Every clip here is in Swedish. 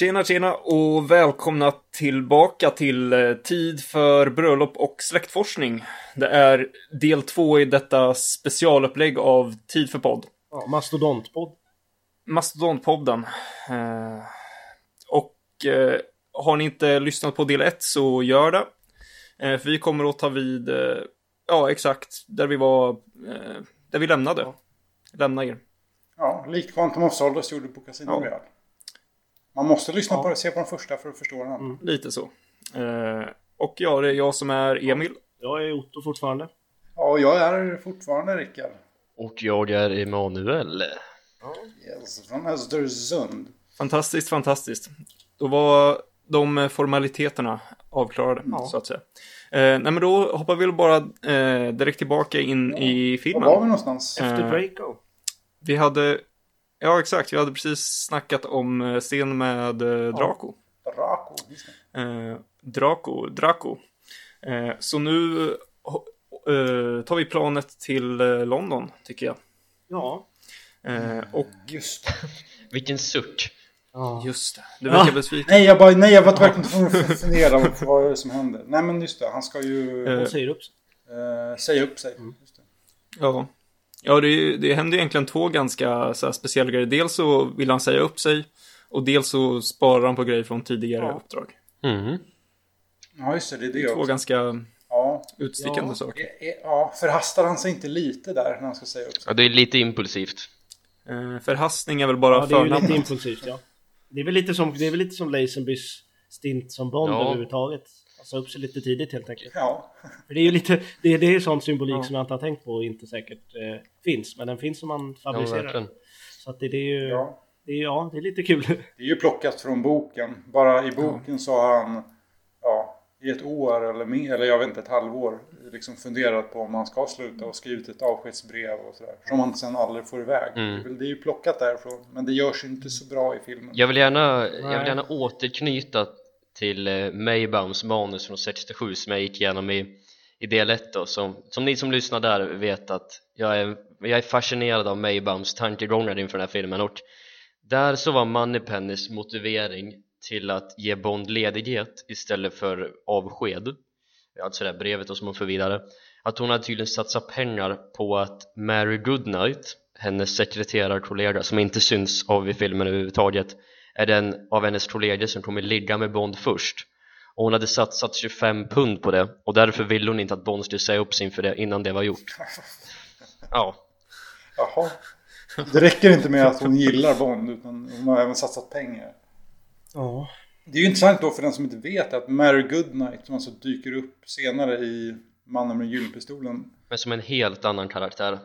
Tjena, tjena och välkomna tillbaka till eh, Tid för bröllop och släktforskning. Det är del två i detta specialupplägg av Tid för podd. Ja, mastodontpodd. Mastodontpodden. Eh, och eh, har ni inte lyssnat på del ett så gör det. För vi kommer att ta vid, ja exakt, där vi var, där vi lämnade. Lämna er. Ja, likt Quantum of Solace gjorde på Casino Ja. Man måste lyssna Ja. på det, se på den första för att förstå den andra. Mm. Lite så. Eh, och ja, det är jag som är Emil. Jag är Otto fortfarande. Ja, jag är fortfarande Rickard. Och jag är Emanuel. Yes, från Östersund. Fantastiskt, fantastiskt. Då var de formaliteterna avklarade, Ja. så att säga. Eh, nej, men då hoppar vi väl bara eh, direkt tillbaka in i Var filmen. var vi någonstans? Efter Eh, Draco. Vi hade, ja exakt, vi hade precis snackat om eh, scen med eh, Draco. Draco. det. Eh, Draco, Draco. Eh, så nu eh, tar vi planet till eh, London, tycker jag. Ja. Eh, och Just. Vilken suck. ja. just det, du verkar Ja. besviken. Nej, jag bara, nej, jag var tvungen att fundera på vad det är som händer. Nej, men just det, han ska ju Hon säger upp sig. säga upp sig. Just det. Ja, ja det, är- det händer ju egentligen två ganska så här, speciella grejer. Dels så vill han säga upp sig och dels så sparar han på grejer från tidigare Ja. uppdrag. Mm. Ja, just det, det är det Två också. ganska Ja. utstickande Ja. saker. Ja, förhastar han sig inte lite där när han ska säga upp sig? Ja, det är lite impulsivt. Eh, förhastning är väl bara Ja, det är ju lite förnamnet. impulsivt ja. Det är väl lite som, det är väl lite som Lazenbys stint som Bond Ja. överhuvudtaget. Han sa upp sig lite tidigt helt enkelt. Ja. För det är ju lite, det, det är ju sån symbolik Ja. som jag inte har tänkt på och inte säkert eh, finns. Men den finns om man Ja, fabricerar den. Så att det, det är ju, ja. det är, ja, det är lite kul. Det är ju plockat från boken. Bara i boken så har han ja, i ett år eller mer, eller jag vet inte, ett halvår liksom funderat på om han ska sluta och skrivit ett avskedsbrev och sådär. Som han sen aldrig får iväg. Mm. Det är ju plockat därifrån. Men det görs inte så bra i filmen. Jag vill gärna, jag vill gärna återknyta till eh, Maybaums manus från 67 som jag gick igenom i, i del 1 då. Som, som ni som lyssnar där vet att jag är, jag är fascinerad av Maybaums tankegångar inför den här filmen och där så var Moneypennys motivering till att ge Bond ledighet istället för avsked alltså det här brevet då som hon för vidare att hon hade tydligen satsat pengar på att Mary Goodnight hennes sekreterarkollega som inte syns av i filmen överhuvudtaget är den av hennes kollegor som kommer ligga med Bond först och hon hade satsat 25 pund på det och därför ville hon inte att Bond skulle säga upp sig inför det innan det var gjort ja, Jaha. Det räcker inte med att hon gillar Bond utan hon har även satsat pengar. Ja. Det är ju intressant då för den som inte vet att Mary Goodnight som alltså dyker upp senare i Mannen med gyllpistolen. men som en helt annan karaktär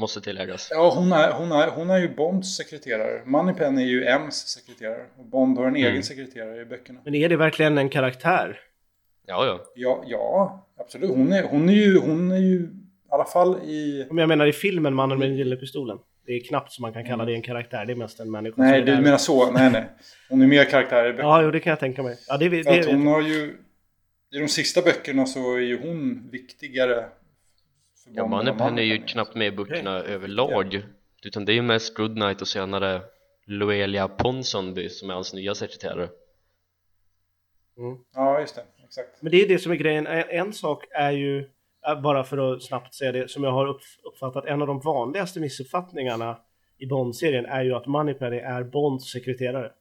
måste tilläggas Ja, hon är, hon är, hon är ju Bonds sekreterare. Moneypenny är ju M's sekreterare. Och Bond har en Mm. egen sekreterare i böckerna. Men är det verkligen en karaktär? ja, ja, Ja, ja absolut. Hon är, hon är ju, hon är ju i alla fall i... Om jag menar i filmen Mannen med den gyllene pistolen. Det är knappt som man kan kalla det en karaktär. Det är mest en människa Nej, du menar så. Nej, nej. Hon är mer karaktär i böckerna. Ja, jo, det kan jag tänka mig. Ja, det, det hon har ju... I de sista böckerna så är ju hon viktigare. Ja Moneypenny är ju knappt med i böckerna överlag utan det är ju mest Goodnight och senare Loelia Ponsonby som är hans nya sekreterare Ja, just det. Exakt. Men det är det som är grejen. En, sak är ju, äh, bara för att snabbt säga det, som jag har upp, uppfattat, en av de vanligaste missuppfattningarna i Bond-serien är ju att Moneypenny är Bonds sekreterare.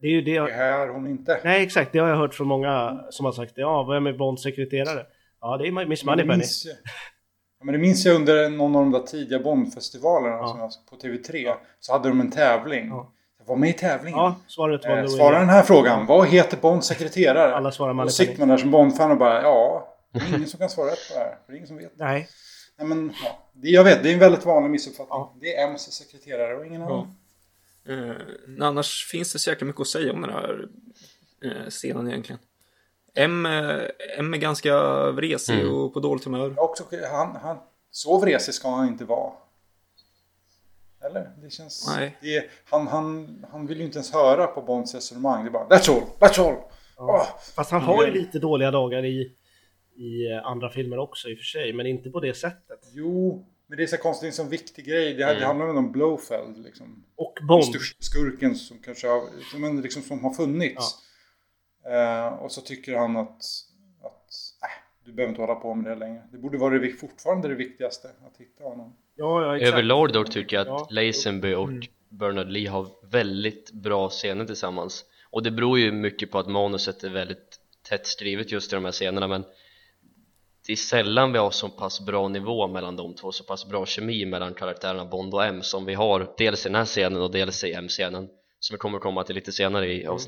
Det är ju det Det jag, är hon inte. Nej, exakt. Det har jag hört från många som har sagt ja, vad är med Bonds sekreterare? Ja, det är Miss det Moneypenny. minns Ja, men det minns jag under någon av de där tidiga Bondfestivalerna Ja. som jag, på TV3. Så hade de en tävling. Ja. Jag var med i tävlingen. Ja, svaret var Eh, svara den här frågan. Vad heter Bonds sekreterare? Alla svarar Och Moneypenny. sitter man där som Bond-fan och bara ja, det är ingen som kan svara rätt på det här. Det är ingen som vet. Nej. Nej, men, ja. det, jag vet, det är en väldigt vanlig missuppfattning. Ja. Det är M's sekreterare och ingen annan. Eh, annars finns det så jäkla mycket att säga om den här eh, scenen egentligen. M, eh, M är ganska vresig Mm. och på dåligt humör. Ja, också, han, han, så vresig ska han inte vara. Eller? Det känns... Nej. Det han, han, han vill ju inte ens höra på Bonds resonemang. Det är bara That's all! That's all! Åh! Fast han har ju lite dåliga dagar i, i eh, andra filmer också i och för sig, men inte på det sättet. Jo, Men det är så konstigt, det är en sån viktig grej. Det, här, Mm. det handlar om Blowfeld liksom. Och Den Bond. största skurken som kanske har, som, liksom, som har funnits. Eh, och så tycker han att, att äh, du behöver inte hålla på med det längre. Det borde vara det, fortfarande det viktigaste, att hitta honom. Ja, ja, exakt. Överlag dock tycker jag Ja. att Lazenby och Mm. Bernard Lee har väldigt bra scener tillsammans och det beror ju mycket på att manuset är väldigt tätt skrivet just i de här scenerna men det är sällan vi har så pass bra nivå mellan de två, så pass bra kemi mellan karaktärerna Bond och M som vi har dels i den här scenen och dels i M-scenen som vi kommer komma till lite senare i Mm.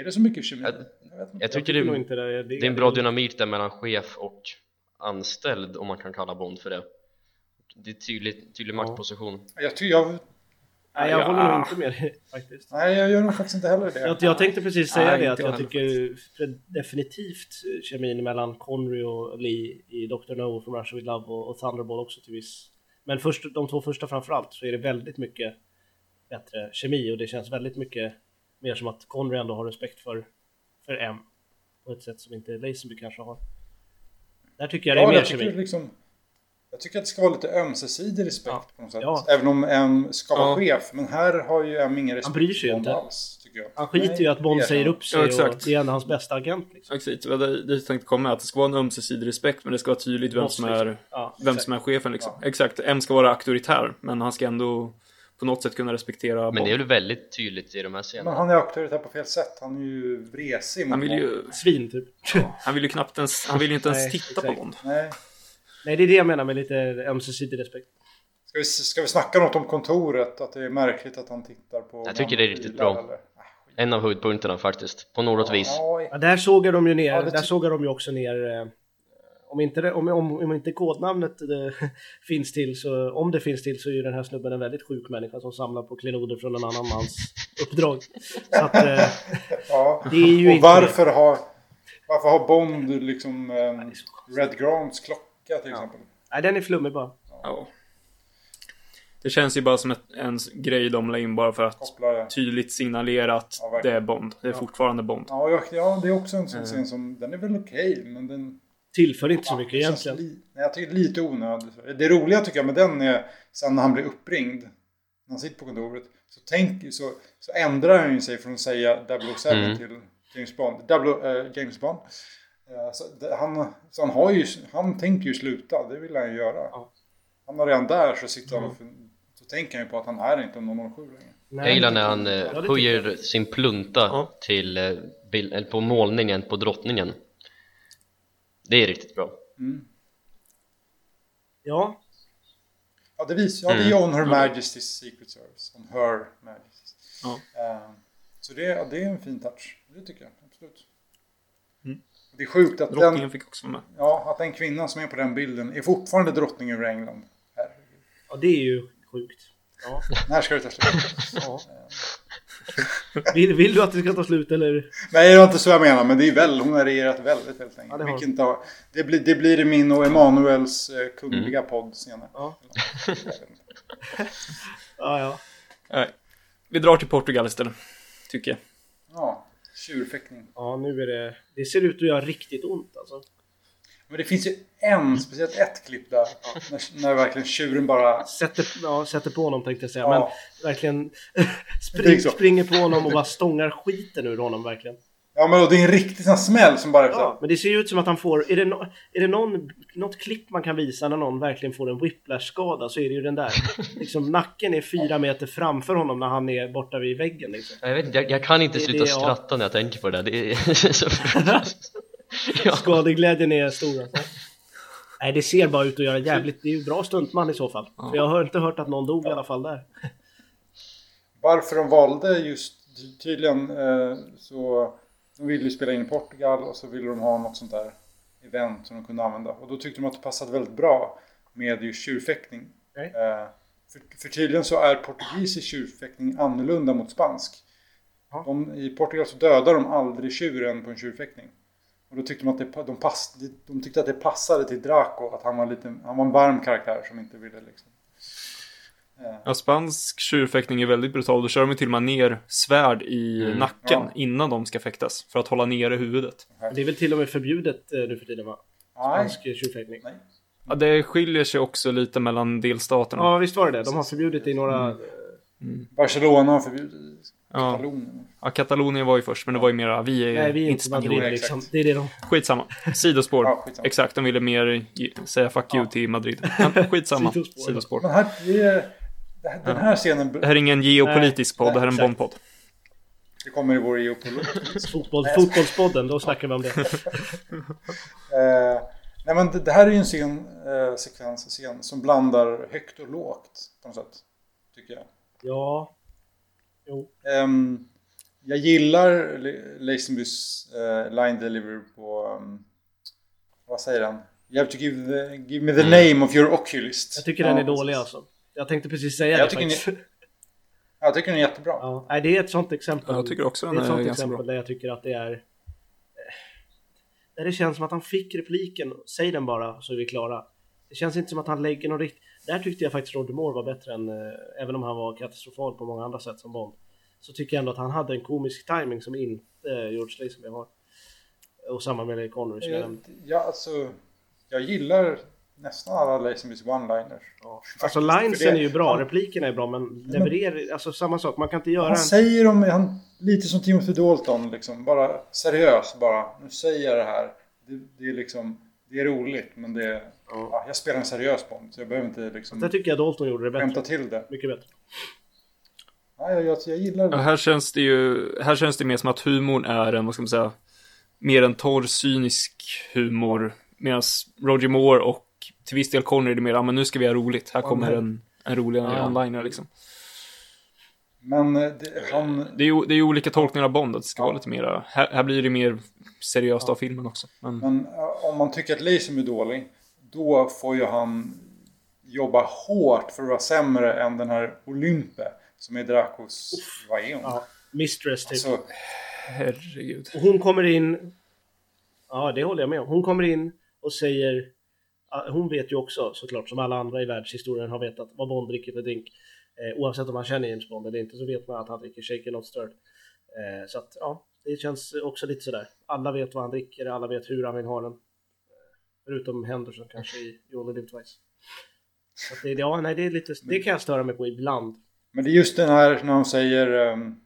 Är det så mycket kemi? Jag- Jag. Jag tycker tycker nog det, inte det. det är en bra dynamik där mellan chef och anställd om man kan kalla Bond för det det är tydlig, tydlig Ja. maktposition Jag, ty- jag, Nej, jag Ja. håller nog inte med dig faktiskt. nej, jag gör nog faktiskt inte heller det. Jag, jag tänkte precis säga Nej, det att jag jag tycker definitivt kemin mellan Connery och Lee i Dr. No från Russia with Love och, och Thunderball också till viss. Men först, de två första framförallt så är det väldigt mycket bättre kemi och det känns väldigt mycket mer som att Connery ändå har respekt för, för M på ett sätt som inte Lazenby kanske har. Där tycker jag det är Ja, mer jag tycker, liksom, jag tycker att det ska vara lite ömsesidig respekt Ja. på något sätt. Ja. Även om M ska vara chef. Men här har ju M ingen respekt bryr sig ju inte. alls, tycker jag. Han skiter Nej, ju att Bond säger han. upp sig Ja, och det är ändå hans bästa agent liksom. Exakt, det jag tänkte komma. Att det ska vara en ömsesidig respekt men det ska vara tydligt vem som liksom. är, Ja, vem som är chefen liksom. Ja. Exakt, M ska vara auktoritär men han ska ändå på något sätt kunna respektera men det är väl väldigt tydligt i de här Men scenerna han är auktoritär på fel sätt. Han är ju vresig mot Han vill Bond. ju, Svin typ. han vill ju knappt ens, han vill ju inte ens Nej, titta på exakt. Bond. Nej. Nej, det är det jag menar med lite ömsesidig respekt. Ska vi, ska vi snacka något om kontoret? Att det är märkligt att han tittar på... Jag tycker det är riktigt bra. eller? Skit. en av huvudpunkterna faktiskt, på något vis Ja, Ja, där sågar de ju ner, Ja, det där sågar de ju också ner eh, om inte, det, om, om, om inte kodnamnet eh, finns till så, om det finns till så är ju den här snubben en väldigt sjuk människa som samlar på klenoder från en annan mans uppdrag. Så att, eh, ja. det är ju Och inte... varför har, varför har Bond liksom um, så Red Grants klocka till exempel? Nej, den är flummig bara. Ja. Det känns ju bara som ett, en grej de la in bara för att Kopplar tydligt signalera att Ja, det är Bond. Det är Ja. fortfarande Bond. Ja, ja, det är också en sån Mm. scen som, den är väl okej, men den... Tillför inte så ja, mycket känns egentligen. Li, nej, jag tycker det är lite onödigt. Det roliga tycker jag med den är, sen när han blir uppringd, när han sitter på kontoret, så, tänk, så, så ändrar han ju sig från att säga 007 Mm. till James Bond. Double, eh, James Bond. Eh, så det, han, så han, har ju, han tänker ju sluta, det vill han ju göra. Ja. Han har redan där så sitter han Mm. och fun- så tänker han ju på att han är inte 007 längre. Nej, Jag gillar när han Ja, eh, höjer sin plunta Ja. till eh, bild, eller på målningen på drottningen Det är riktigt bra Mm. Ja, Ja, det, vis, ja, det är ju On Her Mm. Majesty's Secret Service. On Her Majesty's. Ja. Eh, så det, ja, det är en fin touch. Det tycker jag absolut. Mm. Det är sjukt att Drottningen den, fick också med. ja, att den kvinnan som är på den bilden är fortfarande drottning över England. Herregud. ja, det är ju sjukt. Ja, När ska det ta slut? ja. Vill, vill du att det ska ta slut eller? Nej, det var inte så jag menar, men det är väl, hon har regerat väldigt, väldigt länge. Ja, det. Vilket har, det, blir, det blir min och Emanuels eh, kungliga Mm. podd senare. Ja. Ja, ja. Nej. Vi drar till Portugal istället. Tycker jag. Ja, tjurfäktning. Ja, nu är det... Det ser ut att göra riktigt ont alltså. Men det finns ju en, speciellt ett klipp där, när, när verkligen tjuren bara... Sätter, ja, sätter på honom tänkte jag säga. Ja. Men verkligen spring, springer på honom och bara stångar skiten ur honom verkligen. Ja, men det är en riktig sån smäll som bara... Ja, men det ser ju ut som att han får... Är det, no, är det någon, något klipp man kan visa när någon verkligen får en whiplash-skada så är det ju den där. Liksom nacken är fyra meter framför honom när han är borta vid väggen liksom. Jag, vet, jag, jag kan inte Det- sluta det- ja. skratta när jag tänker på det där. Det är så ja. Skadeglädjen är stor alltså. Nej, det ser bara ut att göra jävligt... Det är ju bra stuntman i så fall. Ja. För jag har inte hört att någon dog i alla fall där. Varför de valde just tydligen så... så de ville ju spela in i Portugal och så ville de ha något sånt där event som de kunde använda. Och då tyckte de att det passade väldigt bra med just tjurfäktning. Okej. Eh, för, för tydligen så är portugisisk tjurfäktning annorlunda mot spansk. De, I Portugal så dödar de aldrig tjuren på en tjurfäktning. Och då tyckte de att det, de, pass, de tyckte att det passade till Draco, att han var, lite, han var en varm karaktär som inte ville liksom... Eh, Ja, spansk tjurfäktning är väldigt brutal. Då kör de till och med ner svärd i Mm. nacken Ja. innan de ska fäktas. För att hålla nere huvudet. Det är väl till och med förbjudet eh, nu för tiden va? nej, Spansk tjurfäktning. nej. Ja, det skiljer sig också lite mellan delstaterna. Ja, visst var det det. De har förbjudit det i några... Barcelona har förbjudit Ja. Katalonien. Ja, Katalonien var ju först, men det var ju mera, vi är, Nej, vi är inte Madrid spanjorer, liksom. exakt. Det är det de... Skitsamma. Sidospår. Ja, skitsamma. Exakt, de ville mer säga fuck you till Madrid. Men skitsamma. Sidospår. Sidospår. Men här, är, det här, den här scenen Det här är ingen geopolitisk Nej, podd, det här är en. Bondpodd. det kommer i vår geopolitik. Fotboll, fotbollspodden, då snackar vi om det. Eh, nej men det, det här är ju en scen, eh, sekvens, scen som blandar högt och lågt på något sätt. Tycker jag. Ja. Jo. Ehm, jag gillar Lazenbys eh, line delivery på... Um, vad säger han? You have to give, the, give me the name of your oculist. Jag tycker Ja, den är precis. dålig alltså. Jag tänkte precis säga Jag det tycker faktiskt. Jag tycker den är jättebra. Ja, nej, det är ett sånt exempel. Ja, jag tycker också den det är ett är sånt ganska exempel bra. där jag tycker att det är... eh, Där det känns som att han fick repliken, säg den bara så är vi klara. Det känns inte som att han lägger någon rikt... Där tyckte jag faktiskt Roger Moore var bättre än, eh, även om han var katastrofal på många andra sätt som Bond. Så tycker jag ändå att han hade en komisk timing som inte eh, George Lazenby har. Och samma med Connery som jag Jag, nämnde. ja, alltså, jag gillar nästan alla Lazenbys one-liners. Alltså linesen är ju bra, han- replikerna är bra men levererar, alltså samma sak, man kan inte göra Han en... säger om, han, lite som Timothy Dalton, liksom, bara seriöst bara. Nu säger jag det här. Det, det är liksom, det är roligt men det är, ja, jag spelar en seriös Bond så jag behöver inte liksom Där tycker jag Dalton gjorde det bättre. till det. Mycket bättre. Ja, jag, jag, jag gillar Ja, det. här känns det ju, här känns det mer som att humorn är en, vad ska man säga, mer en torr, cynisk humor. Medan Roger Moore och till viss del Connery är det mer, ja men nu ska vi ha roligt, här kommer en, en rolig Ja. onliner liksom. Men eh, det, han, Det är ju det är ju olika tolkningar av Bond, att det ska Ja. vara lite mera, här, här blir det mer seriöst av filmen också. Men, men eh, om man tycker att Lazenby är dålig, då får ju han jobba hårt för att vara sämre än den här Olympe som är Dracos, vad är hon? Ja. Mistress typ. Alltså, herregud. Och hon kommer in... Ja, det håller jag med om. Hon kommer in och säger... Hon vet ju också såklart, som alla andra i världshistorien har vetat, vad Bond dricker för drink. Eh, oavsett om man känner James Bond eller inte så vet man att han dricker shaken not stirred. Eh, så att ja, det känns också lite sådär. Alla vet vad han dricker, alla vet hur han vill ha den. Förutom Henderson kanske i. Så att det, ja, nej, det, är lite, det kan jag störa mig på ibland. Men det är just den här när hon säger um,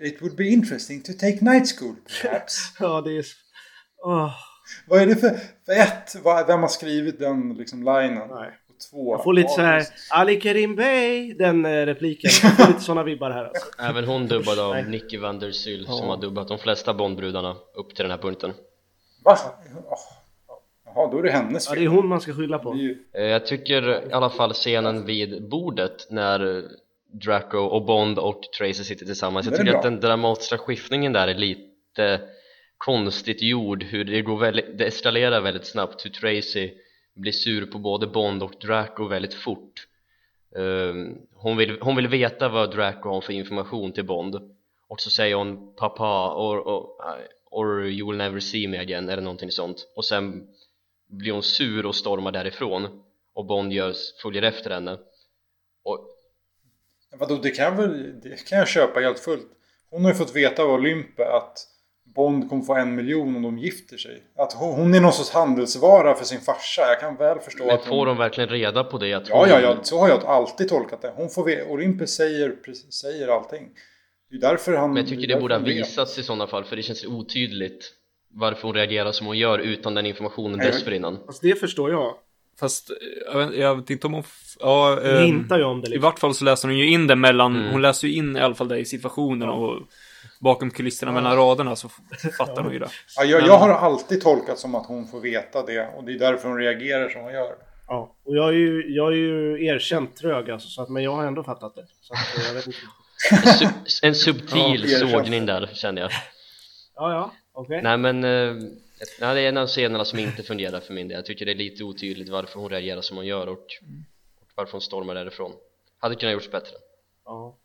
it, it would be interesting to take night school perhaps. Ja, det är... Åh, Vad är det för, för ett? Vad, vem har skrivit den liksom linen? nej. Och två. Jag får lite så här, Ali Kerim Bey, den eh, repliken. Jag får lite sådana vibbar här alltså. Även hon dubbad av Nej. Nicky van der Syl som har dubbat de flesta Bondbrudarna upp till den här punkten. Va? Oh. Jaha, då är det hennes Ja, det fel. är hon man ska skylla på. ju- Eh, Jag tycker i alla fall scenen vid bordet när Draco och Bond och Tracy sitter tillsammans. Jag tycker att den dramatiska skiftningen där är lite konstigt gjord. Hur det går väldigt, det eskalerar väldigt snabbt. Hur Tracy blir sur på både Bond och Draco väldigt fort. Ehm, hon, vill, hon vill veta vad Draco har för information till Bond. Och så säger hon pappa or, or, or you will never see me again eller någonting sånt. Och sen blir hon sur och stormar därifrån och Bond gör, följer efter henne och Vadå, det kan, väl, det kan jag köpa helt fullt. Hon har ju fått veta av Olympe att Bond kommer få en miljon om de gifter sig. Att hon, hon är någon sorts handelsvara för sin farsa. Jag kan väl förstå men att hon... får de verkligen reda på det? Att Ja, hon, ja, ja, så har jag alltid tolkat det. Hon får ve- Olympe säger, säger allting. Det är därför han... Men jag tycker det borde ha visats i sådana fall för det känns otydligt varför hon reagerar som hon gör utan den informationen Nej, dessförinnan Fast det förstår jag. Fast, eh, jag vet, jag vet inte om hon... Ja, Hon ehm, hintar ju om det I liksom. vart fall så läser hon ju in det mellan, Mm. hon läser ju in i alla fall det i situationen och bakom kulisserna mellan raderna så fattar hon ju det. Ja, jag, jag har alltid tolkat som att hon får veta det och det är därför hon reagerar som hon gör. Ja. Och jag är ju, jag är ju erkänt trög alltså, så att, men jag har ändå fattat det. Så att, eh, jag vet inte. En, sub- en subtil Ja, sågning där känner jag Ja, ja, okej. Nej men, eh, nej, det är en av scenerna som inte fungerar för min del Jag tycker det är lite otydligt varför hon reagerar som hon gör och, och varför hon stormar därifrån Hade kunnat gjorts bättre Ja,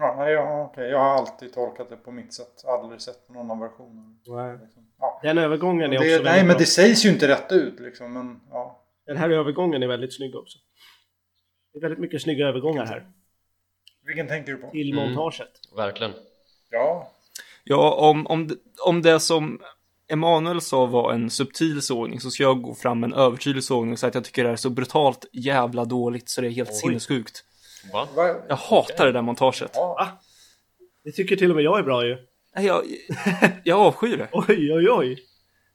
Ja, nej, ja, okej. Jag har alltid tolkat det på mitt sätt. Aldrig sett någon av versionerna. nej. Liksom. Ja. Den övergången är också Det, väldigt nej, men bra. det sägs ju inte rätt ut liksom. Men ja. Den här övergången är väldigt snygg också. Det är väldigt mycket snygga övergångar här. Vilken tänker du på? Till Mm. montaget. Verkligen Ja. Ja, om, om, det- om det som Emanuel sa var en subtil sågning så ska jag gå fram med en övertydlig sågning och säga att jag tycker det är så brutalt jävla dåligt så det är helt sinnessjukt. Va? Jag hatar det där montaget. Ja, Det tycker till och med jag är bra ju. Nej, Jag, jag avskyr det. Oj, oj, oj.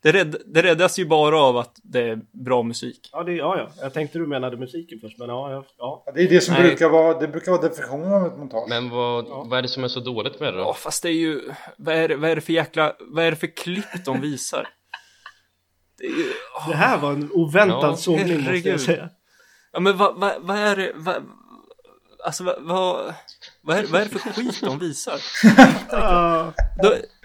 Det, rädd, det räddas ju bara av att det är bra musik. Ja, det, ja, ja. Jag tänkte du menade musiken först, men ja, ja. ja. Ja, det är det som Nej. brukar vara, det brukar vara definitionen av ett montage. Men vad, vad är det som är så dåligt med det Ja, då? fast det är ju... Vad är, vad är det för jäkla... Vad är det för klipp de visar? Det är ju... Det här var en oväntad Ja, sågning måste jag säga. Ja, men vad, vad, vad är det... Vad, alltså, vad, vad, vad, är, vad är det för skit de visar?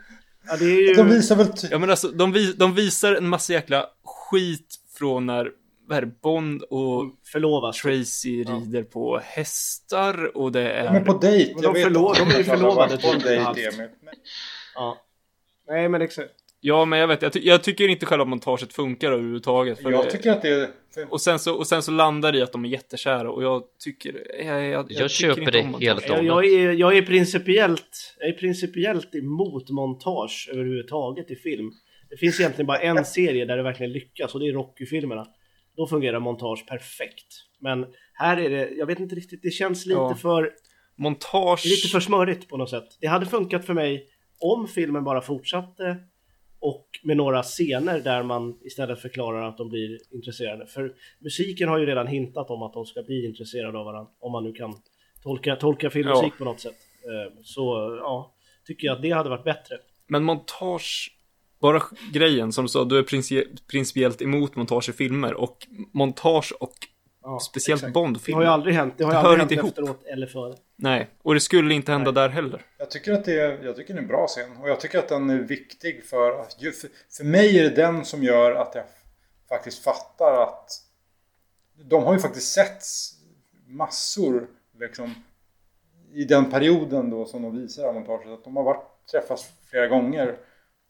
Ja, De, ja, det är ju... De visar väl ty- ja, men alltså, de, vis, de visar en massa jäkla skit från när... Vad är det? Bond och Förlovas. Tracy rider på hästar och det är... är på dejt. Men de förlo- de är ju förlovade på en typ dejt. Men- Ja. Nej, men exakt. Ja, men jag vet, jag, ty jag tycker inte själva montaget funkar överhuvudtaget. För Jag det, tycker att det är... och, sen så, och sen så landar det i att de är jättekära och jag tycker... Jag, jag, jag, Jag tycker köper det helt och Jag, jag, är, jag, är principiellt, jag är principiellt emot montage överhuvudtaget i film. Det finns egentligen bara en serie där det verkligen lyckas och det är Rocky-filmerna. Då fungerar montage perfekt. Men här är det, jag vet inte riktigt, det känns lite Ja. för Montage... lite för smörigt på något sätt. Det hade funkat för mig om filmen bara fortsatte och med några scener där man istället förklarar att de blir intresserade. För musiken har ju redan hintat om att de ska bli intresserade av varandra, om man nu kan tolka, tolka filmmusik Ja. på något sätt. Eh, Så ja, tycker jag att det hade varit bättre. Men montage... Bara grejen som du sa, du är princi- principiellt emot montage i filmer och montage och Ja, speciellt exakt. Det har Bondfilmer. ju aldrig hänt, det har ju Det aldrig hör hänt inte ihop. efteråt eller före. Nej, och det skulle inte hända där heller. Jag tycker att det är, jag tycker det är en bra scen. Och jag tycker att den är viktig för, för... För mig är det den som gör att jag faktiskt fattar att... De har ju faktiskt sett massor liksom i den perioden då som de visar montaget. Att de har varit, träffats flera gånger.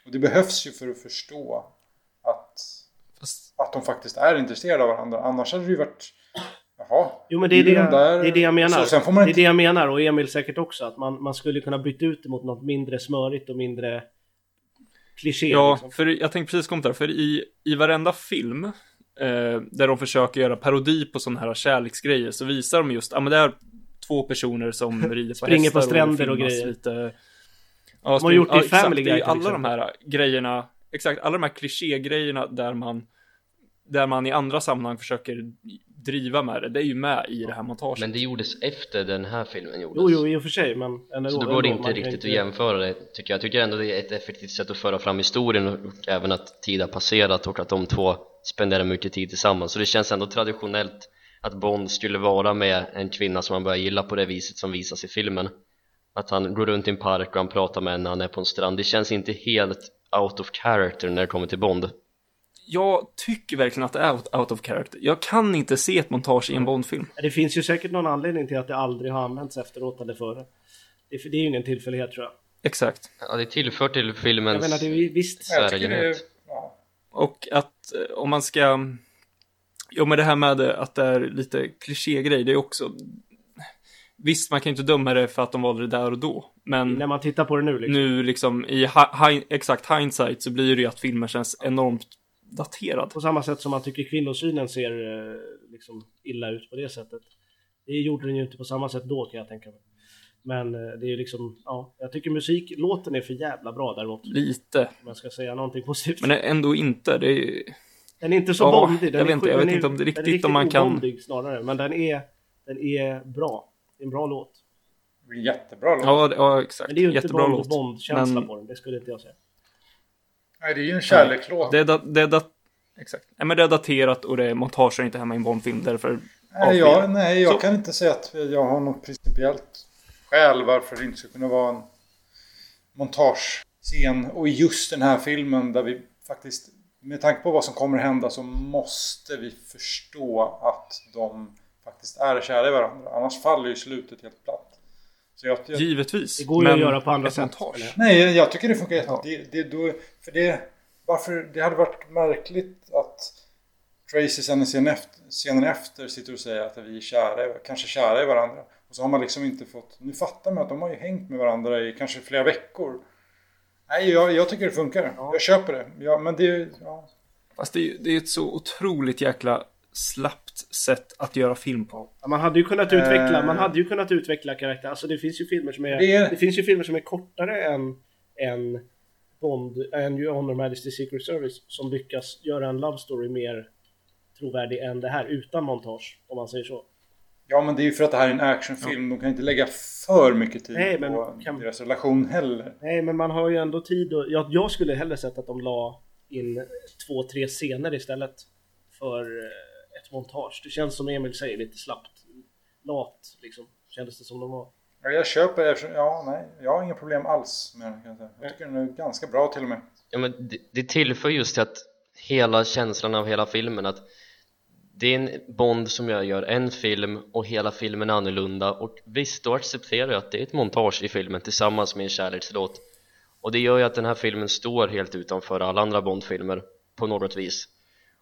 Och det behövs ju för att förstå att de faktiskt är intresserade av varandra. Annars hade det ju varit... Jaha. Jo men det är det, de där- det är det jag menar. Så sen får man Det är inte... det jag menar och Emil säkert också. Att man, man skulle kunna byta ut det mot något mindre smörigt och mindre kliché. ja, liksom. för jag tänkte precis komma där, för i, i varenda film eh, där de försöker göra parodi på sådana här kärleksgrejer så visar de just, ja men det är två personer som rider på Springer på stränder och filmas grejer. Lite, ja, har gjort det i exakt, Family Guy alla de här grejerna, exakt, alla de här klichégrejerna där man där man i andra sammanhang försöker driva med det, det är ju med i det här montaget. Men det gjordes efter den här filmen gjordes. Jo, jo, i och för sig, men ändå, Så då går det inte riktigt att jämföra det tycker jag. Jag tycker ändå det är ett effektivt sätt att föra fram historien och och även att tid har passerat och att de två spenderar mycket tid tillsammans. Så det känns ändå traditionellt att Bond skulle vara med en kvinna som han börjar gilla på det viset som visas i filmen. Att han går runt i en park och han pratar med henne när han är på en strand. Det känns inte helt out of character när det kommer till Bond. Jag tycker verkligen att det är out, out of character. Jag kan inte se ett montage i en Bondfilm. Det finns ju säkert någon anledning till att det aldrig har använts efteråt eller före. Det, det är ju ingen tillfällighet tror jag. Exakt. Ja, det tillför till Jag filmens menar, det är visst. Jag det är, ja. Och att eh, om man ska... Jo, men det här med att det är lite klichégrej, det är också... Visst, man kan ju inte döma det för att de valde det där och då. Men När man tittar på det nu liksom. nu liksom i hi- hi- exakt hindsight så blir det ju att filmen känns enormt daterad. På samma sätt som man tycker kvinnosynen ser eh, liksom illa ut på det sättet. Det gjorde den ju inte på samma sätt då kan jag tänka mig. Men eh, det är ju liksom, ja, jag tycker musiklåten är för jävla bra däremot. Lite. Om jag ska säga någonting positivt. Men ändå inte. Det är ju... Den är inte så Ja, bondig. Den jag är vet inte- jag vet den inte om det är den riktigt om man kan- obondig snarare. Men den är, den är bra. Det är en bra låt. Är jättebra låt. Ja, det- ja exakt. Men det är ju inte Jättebra Bond, låt. Bond-känsla Men- på den. Det skulle inte jag säga. Nej, det är ju en kärlekslåt. Det är, da- det är dat- Exakt. Nej, men det är daterat och det är montage är inte hemma i en Bondfilm. Därför Nej, jag, nej, jag Så- kan inte säga att jag har något principiellt skäl varför det inte ska kunna vara en montagescen. Och i just den här filmen där vi faktiskt, med tanke på vad som kommer hända så måste vi förstå att de faktiskt är kära i varandra. Annars faller ju slutet helt platt. Så jag, jag, Givetvis. Det går ju men att göra på andra sätt. Nej, jag tycker det funkar jätte... Ja. Det, det, då, för det, varför, det hade varit märkligt att Tracy sen scenen efter, scenen efter sitter och säger att vi är kära, kanske kära i varandra. Och så har man liksom inte fått... Nu fattar man att de har ju hängt med varandra i kanske flera veckor. Nej, jag, jag tycker det funkar. Ja. Jag köper det. Ja, men det, ja. Fast det är ju det är ett så otroligt jäkla slappt sätt att göra film på. Ja, Man hade ju kunnat utveckla, Eh. man hade ju kunnat utveckla karaktär. Alltså det finns ju filmer som är, Det det, finns ju filmer som är kortare än, än Bond, än ju Honor Majesty Secret Service som lyckas göra en love story mer trovärdig än det här utan montage, om man säger så. ja, men det är ju för att det här är en actionfilm. De kan inte lägga för mycket tid Nej, men på kan- deras relation heller. Nej, men man har ju ändå tid och jag, jag skulle hellre sett att de la in två, tre scener istället för montage. Det känns som Emil säger lite slappt. Lat liksom, kändes det som de var. Ja, jag köper det. Ja, nej. Jag har inga problem alls med den. Jag, jag tycker den är ganska bra till och med. Ja men det, det tillför just till att hela känslan av hela filmen att det är en Bond som jag gör en film och hela filmen är annorlunda och visst då accepterar jag att det är ett montage i filmen tillsammans med en kärlekslåt och det gör ju att den här filmen står helt utanför alla andra Bond-filmer på något vis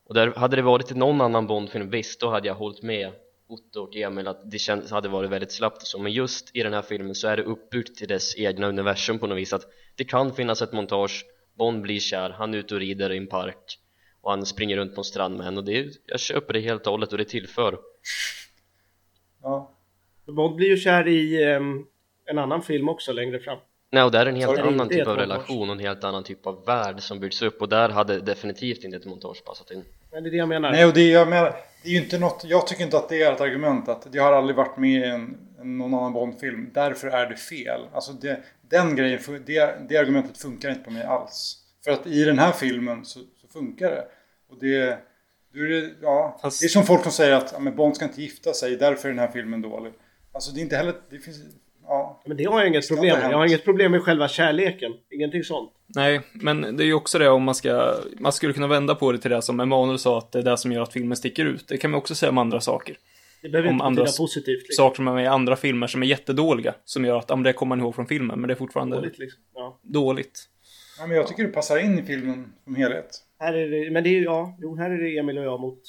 och där hade det varit någon annan Bondfilm, visst då hade jag hållit med Otto och Emil att det känns, hade varit väldigt slappt och så men just i den här filmen så är det uppbyggt till dess egna universum på något vis att det kan finnas ett montage Bond blir kär, han är ute och rider i en park och han springer runt på en strand med henne och det jag köper det helt och hållet och det tillför Ja. Bond blir ju kär i um, en annan film också längre fram. Nej och där är en helt det annan typ av relation och en helt annan typ av värld som byggs upp och där hade definitivt inte ett montage passat in Men det är det jag menar. Nej, och det, jag menar, det är ju inte något, jag tycker inte att det är ett argument att det har aldrig varit med i en, någon annan Bond-film. Därför är det fel. Alltså det, den grejen, det, det argumentet funkar inte på mig alls. För att i den här filmen så, så funkar det. Och det, det, ja, Fast- det är som folk som säger att ja, men Bond ska inte gifta sig, därför är den här filmen dålig. Alltså det är inte heller, det finns. Men det har jag inget problem har med. Jag har inget problem med själva kärleken. Ingenting sånt. Nej, men det är ju också det om man ska, man skulle kunna vända på det till det som Emanuel sa att det är det som gör att filmen sticker ut. Det kan man också säga om andra saker. Det behöver Om inte andra positivt. Liksom. Saker som är med i andra filmer som är jättedåliga, som gör att, ja det kommer man ihåg från filmen, men det är fortfarande Dåligt, liksom. ja. dåligt. ja men jag tycker det passar in i filmen som helhet. Här är det, men det är ju, ja, jo, här är det Emil och jag mot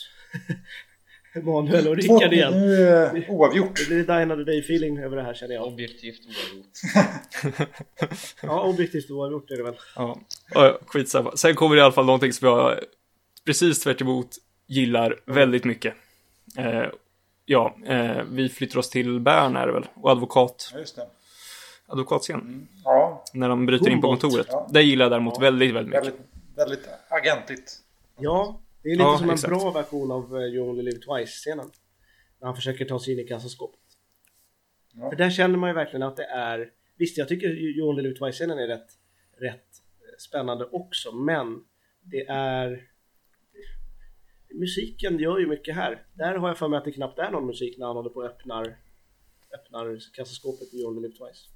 Emanuel och Rickard igen. nu oavgjort. Det blir Die Another Day feeling över det här känner jag. Objektivt oavgjort Ja, objektivt oavgjort är det väl. Ja, ja skitsamma. Sen kommer det i alla fall någonting som jag precis tvärt emot gillar väldigt mycket. Eh, ja, eh, vi flyttar oss till Bern är det väl, och advokat, Ja, just det. advokatscen. Ja, När de bryter in på Humboldt, kontoret. ja. Det gillar jag däremot Ja. väldigt, väldigt mycket. väldigt, väldigt agentligt. Ja, det är lite Ja, som en exakt. bra version av You Only Live Twice-scenen. När han försöker ta sig in i kassaskåpet. Ja. För där känner man ju verkligen att det är... Visst, jag tycker You Only Live Twice-scenen är rätt, rätt eh, spännande också, men det är... Musiken gör ju mycket här. Där har jag för mig att det knappt är någon musik när han håller på och öppnar, öppnar kassaskåpet i You Only Live Twice.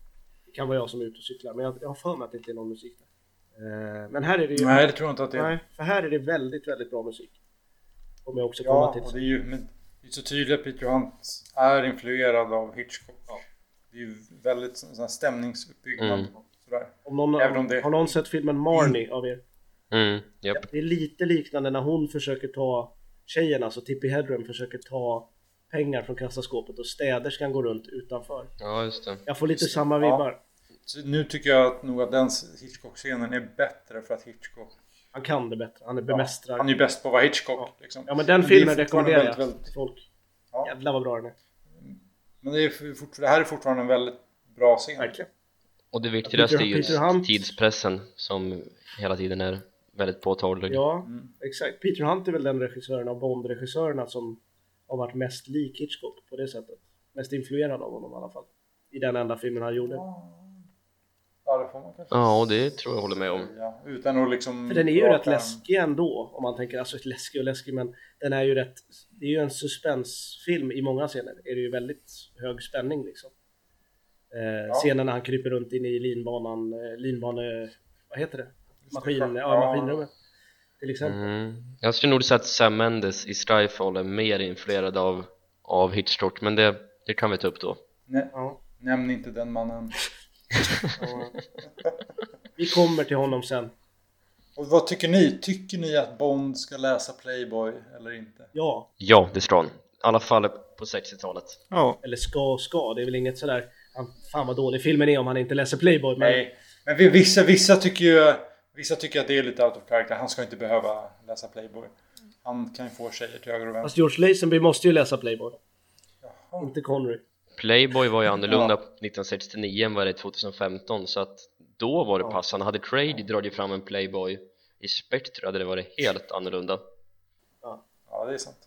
Det kan vara jag som är ute och cyklar, men jag, jag har för mig att det inte är någon musik där. Eh, Men här är det ju... Nej, det tror jag inte att det är. Nej, för här är det väldigt, väldigt bra musik. Kommer jag också komma Ja, till. och det är ju men det är så tydligt att Peter Hunt är influerad av Hitchcock. Det är ju väldigt sån här stämningsuppbyggnad. Mm. Sådär. Om någon, även om det- Har någon sett filmen Marnie av er? mm, japp Det är lite liknande när hon försöker ta tjejen, alltså Tippi Hedren försöker ta pengar från kassaskåpet och städerskan går runt utanför. Ja just det Jag får lite samma Ja. vibbar. Så nu tycker jag att nog att den Hitchcock-scenen är bättre för att Hitchcock... Han kan det bättre, han är Ja, bemästrar. han är ju bäst på att vara Hitchcock. Ja. Liksom. Ja men den är filmen rekommenderar jag väldigt, folk. Ja. Jävlar vad bra den är. Men det, är fort, det här är fortfarande en väldigt bra scen. Verkligen. Och det viktigaste är Peter- ju Peter Hunt- tidspressen som hela tiden är väldigt påtaglig Ja, Mm. exakt. Peter Hunt är väl den regissören av Bond-regissörerna som har varit mest lik Hitchcock på det sättet. Mest influerad av honom i alla fall. I den enda filmen han gjorde. Ja, det får man kanske Ja och det tror jag håller med om. Utan att liksom... För den är ju rätt läskig ändå om man tänker, alltså läskig och läskig men den är ju rätt, det är ju en suspensfilm i många scener. Är det ju väldigt hög spänning liksom. Eh, Scenen när han kryper runt in i linbanan, eh, linbane, vad heter det? Maskin, ja, Ja. maskinrummet. Till exempel. mm. Jag skulle nog säga att Sam Mendes i Skyfall är mer influerad av, av Hitchcock men det, det kan vi ta upp då Nej, Ja. nämn inte den mannen. Vi kommer till honom sen. Och vad tycker ni? Tycker ni att Bond ska läsa Playboy eller inte? Ja, Ja, det ska han. I alla fall på 60-talet Ja, eller ska ska, det är väl inget sådär, han- fan vad dålig filmen är om han inte läser Playboy. Men Nej, Men vi- vissa, vissa tycker ju Vissa tycker att det är lite out of character. Han ska inte behöva läsa Playboy. Han kan ju få tjejer till höger och Fast vänster. George Lazenby måste ju läsa Playboy. Jaha. Inte Connery. Playboy var ju annorlunda Ja. 1969 än vad det är 2015 så att då var det Ja. passande. Hade Trade dragit fram en Playboy i Spectre hade det varit helt annorlunda. Ja, det är sant.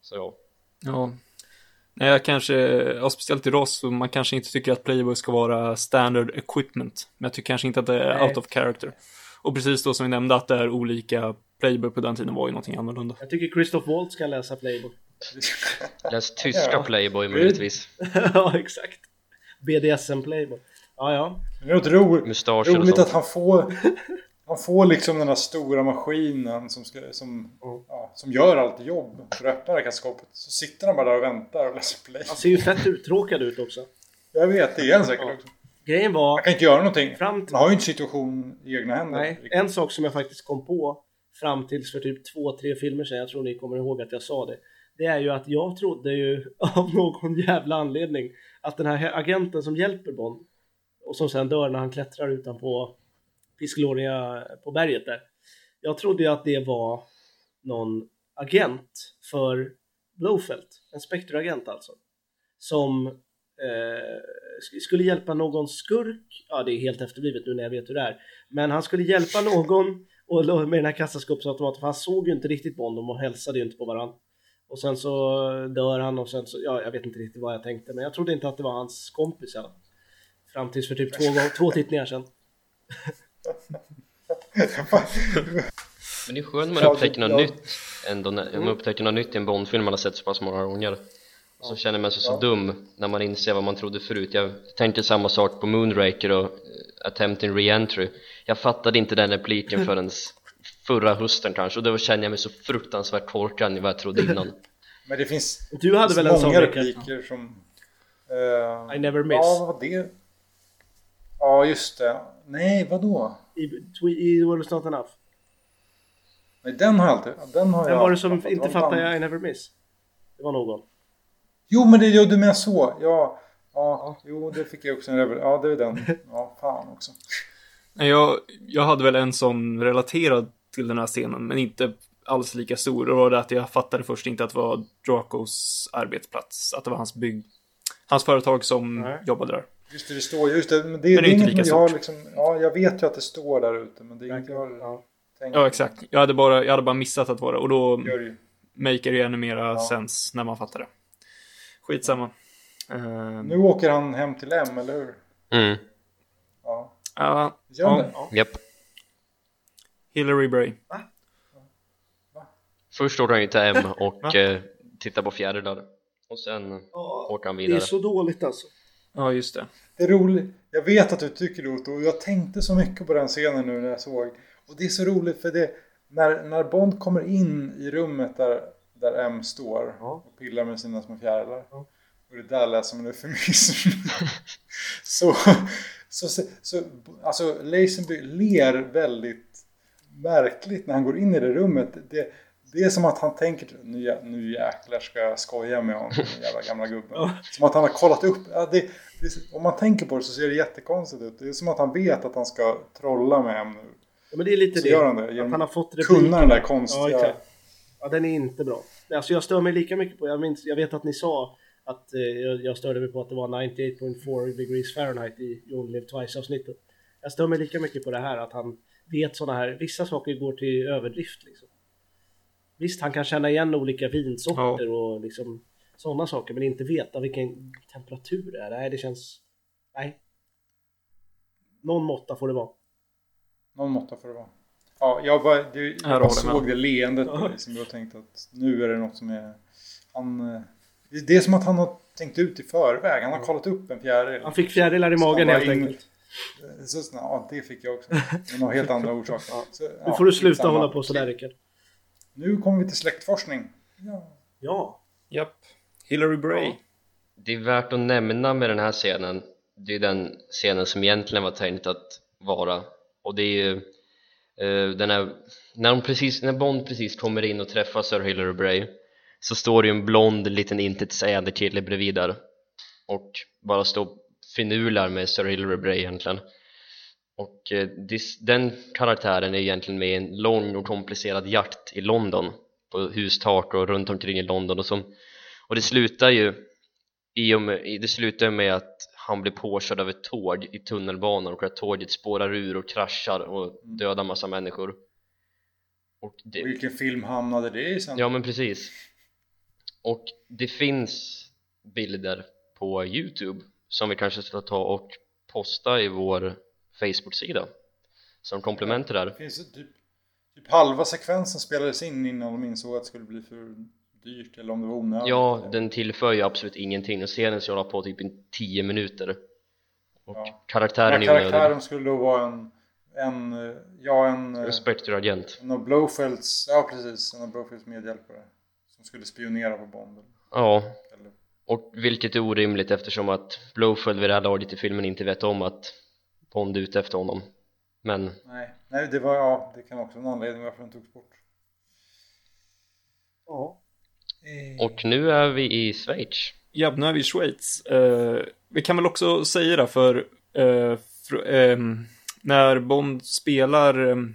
Så ja. Ja. Nej, jag kanske, ja, speciellt i så man kanske inte tycker att Playboy ska vara standard equipment. Men jag tycker kanske inte att det är Nej. out of character. Och precis då som vi nämnde att det är olika Playboy på den tiden var ju någonting annorlunda. Jag tycker Christoph Waltz kan läsa Playboy. Läs tyska Ja. Playboy möjligtvis. ja, exakt. BDSM Playboy. Ja, ja. Det är roligt sånt. att han får Han får liksom den här stora maskinen som, ska, som, ja, som gör allt jobb för att öppna det här kassaskåpet. Så sitter han bara där och väntar och läser play. Han ser ju fett uttråkad ut också. Jag vet, det är han säkert Ja. också. Grejen var... Han kan inte göra någonting. Fram till... Han har ju inte situation i egna händer. Nej, riktigt. en sak som jag faktiskt kom på fram tills för typ två, tre filmer sedan, jag tror ni kommer ihåg att jag sa det. Det är ju att jag trodde ju av någon jävla anledning att den här agenten som hjälper Bond och som sen dör när han klättrar utanpå Piscloria på berget där. Jag trodde ju att det var någon agent för Blowfelt, en Spectre-agent alltså. Som eh, skulle hjälpa någon skurk, ja det är helt efterblivet nu när jag vet hur det är, men han skulle hjälpa någon och med den här kassaskåpsautomaten för han såg ju inte riktigt Bond och hälsade ju inte på varandra. Och sen så dör han och sen så, ja jag vet inte riktigt vad jag tänkte men jag trodde inte att det var hans kompis fall. Fram tills för typ två, två tittningar sedan. Men det är skönt när man Ja, upptäcker något ja. nytt ändå, när man upptäcker något nytt i en Bondfilm man har sett så pass många gånger och så känner man sig så dum när man inser vad man trodde förut jag tänkte samma sak på Moonraker och eh, Attempting Reentry jag fattade inte den repliken förrän förra hösten kanske och då kände jag mig så fruktansvärt korkad i vad jag trodde innan Men det finns Du hade väl en sån många repliker som... eh, I never miss. Ja, vad var det? Ja, just det. Nej, vadå? I, i It's Not Enough. Nej, den har jag alltid... Den har Vem jag var det som fattat. inte fattade jag I never miss? Det var någon. Jo, men det ja, du menar så. Ja, ja, jo, det fick jag också en revel. Ja, det är den. Ja, fan också. Nej, Jag, jag hade väl en som relaterad till den här scenen, men inte alls lika stor. Det var det att jag fattade först inte att det var Dracos arbetsplats, att det var hans bygg... Hans företag som Nej. jobbade där. Just det, det står just det. Men det, är det är inte inget lika jag har stort. liksom, Ja, jag vet ju att det står där ute, men det är inget jag har Ja. tänkt Ja, exakt. Jag hade bara, jag hade bara missat att det var det, och då Gör det ju. maker det ju ännu mera Ja. sens när man fattar det. Skitsamma. Ehm, Nu åker han hem till M, eller hur? mm, Ja. Gör det? Ja. japp Hillary Bray. Först åker han ju till M och Va? eh, tittar på fjärilar och sen Ja, åker han det är vidare så dåligt alltså. Ja, just det. Det är roligt. Jag vet att du tycker det Otto, och jag tänkte så mycket på den scenen nu när jag såg. Och det är så roligt för det, när, när Bond kommer in i rummet där, där M står Ja. och pillar med sina små fjärilar. Ja. Och det där lät som en eufemism. så, så, så, så, alltså Lazenby ler väldigt märkligt när han går in i det rummet. Det, det är som att han tänker, nu, nu jäklar ska jag skoja med honom, den jävla gamla gubben. Ja. Som att han har kollat upp, ja, det, det, om man tänker på det så ser det jättekonstigt ut. Det är som att han vet att han ska trolla med hem nu. Ja, men det är lite Så det. gör han det, Att genom han har fått Kunna den där Ja, konstiga... exakt. Ja, den är inte bra. Alltså jag stör mig lika mycket på, jag, minns, jag vet att ni sa att eh, jag, störde mig på att det var 98.4 degrees Fahrenheit i You Only Live Twice avsnittet. Jag stör mig lika mycket på det här att han vet sådana här, vissa saker går till överdrift liksom. Visst, han kan känna igen olika vinsorter och liksom sådana saker, men inte veta vilken temperatur det är. Nej, det känns... Nej. Någon måtta får det vara. Någon måtta får det vara. Ja, jag bara, det, jag bara såg det leendet på dig som jag tänkte att nu är det något som är... Han, eh, det är som att han har tänkt ut i förväg. Han har kollat upp en fjäril. Han fick fjärilar i magen helt in- enkelt. Så, så, ja, det fick jag också. Men av helt andra orsaker. Så, Nu ja, får du sluta skitsamma. hålla på sådär Rickard. Nu kommer vi till släktforskning. Ja. Ja. Japp. Hillary Bray. Ja. Det är värt att nämna med den här scenen Det är den scenen som egentligen var tänkt att vara Och det är ju eh, den här, när, de precis, när Bond precis kommer in och träffar Sir Hillary Bray Så står det ju en blond liten intetsägande kille bredvid där Och bara står finular med Sir Hillary Bray egentligen. Och eh, den karaktären är egentligen med i en lång och komplicerad jakt i London. På hustak och runt omkring i London och, som, och det slutar ju i och med, det slutar med att han blir påkörd av ett tåg i tunnelbanan och att tåget spårar ur och kraschar och dödar massa människor. Och det, Vilken film hamnade det i sen? Ja men precis. Och det finns bilder på Youtube som vi kanske ska ta och posta i vår Facebook-sida som komplement till det Det här finns typ, typ halva sekvensen spelades in innan de insåg att det skulle bli för dyrt eller om det var onödigt. Ja, den tillför ju absolut ingenting och scenen ska hålla på typ i 10 minuter och Ja. karaktären Den är onödig karaktären skulle då vara en, en ja en, Spectre-agent en av Blowfelds, ja precis, en av Blowfelds medhjälpare. Som skulle spionera på Bond. Ja, och vilket är orimligt eftersom att Blowfield vid det här laget i filmen inte vet om att Bond är ute efter honom men nej, nej, det var, ja, det kan också vara en anledning varför den togs bort. Ja. Eh, och nu är vi i Schweiz Ja, nu är vi i Schweiz. Eh, vi kan väl också säga det för eh, fr- ehm, när Bond spelar ehm,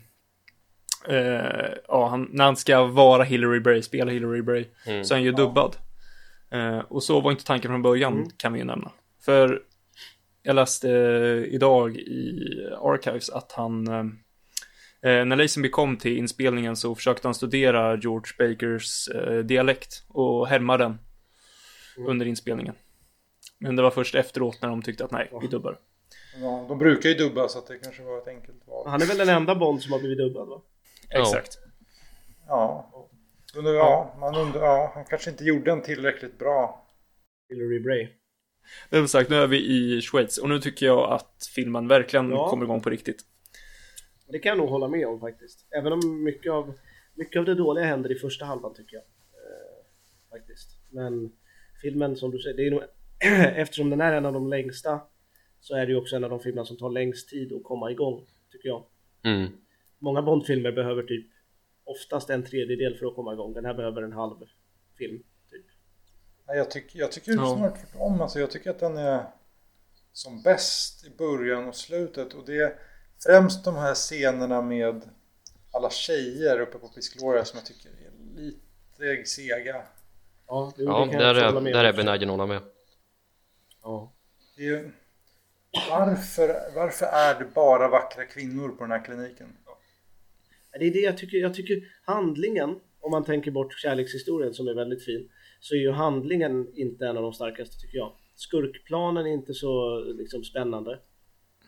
eh, ja, han, när han ska vara Hillary Bray, spela Hillary Bray, Mm. så är han ju dubbad. Eh, och så var inte tanken från början, Mm. kan vi ju nämna. För jag läste eh, idag i Archives att han eh, Eh, när Lazenby kom till inspelningen så försökte han studera George Bakers eh, dialekt och härma den Mm. under inspelningen. Men det var först efteråt när de tyckte att nej, vi dubbar. ja, de brukar ju dubba så att det kanske var ett enkelt val. Han är väl den enda Bond som har blivit dubbad va? Ja. Exakt. Ja. Undrar, ja, man undrar, ja, han kanske inte gjorde en tillräckligt bra. Hillary Bray. Väl sagt, nu är vi i Schweiz och nu tycker jag att filmen verkligen Ja. kommer igång på riktigt. Det kan jag nog hålla med om faktiskt. Även om mycket av, mycket av det dåliga händer i första halvan tycker jag. Eh, faktiskt. Men filmen som du säger, det är nog, eftersom den är en av de längsta så är det ju också en av de filmer som tar längst tid att komma igång, tycker jag. mm. Många Bondfilmer behöver typ oftast en tredjedel för att komma igång. Den här behöver en halv film. Typ. Nej, Jag, tycker jag tycker Ja. snart tvärtom. Alltså, jag tycker att den är som bäst i början och slutet. Och det är främst de här scenerna med alla tjejer uppe på Piscloria som jag tycker är lite sega. Ja, Ja, det kan där är, där är benägen att hålla med Ja. Det är ju, varför, varför är det bara vackra kvinnor på den här kliniken? Det är det jag tycker, jag tycker handlingen, om man tänker bort kärlekshistorien som är väldigt fin, så är ju handlingen inte en av de starkaste tycker jag. Skurkplanen är inte så liksom, spännande.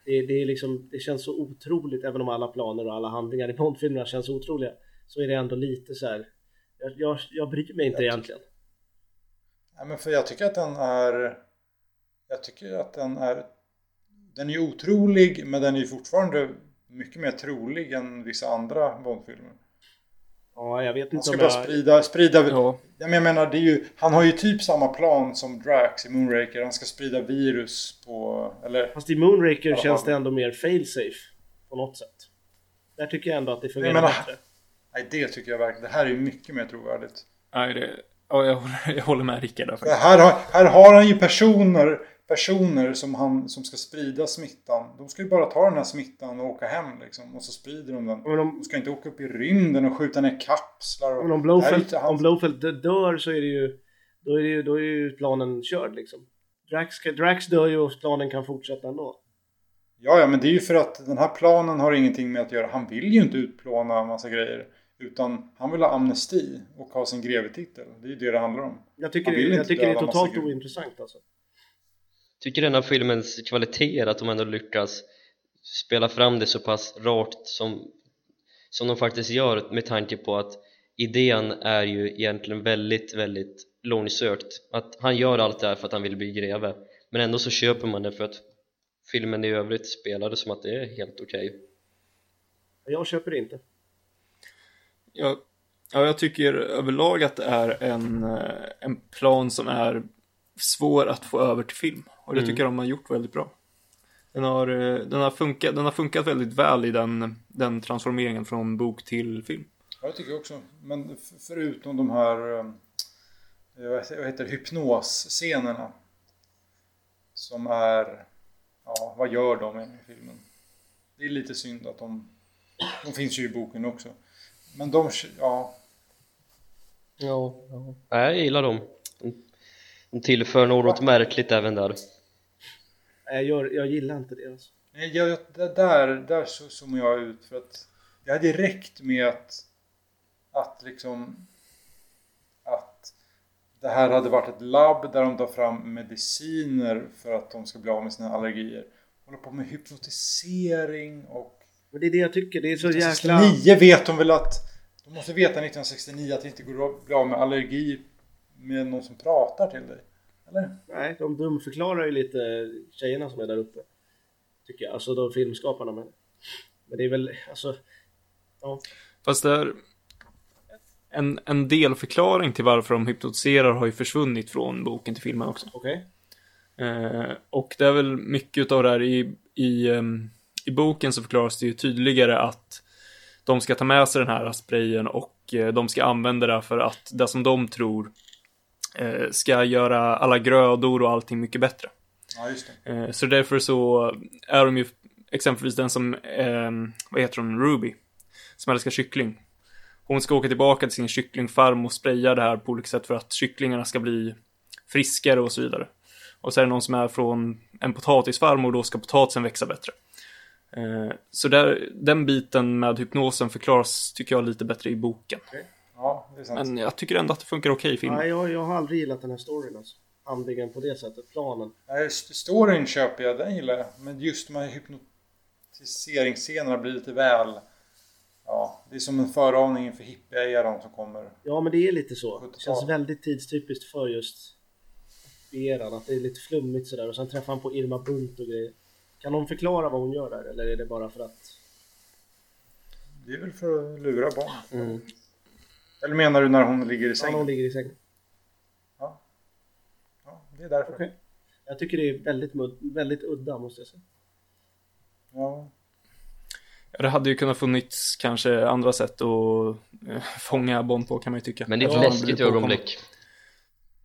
Det, det, är liksom, det känns så otroligt, även om alla planer och alla handlingar i Bondfilmerna känns otroliga, så är det ändå lite så här. Jag, jag, jag bryr mig inte egentligen. Nej, men för jag tycker att den är... Jag tycker att den är... Den är otrolig men den är fortfarande mycket mer trolig än vissa andra Bondfilmer. Ja, jag vet Han inte ska om bara jag... sprida, sprida Ja, jag menar, det är ju, han har ju typ samma plan som Drax i Moonraker. Han ska sprida virus på... Eller... Fast i Moonraker känns det ändå mer failsafe på något sätt. Där tycker jag ändå att det fungerar menar- bättre. Nej, det tycker jag verkligen. Det här är ju mycket mer trovärdigt. nej, det, ja jag, håller- jag håller med Rickard där För faktiskt. här, har, här har han ju personer, personer som, han, som ska sprida smittan. De ska ju bara ta den här smittan och åka hem liksom. Och så sprider de den. Men om, De ska inte åka upp i rymden och skjuta ner kapslar. Och, Men om Blowfelt, hans- om Blowfelt dör så är det ju då är, det ju, då är ju planen körd liksom. Drax, Drax dör ju och planen kan fortsätta ändå. Ja, ja, men det är ju för att den här planen har ingenting med att göra. Han vill ju inte utplåna en massa grejer. Utan han vill ha amnesti och ha sin grevetitel. Det är ju det det handlar om. Jag tycker, Han jag tycker det är totalt ointressant alltså. Tycker den här filmens kvalitet är att de ändå lyckas spela fram det så pass rakt som, som de faktiskt gör med tanke på att idén är ju egentligen väldigt, väldigt långsökt att han gör allt det här för att han vill bli greve men ändå så köper man det för att filmen i övrigt spelar det som att det är helt okej Jag köper det inte. Jag, ja, jag tycker överlag att det är en, eh, en plan som är svår att få över till film. Och det Mm. tycker jag de har gjort väldigt bra. Den har, eh, den har, funkat, den har funkat väldigt väl i den, den transformeringen från bok till film. Ja, det tycker jag också. Men förutom de här, eh, vad heter hypnosscenerna. Som är, ja, vad gör de i filmen? Det är lite synd att de... De finns ju i boken också. Men de, ja... Ja, ja. Nej, jag gillar dem. De, tillför något märkligt även där. Nej, Jag, jag gillar inte det alltså. Nej, jag, där, där så zoomar jag ut för att det hade räckt med att, att liksom att det här hade varit ett labb där de tar fram mediciner för att de ska bli av med sina allergier. Håller på med hypnotisering och Men det är det jag tycker, det är så jäkla... 1969 vet de väl att de måste veta 1969 att det inte går att bli av med allergi med någon som pratar till dig. Eller? Nej, de dumförklarar ju lite tjejerna som är där uppe. Tycker jag, alltså de filmskaparna men. Men det är väl, alltså... Ja, Fast det är en, en delförklaring till varför de hypnotiserar har ju försvunnit från boken till filmen också. okej. Eh, och det är väl mycket av det här i, i, ehm, i boken så förklaras det ju tydligare att de ska ta med sig den här sprayen och eh, de ska använda det för att det som de tror ska göra alla grödor och allting mycket bättre. Ja, just det. Eh, så därför så är de ju exempelvis den som, eh, vad heter hon, Ruby, som älskar kyckling. Hon ska åka tillbaka till sin kycklingfarm och spraya det här på olika sätt för att kycklingarna ska bli friskare och så vidare. Och så är det någon som är från en potatisfarm och då ska potatisen växa bättre. Eh, så där, den biten med hypnosen förklaras, tycker jag, lite bättre i boken. Ja, det är sant. Men jag tycker ändå att det funkar okej i filmen. Nej, jag, jag har aldrig gillat den här storyn alltså. Handlingen på det sättet, planen. Nej, st- storyn köper jag, den gillar jag. Men just de här hypnotiseringsscenerna blir lite väl... Ja, det är som en föraning inför hippie-eran som kommer. Ja, men det är lite så. Det 70-tal. känns väldigt tidstypiskt för just eran, att det är lite flummigt sådär. Och sen träffar han på Irma Bunt och grejer. Kan någon förklara vad hon gör där, eller är det bara för att... Det är väl för att lura barn. Mm. Eller menar du när hon ligger i Ja, sängen? hon ligger i sängen. Ja, det är därför. Okej. Jag tycker det är väldigt, väldigt udda, måste jag säga. Ja. Ja, det hade ju kunnat funnits kanske andra sätt att eh, fånga Bond på kan man ju tycka. Men det är ett Ja, läskigt ögonblick.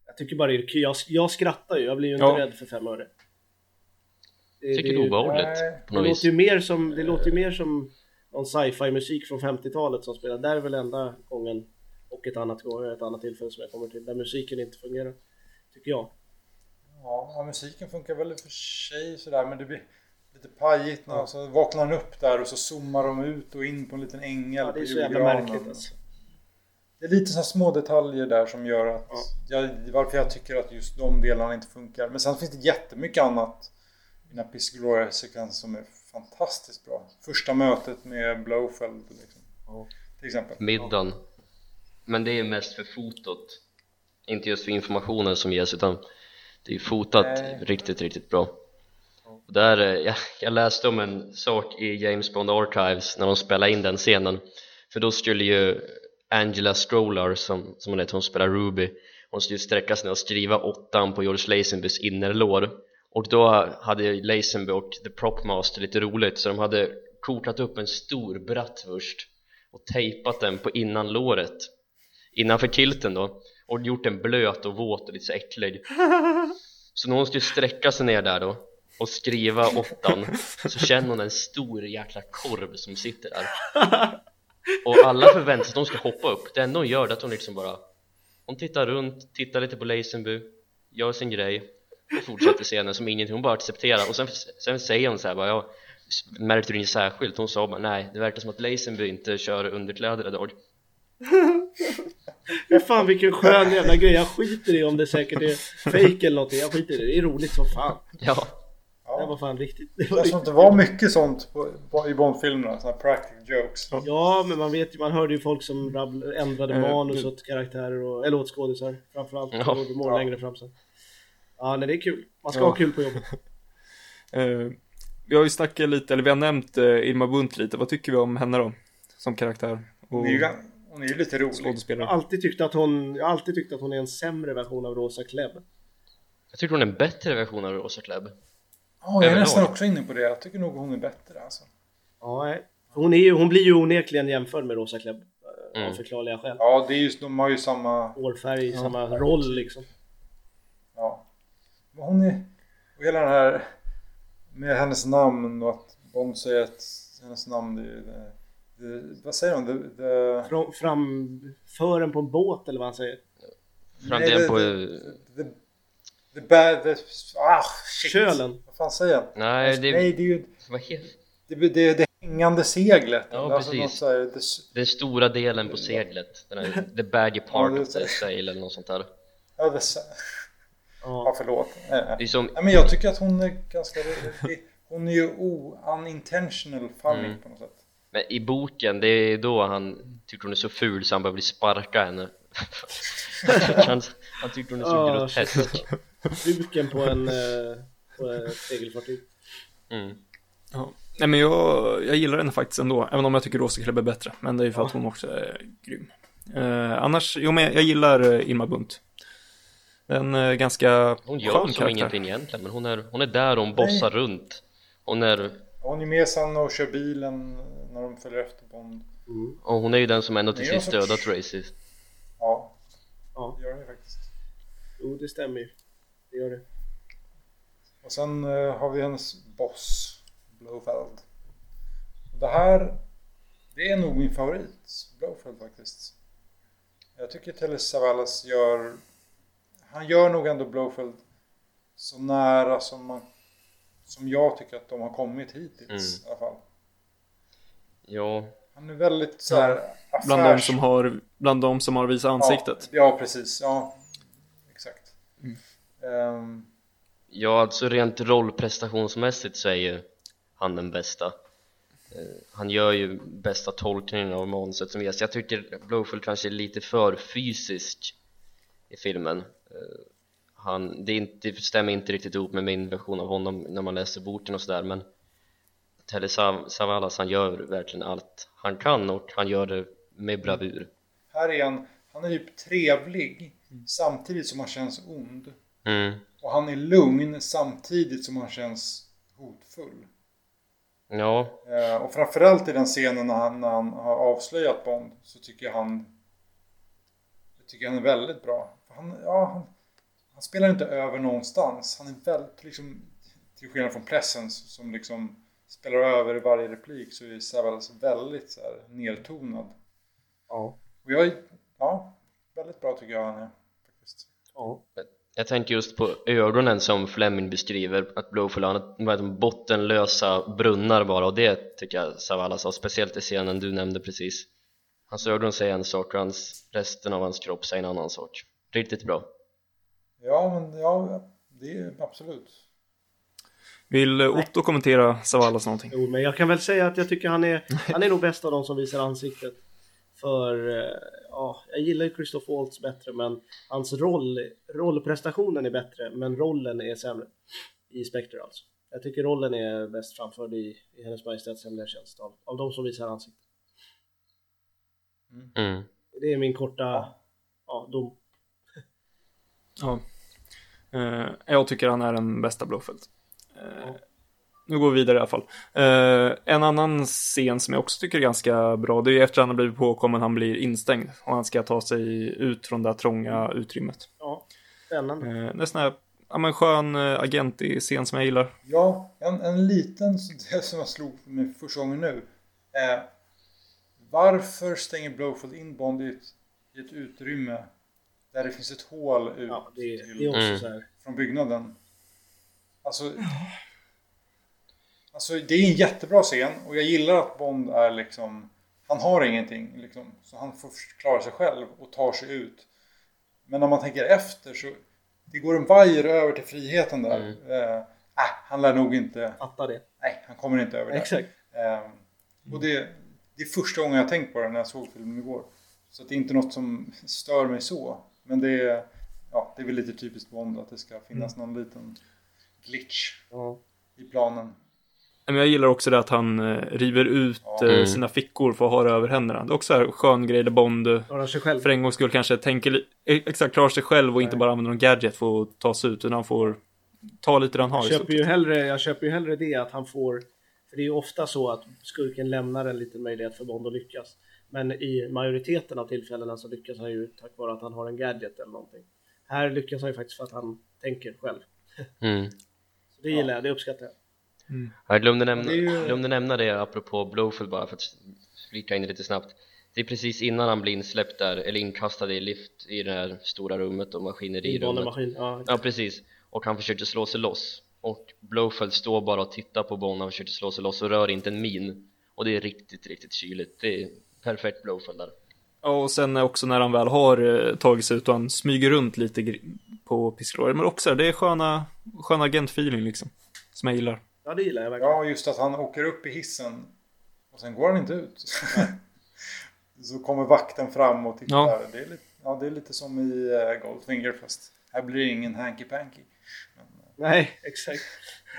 Jag tycker bara det är kul. Jag, jag skrattar ju, jag blir ju inte Ja. rädd för fem öre. Det, Jag tycker det det, är obehagligt på det något låter vis. ju mer som, det låter ju mer som någon sci-fi musik från 50-talet som spelar. Där är väl enda gången och ett annat, ett annat tillfälle som jag kommer till där musiken inte fungerar. Tycker jag. Ja, ja, musiken funkar väl i och för sig sådär men det blir lite pajigt när så vaknar han upp där och så zoomar de ut och in på en liten ängel Ja, det på är så jävla julgranen. märkligt alltså. Det är lite sådana små detaljer där som gör att jag, varför jag tycker att just de delarna inte funkar. Men sen finns det jättemycket annat i den här Piss Gloria-sekvensen som är fantastiskt bra. Första mötet med Blowfeld liksom. Till exempel. Middagen. Men det är mest för fotot. Inte just för informationen som ges utan det är fotat Nej. riktigt, riktigt bra. Och där, eh, jag, jag läste om en sak i James Bond Archives när de spelade in den scenen. För då skulle ju Angela Stroller, som, som hon heter, hon spelar Ruby, hon skulle sträcka sig ner och skriva åttan på George Lazenbys innerlår. Och då hade Lazenby och The Propmaster lite roligt så de hade kokat upp en stor bratwurst och tejpat den på innanlåret innanför kilten då. Och gjort den blöt och våt och lite så äcklig. Så när hon skulle sträcka sig ner där då och skriva åttan. Så känner hon en stor jäkla korv som sitter där. Och alla förväntar sig att de ska hoppa upp. Det enda hon gör är att hon liksom bara hon tittar runt, tittar lite på Lazenby gör sin grej och fortsätter scenen som ingenting, hon bara accepterar. Och sen, sen säger hon så här bara ja märkte du inget särskilt? Hon sa bara nej, det verkar som att Lazenby inte kör underkläder idag Ja, fan vilken skön jävla grej. Jag skiter i om det säkert är fake eller någonting. Jag skiter i det. Det är roligt som fan. ja, Det var fan riktigt. Det Det var känns riktigt. det var mycket sånt på, på, i Bond-filmerna, sådana practical jokes. Ja, men man vet ju, man hörde ju folk som rabbl- ändrade Eh, manus du- åt karaktärer och, eller åt skådisar framförallt. Ja. Och det mår Ja. längre fram sen. Ja, nej det är kul. Man ska Ja. ha kul på jobbet. Eh, vi har ju snackat lite, eller vi har nämnt eh, Irma Bunt lite. Vad tycker vi om henne då? Som karaktär och Hon är ju, hon är ju lite rolig. Jag har alltid tyckt att hon, jag har alltid tyckt att hon är en sämre version av Rosa Klebb. jag tycker hon är en bättre version av Rosa Klebb Ja, jag är nästan också inne på det. Jag tycker nog hon är bättre alltså. Ja, hon, är ju, hon blir ju onekligen jämförd med Rosa Klebb. eh, Av Mm. förklarliga skäl. Ja, det är just, de har ju samma... Hårfärg, samma roll liksom. Ja. Men hon är... Och hela den här... Med hennes namn och att Bond säger att hennes namn. Det, är det, det, vad säger hon? Det, det, Fram, framför en på en båt eller vad han säger. Framdelen det- på... det, det, det, bär, det, ah, shit. Kölen. Vad fan säger han? Nej, det, Nej, det är ju vad heter det, det, det hängande seglet. Ja, Alltså precis. något så här, det, Den stora delen på seglet, den här, the baggy part det of the sail eller något sånt där ja, det, ja, Ja. förlåt. Nej, Det är nej. som, Nej, men jag tycker att hon är ganska... det- Hon är ju o, unintentional funny Mm. på något sätt. Men i boken, det är då han tycker hon är så ful så han bara vill sparka henne han, han tycker hon är så Ah, grotesk Buken på en eh, på ett segelfartyg. mm. Ja. Nej men jag, jag gillar henne faktiskt ändå, även om jag tycker Rosa Klebb är bättre. Men det är ju för Ja. att hon också är grym. Eh, annars, jo men jag gillar eh, Irma Bunt. En eh, ganska Hon gör skön som karaktär. ingenting egentligen men hon är, hon är där och hon bossar runt Hon är, Hon är med sen och kör bilen de följer efter Bond. Mm. och hon är ju den som ändå till sist dödat Tracy Ja, Ja, det gör hon ju faktiskt. jo det stämmer ju. Det gör det. Och sen eh, har vi hennes boss, Blofeld. Och det här, det är nog min favorit, Blofeld faktiskt. Jag tycker Telly Savalas gör, han gör nog ändå Blofeld så nära som man, som jag tycker att de har kommit hittills i alla fall. Ja, Han är väldigt så här Bland de affärs... som har, bland de som har visat ansiktet. Ja, ja precis. Ja, exakt. Mm. Ehm, ja alltså rent rollprestationsmässigt så är ju han den bästa Eh, Han gör ju bästa tolkningen av manuset som ges Jag tycker Blowfield kanske är lite för fysisk i filmen Eh, han, det, inte, det stämmer inte riktigt ihop med min version av honom när man läser boken och sådär men Telly Sav- Savalas han gör verkligen allt han kan och han gör det med bravur här är han, han är typ trevlig samtidigt som han känns ond. mm. Och han är lugn samtidigt som han känns hotfull. Ja, Eh, och framförallt i den scenen när han, när han har avslöjat Bond så tycker jag han jag tycker han är väldigt bra. Han, ja, han, han spelar inte över någonstans. Han är väldigt liksom till skillnad från Presence som liksom spelar över i varje replik så är Savalas väldigt så här, nedtonad. Ja. Och jag ja, väldigt bra tycker jag han är. Faktiskt. Ja. Jag tänker just på ögonen som Fleming beskriver att Blowfield har bottenlösa brunnar bara och det tycker jag Savalas har speciellt i scenen du nämnde precis Hans ögon säger en sak och hans, resten av hans kropp säger en annan sak Riktigt bra Ja, men ja, det är absolut. Vill Otto kommentera Savalas någonting? Jo, men jag kan väl säga att jag tycker han är, han är nog bäst av de som visar ansiktet. För, eh, ja, jag gillar ju Christoph Waltz bättre, men hans roll, rollprestationen är bättre, men rollen är sämre. I Spectre alltså. Jag tycker rollen är bäst framförd i, i Hennes Majestäts Hemliga Tjänst av, av de som visar ansiktet. mm. Det är min korta ja, dom. Ja. Eh, jag tycker han är den bästa Blofeld. Eh, Ja. Nu går vi vidare i alla fall. Eh, en annan scen som jag också tycker är ganska bra, det är efter han har blivit påkommen, han blir instängd och han ska ta sig ut från det trånga utrymmet. Ja, spännande. Eh, det är sån här, ja men skön eh, agent i scen som jag gillar. Ja, en, en liten det som jag slog mig första gången nu. Eh, varför stänger Blowfield in Bond i ett, i ett utrymme där det finns ett hål ut Ja, det, det är också Mm. så här. från byggnaden? Alltså, alltså, det är en jättebra scen och jag gillar att Bond är liksom... Han har ingenting liksom, så han får klara sig själv och tar sig ut. Men när man tänker efter så... Det går en vajer över till friheten där. Mm. Eh, äh, han lär nog inte... Fatta det. Nej, han kommer inte över det. Exakt. Ehm, och det, det är första gången jag tänkt på det när jag såg filmen igår. Så att det är inte något som stör mig så. Men det är, ja, det är väl lite typiskt Bond att det ska finnas någon liten glitch Ja. i planen. Men jag gillar också det att han eh, river ut Ja. eh, Mm. sina fickor för att ha det över händerna. Det är också en skön grej där Bond eh, Klarar sig själv. för en gångs skull kanske tänker eh, exakt klarar sig själv och inte Nej. bara använder någon gadget för att ta sig ut utan han får ta lite det han har. Jag köper, ju hellre, jag köper ju hellre det att han får, för det är ju ofta så att skurken lämnar en liten möjlighet för Bond att lyckas. Men i majoriteten av tillfällena så lyckas han ju tack vare att han har en gadget eller någonting. Här lyckas han ju faktiskt för att han tänker själv. Mm. Det gillar jag, det uppskattar jag. Mm. Jag glömde nämna, Det är ju- glömde nämna det apropå Blowfield bara för att flika in det lite snabbt Det är precis innan han blir insläppt där, eller inkastad i lift i det här stora rummet och maskineri rummet Maskin. Ja. Ja precis, och han försöker slå sig loss och Blowfield står bara och tittar på Bond han försöker slå sig loss och rör inte en min och det är riktigt, riktigt kyligt det är perfekt Blowfield där och sen också när han väl har eh, tagit sig ut och han smyger runt lite på Piscalore. Men också det är sköna, skön agentfeeling liksom. Som jag gillar. ja, det gillar jag verkligen. Ja, just att han åker upp i hissen och sen går han inte ut. så kommer vakten fram och tittar. Ja. Det, är lite, ja, det är lite som i uh, Goldfinger fast här blir det ingen hanky-panky. Nej, exakt.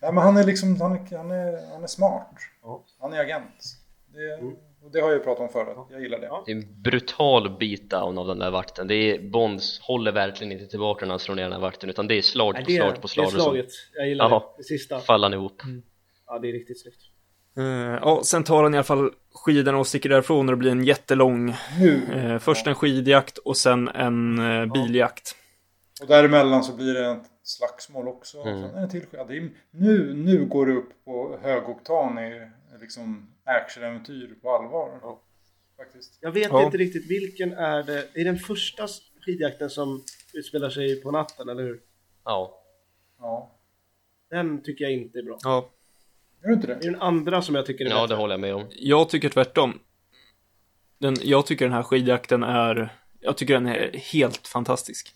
Nej, men han är liksom, han är, han är, han är smart. Ja. Han är agent. Det, och det har jag ju pratat om förut. Jag gillar det. Det är en brutal beatdown av den där vakten det är, Bonds håller verkligen inte tillbaka när han slår ner den här vakten utan det är slag Nej, på det, slag på slag det är slaget. Jag gillar Jaha. det. Det sista. faller han ihop Ja, det är riktigt snyggt. Eh, ja, sen tar han i alla fall skidorna och sticker därifrån och det blir en jättelång. Nu. Eh, först en skidjakt och sen en eh, biljakt. Och däremellan så blir det ett slagsmål också. Mm. Sen är det till, ja, det är, nu, nu går det upp på högoktan i liksom actionäventyr på allvar. Ja. Faktiskt. Jag vet Ja. inte riktigt vilken är det. Det är den första skidjakten som utspelar sig på natten, eller hur? Ja, Ja. Den tycker jag inte är bra. Ja, Gör du inte Det är det? den andra som jag tycker är ja bättre. det håller jag med om jag tycker tvärtom. Den, jag tycker den här skidjakten är, jag tycker den är helt fantastisk.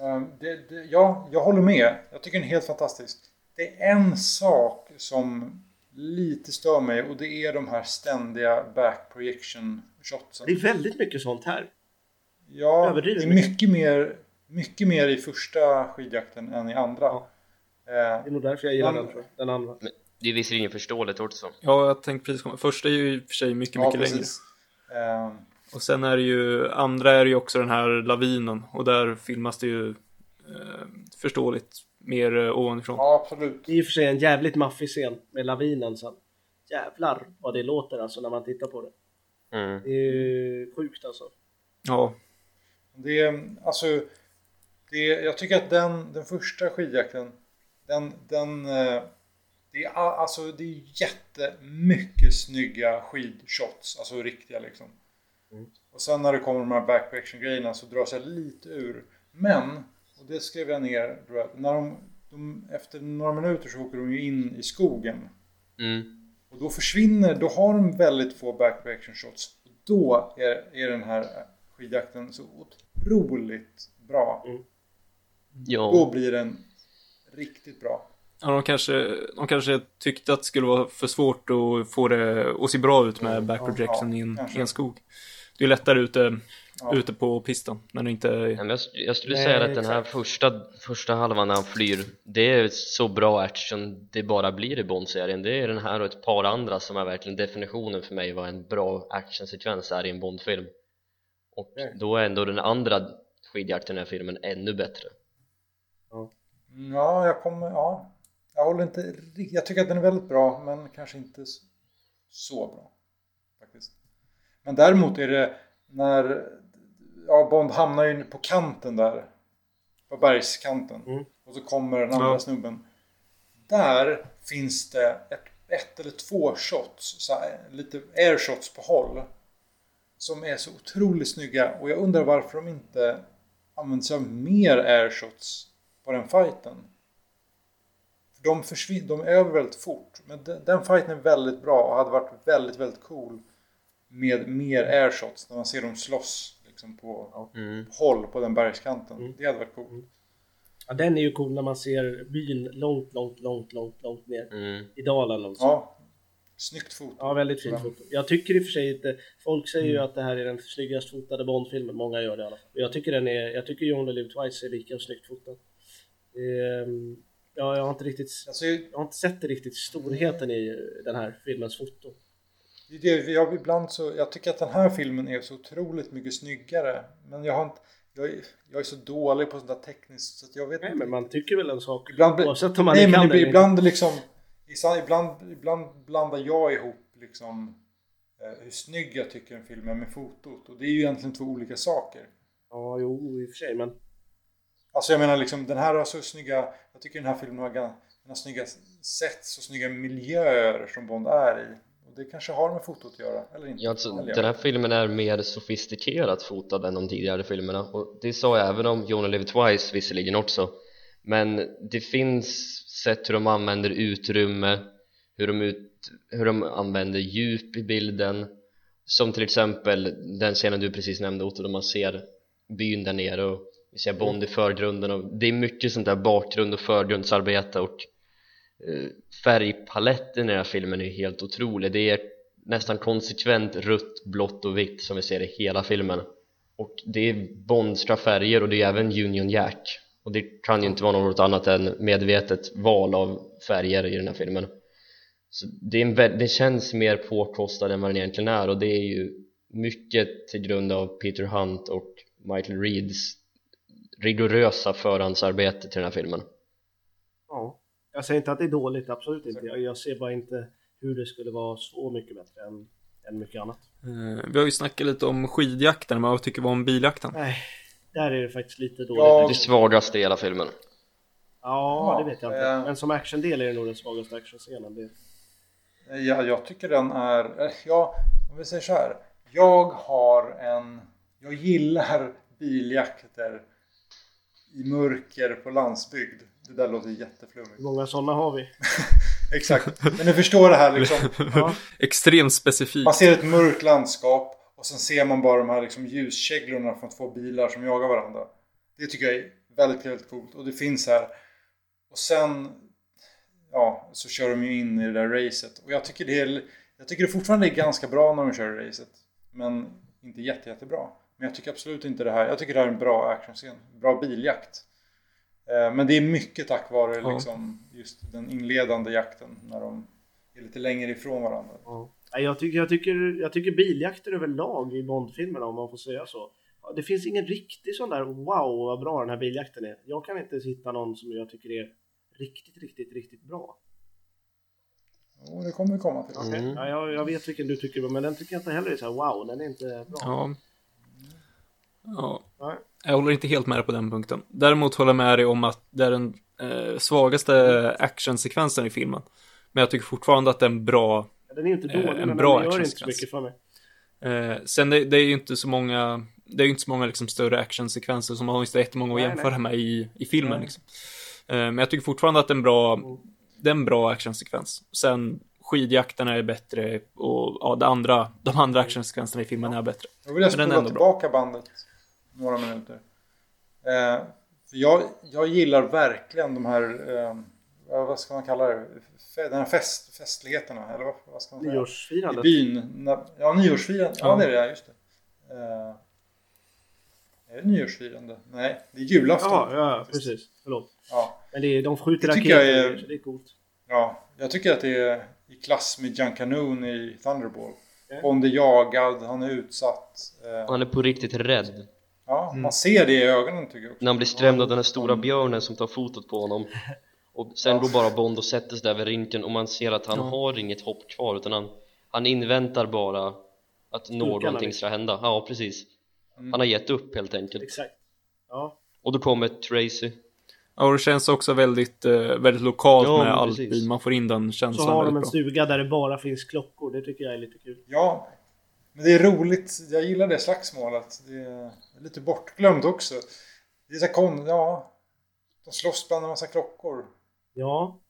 Ehm, det, det ja, jag håller med. Jag tycker den är helt fantastisk. Det är en sak som lite stör mig och det är de här ständiga back projection shotsen. Det är väldigt mycket sånt här. Ja, det är mycket. mer, mycket mer i första skidjakten än i andra. Ja. Eh, Det är nog därför jag gillar den, jag. Den andra. Men det är visserligen förståeligt också Ja, jag tänkte precis komma. Första är ju i och för sig mycket, mycket längre. Ehm, Och sen är det ju, andra är det ju också den här lavinen. Och där filmas det ju eh, förståeligt mer eh, ovanifrån. ja, absolut. Det är i och för sig en jävligt maffig scen med lavinen sen. Jävlar vad det låter alltså när man tittar på det. mm. Det är sjukt alltså. Ja, Det är, alltså, det är, jag tycker att den, den första skidjakten, den, den, eh, det är, alltså, det är jättemycket snygga skidshots, alltså riktiga liksom. Mm. Och sen när det kommer de här backpaction grejerna så dras jag lite ur. Men, och det skrev jag ner, tror jag, när de, de, efter några minuter så åker de ju in i skogen. Mm. Och då försvinner, då har de väldigt få backpaction shots. Och då är, är den här skidjakten så otroligt bra. Då Ja, blir den riktigt bra. Ja, de kanske, de kanske tyckte att det skulle vara för svårt att få det att se bra ut med back ja, projection i, en, i en skog. Det är lättare ute, Ja. ute på pistan när det inte jag, jag skulle Nej, säga att den här exakt. första, första halvan när han flyr Det är så bra action det bara blir i Bond-serien Det är den här och ett par andra som är verkligen definitionen för mig vad en bra actionsekvens är i en Bond-film Och då är ändå den andra skidjakten i den här filmen ännu bättre Ja, jag kommer, ja. Jag håller inte jag tycker att den är väldigt bra men kanske inte så, så bra. Faktiskt. Men däremot är det när ja, Bond hamnar ju på kanten där. På bergskanten. Mm. Och så kommer den andra Ja. snubben. Där finns det ett, ett eller två shots, här, lite airshots på håll. Som är så otroligt snygga och jag undrar varför de inte använder sig av mer airshots på den fighten. För de, försvinner, de är över väldigt fort. Men den, den fighten är väldigt bra och hade varit väldigt, väldigt cool med mer airshots när man ser dem slåss liksom på mm. håll på den bergskanten. Mm. Det hade varit coolt. Ja, den är ju cool när man ser byn långt, långt, långt, långt, långt ner Mm. i dalen. Ja, snyggt foto. Ja, väldigt fint foto. Jag tycker i och för sig inte... Folk säger Mm. ju att det här är den snyggast fotade Bond-filmen. Många gör det i alla fall. Jag tycker den är... Jag tycker You Only Live Twice är lika snyggt fotad. Ehm, ja, jag har inte riktigt... Alltså, Jag har inte sett det riktigt storheten i den här filmens foto. Det jag, ibland så, jag tycker att den här filmen är så otroligt mycket snyggare. Men jag har inte... Jag är, jag är så dålig på sånt där tekniskt så jag vet Nej, inte. men man tycker väl en sak Ibland oavsett om man Nej kan men det. ibland, liksom ibland, ibland blandar jag ihop liksom eh, hur snygg jag tycker en film är med fotot och det är ju egentligen två olika saker. Ja, jo, i och för sig, men... Alltså jag menar liksom den här har så snygga Jag tycker den här filmen har den har snygga sätt, så snygga miljöer som Bond är i. Och det kanske har med fotot att göra, eller inte? Ja, alltså, Eller den här filmen är mer sofistikerat fotad än de tidigare filmerna. Och det sa jag även om Only Live Twice visserligen också. Men det finns sätt hur de använder utrymme hur de, ut, hur de använder djup i bilden. Som till exempel den scenen du precis nämnde Otto, där man ser byn där nere och vi ser Bond i förgrunden och det är mycket sånt där bakgrund och förgrundsarbete och Eh, färgpaletten i den här filmen är helt otrolig. Det är nästan konsekvent rött, blått och vitt som vi ser i hela filmen. Och det är bondstra färger och det är även Union Jack. Och det kan ju inte vara något annat än medvetet val av färger i den här filmen. Så det, är en, vä- det känns mer påkostad än vad den egentligen är och det är ju mycket till grund av Peter Hunt och Michael Reeds rigorösa förhandsarbete till den här filmen. Ja. Jag säger inte att det är dåligt, absolut inte. Jag, jag ser bara inte hur det skulle vara så mycket bättre än, än mycket annat. Eh, Vi har ju snackat lite om skidjakten, men vad tycker vi om biljakten? Nej, där är det faktiskt lite dåligt. Ja. det svagaste i hela filmen Ja, det vet jag inte. eh. Men som actiondel är det nog den svagaste actionscenen. Det... Ja, jag tycker den är... eh, Ja, om vi säger så här. Jag har en... Jag gillar biljakter i mörker på landsbygd. Det där låter jätteflummigt. Hur många sådana har vi? Exakt. Men ni förstår det här liksom. Ja, Extremt specifikt. Man ser ett mörkt landskap och sen ser man bara de här liksom ljuskäglorna från två bilar som jagar varandra. Det tycker jag är väldigt, väldigt coolt. Och det finns här. Och sen ja, så kör de ju in i det där racet. Och jag tycker det är, jag tycker det fortfarande är ganska bra när de kör i racet. Men inte jätte, jättebra. Men jag tycker absolut inte det här. Jag tycker det här är en bra actionscen. Bra biljakt. Eh, Men det är mycket tack vare Ja. liksom just den inledande jakten när de är lite längre ifrån varandra. ja. Nej, Jag, tycker, jag, tycker, jag tycker biljakter överlag i Bondfilmerna om man får säga så. Ja, Det finns ingen riktig sån där wow vad bra den här biljakten är. Jag kan inte hitta någon som jag tycker är riktigt, riktigt, riktigt bra. Och det kommer vi komma till. Okej. Mm. Ja, jag, jag vet vilken du tycker men den tycker jag inte heller är så här wow, den är inte bra. Ja. Ja. Nej. Jag håller inte helt med dig på den punkten. Däremot håller jag med dig om att det är den eh, svagaste actionsekvensen i filmen. Men jag tycker fortfarande att det är en bra Den är inte Eh, dålig en men bra den gör inte så actionsekvens. mycket för mig. Eh, sen det, det är ju inte så många Det är ju inte så många liksom större actionsekvenser som man har inte jättemånga att Nej, jämföra nej. med i, i filmen liksom. eh, Men jag tycker fortfarande att det är en bra Mm. Det är en bra actionsekvens Sen skidjakterna är bättre och ja, det andra, de andra actionsekvenserna i filmen är bättre Då vill jag spola tillbaka bandet några minuter. Eh, för jag, jag gillar verkligen de här, eh, vad ska man kalla det, Fe- den här fest, festligheterna, eller vad, vad ska man säga? I Nyårsfirandet. byn. När, ja, nyårsfirande. Ja, Ja. det är det, ja, just det. Eh, är det nyårsfirande? Nej, det är julafton. Ja, ja, precis. Förlåt. Ja, Men det är, de skjuter Det raketer tycker jag är- så det är coolt. ja, jag tycker att det är i klass med Jan Canoon i Thunderball. Okej. Bond är jagad, han är utsatt. Eh, Han är på riktigt rädd ja, man ser det i ögonen tycker jag också. när han blir skrämd av den här stora björnen som tar fotot på honom och sen går bara Bond och sätter sig där vid rinken och man ser att han Ja. har inget hopp kvar utan han, han inväntar bara att någonting liksom. ska hända ja precis han har gett upp helt enkelt Exakt. Ja. och då kommer Tracy Ja, och det känns också väldigt, eh, väldigt lokalt Ja, med men allt precis. bil. Man får in den Så känslan har de en bra. stuga där det bara finns klockor. Det tycker jag är lite kul. Ja, men det är roligt. Jag gillar det slagsmålet. Det är lite bortglömt också. Det är så kon... Ja. De slåss bland en massa klockor. Ja.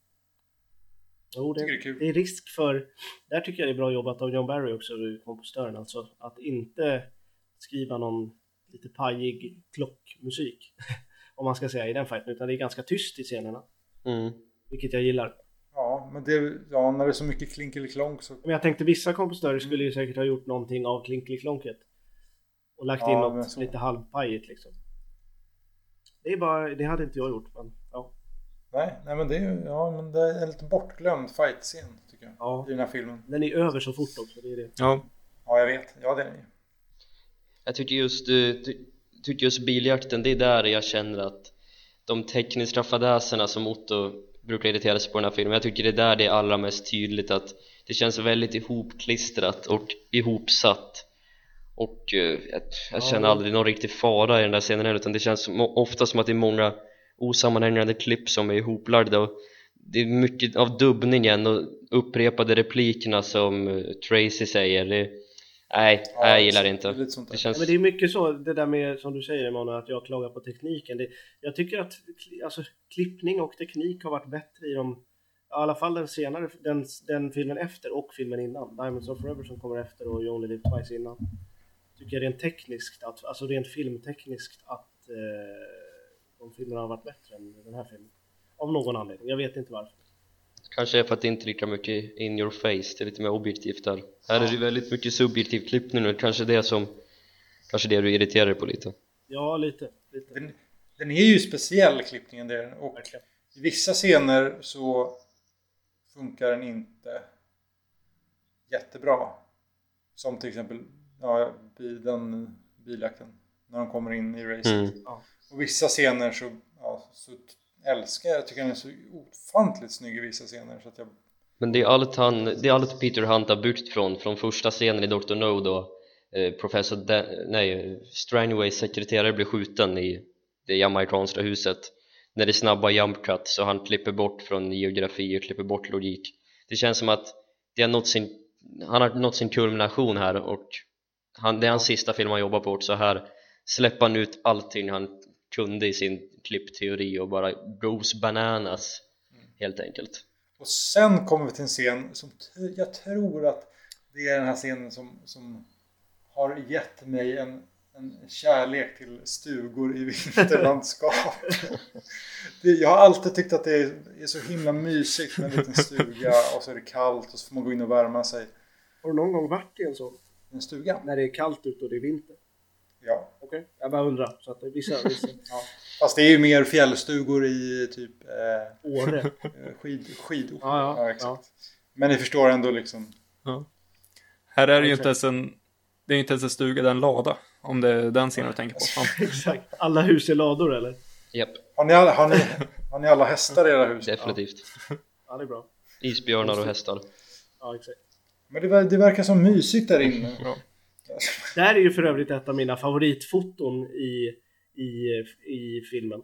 Jo, det, det är kul. det är risk för... Där tycker jag det är bra jobbat av John Barry också, kompositören alltså. Att inte skriva någon lite pajig klockmusik. om man ska säga i den fighten. Utan det är ganska tyst i scenerna. mm. Vilket jag gillar. Ja, men det, ja, när det är så mycket klinkeliklonk så... Men jag tänkte vissa kompositörer skulle ju säkert ha gjort någonting av Klinkeliklonket. Och lagt in Ja, något men så. lite halvpajigt liksom. Det är bara, det hade inte jag gjort men ja. Nej, nej men det är, ja, men det är en lite bortglömd fight-scen tycker jag. Ja. I den här filmen. Den är över så fort också, det är det. Ja, Ja, jag vet. Ja, det är det. Jag tycker just, eh, ty, tycker just biljakten, det är där jag känner att de tekniska fadäserna som Otto brukar irritera sig på den här filmen. Jag tycker det är där det är allra mest tydligt att det känns väldigt ihopklistrat och ihopsatt. Och eh, jag, jag känner aldrig någon riktig fara i den där scenen heller utan det känns ofta som att det är många osammanhängande klipp som är ihoplagda och det är mycket av dubbningen och upprepade replikerna som eh, Tracy säger. Det, nej, Ja, jag gillar det det inte det Ja, känns men det är mycket så, det där med som du säger Emanuel, att jag klagar på tekniken. Det, jag tycker att alltså, klippning och teknik har varit bättre i de, i alla fall den senare, den, den filmen efter och filmen innan. Diamonds of Forever som kommer efter och You Only Live Twice innan. Tycker jag rent tekniskt, att, alltså rent filmtekniskt att eh, de filmerna har varit bättre än den här filmen. Av någon anledning, jag vet inte varför. Kanske är för att det inte är lika mycket in your face, det är lite mer objektivt där Här är det väldigt mycket subjektiv klippning och kanske det som Kanske det du irriterar dig på lite Ja, lite. lite. Den, den är ju speciell klippningen där och Verkligen. i vissa scener så funkar den inte jättebra. Som till exempel ja, den biljakten när de kommer in i racet. mm. Och vissa scener så, ja, så älskar jag, tycker den är så ofantligt snygg i vissa scener så att jag Men det är allt han, det är allt Peter Hunt har byggt från, från första scenen i Dr. No då eh, Professor De nej, Strangways sekreterare blir skjuten i det jamaicanska huset när det är snabba jump cut så han klipper bort från geografi och klipper bort logik det känns som att det har nått sin, han har nått sin kulmination här och han, det är hans sista film han jobbar på så här släpper han ut allting han kunde i sin klippteori och bara goes bananas helt enkelt Och sen kommer vi till en scen som jag tror att det är den här scenen som, som har gett mig en, en kärlek till stugor i vinterlandskap. det, jag har alltid tyckt att det är, är så himla mysigt med en liten stuga och så är det kallt och så får man gå in och värma sig. Har du någon gång varit i en sån? En stuga? När det är kallt ute och det är vinter? Ja. Okej, jag bara undrar. Så att det- vissa, vissa. ja. Fast det är ju mer fjällstugor i typ eh, Åre. skid, skidor. Ja, ja, exakt. Men ni förstår ändå liksom. Här är det ju inte ens en, det är ju inte ens en stuga, det är en lada. Om det är den scenen du tänker på. Ja. Exakt. Alla hus är lador eller? Japp, Har ni alla, har ni, har ni alla hästar i era hus? definitivt Ja, det är bra. Isbjörnar och hästar Ja, exakt. Men det, det verkar så mysigt där inne. Ja. Det här är ju för övrigt ett av mina favoritfoton i, i, i filmen.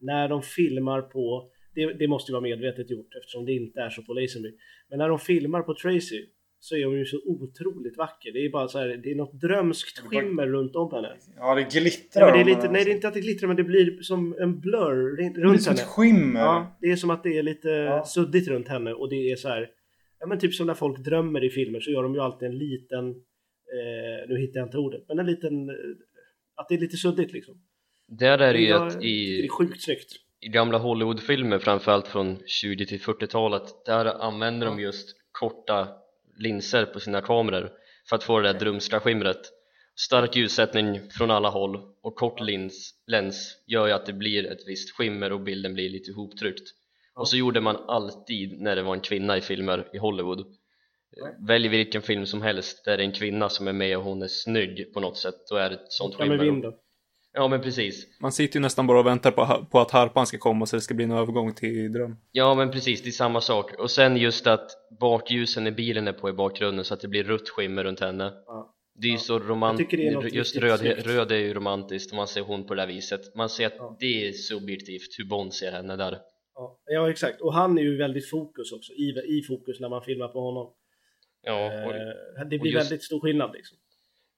När de filmar på, det, det måste ju vara medvetet gjort eftersom det inte är så på Lazenby. Men när de filmar på Tracy så är hon ju så otroligt vacker. Det är bara så här, det är något drömskt skimmer runt om henne. Ja, det Ja, glittrar. men det är lite, henne, nej, det är alltså. inte att det glittrar men det blir som en blur Det är runt som henne. ett skimmer. Ja, det är som att det är lite Ja. suddigt runt henne och det är så här. Ja men typ som när folk drömmer i filmer så gör de ju alltid en liten, eh, nu hittar jag inte ordet, men en liten, eh, att det är lite suddigt liksom. Där är det ju att i, i gamla Hollywoodfilmer framförallt från 20 till 40-talet där använder de just korta linser på sina kameror för att få det där drömska skimret stark ljussättning från alla håll och kort lins, läns gör ju att det blir ett visst skimmer och bilden blir lite ihoptryckt. Och så gjorde man alltid när det var en kvinna i filmer i Hollywood Välj vilken film som helst där det är en kvinna som är med och hon är snygg på något sätt då är det ett sånt Ja, skimmer. Ja men precis Man sitter ju nästan bara och väntar på, på att harpan ska komma så det ska bli en övergång till dröm. Ja men precis, det är samma sak och sen just att bakljusen i bilen är på i bakgrunden så att det blir rött skimmer runt henne Ja. Det är ju Ja. så romantiskt, just röd, snyggt. röd är ju romantiskt om man ser hon på det där viset Man ser att Ja. det är subjektivt hur Bond ser henne där Ja, ja exakt. Och han är ju väldigt fokus också, i, i fokus när man filmar på honom. Ja, och Eh, det blir just- väldigt stor skillnad liksom.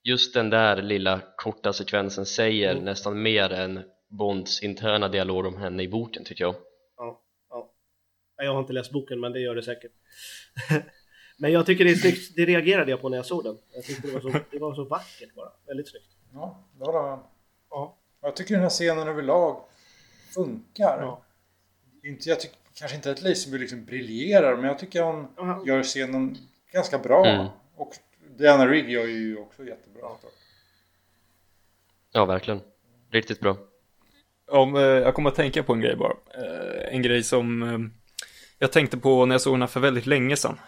just den där lilla korta sekvensen säger Mm. nästan mer än Bonds interna dialog om henne i boken tycker jag Ja, ja. Jag har inte läst boken men det gör det säkert. men jag tycker det är snyggt, det reagerade jag på när jag såg den. Jag tyckte det var så, det var så vackert bara, väldigt snyggt. Ja, det med om. Ja. Jag tycker den här scenen överlag funkar. Ja. Inte, jag tycker kanske inte att Lazenby liksom briljerar, men jag tycker hon Ja. gör scenen ganska bra. Mm. Och Diana Rigg gör ju också jättebra. Ja verkligen, riktigt bra Om, eh, jag kommer att tänka på en grej bara. Eh, en grej som eh, jag tänkte på när jag såg den här för väldigt länge sedan.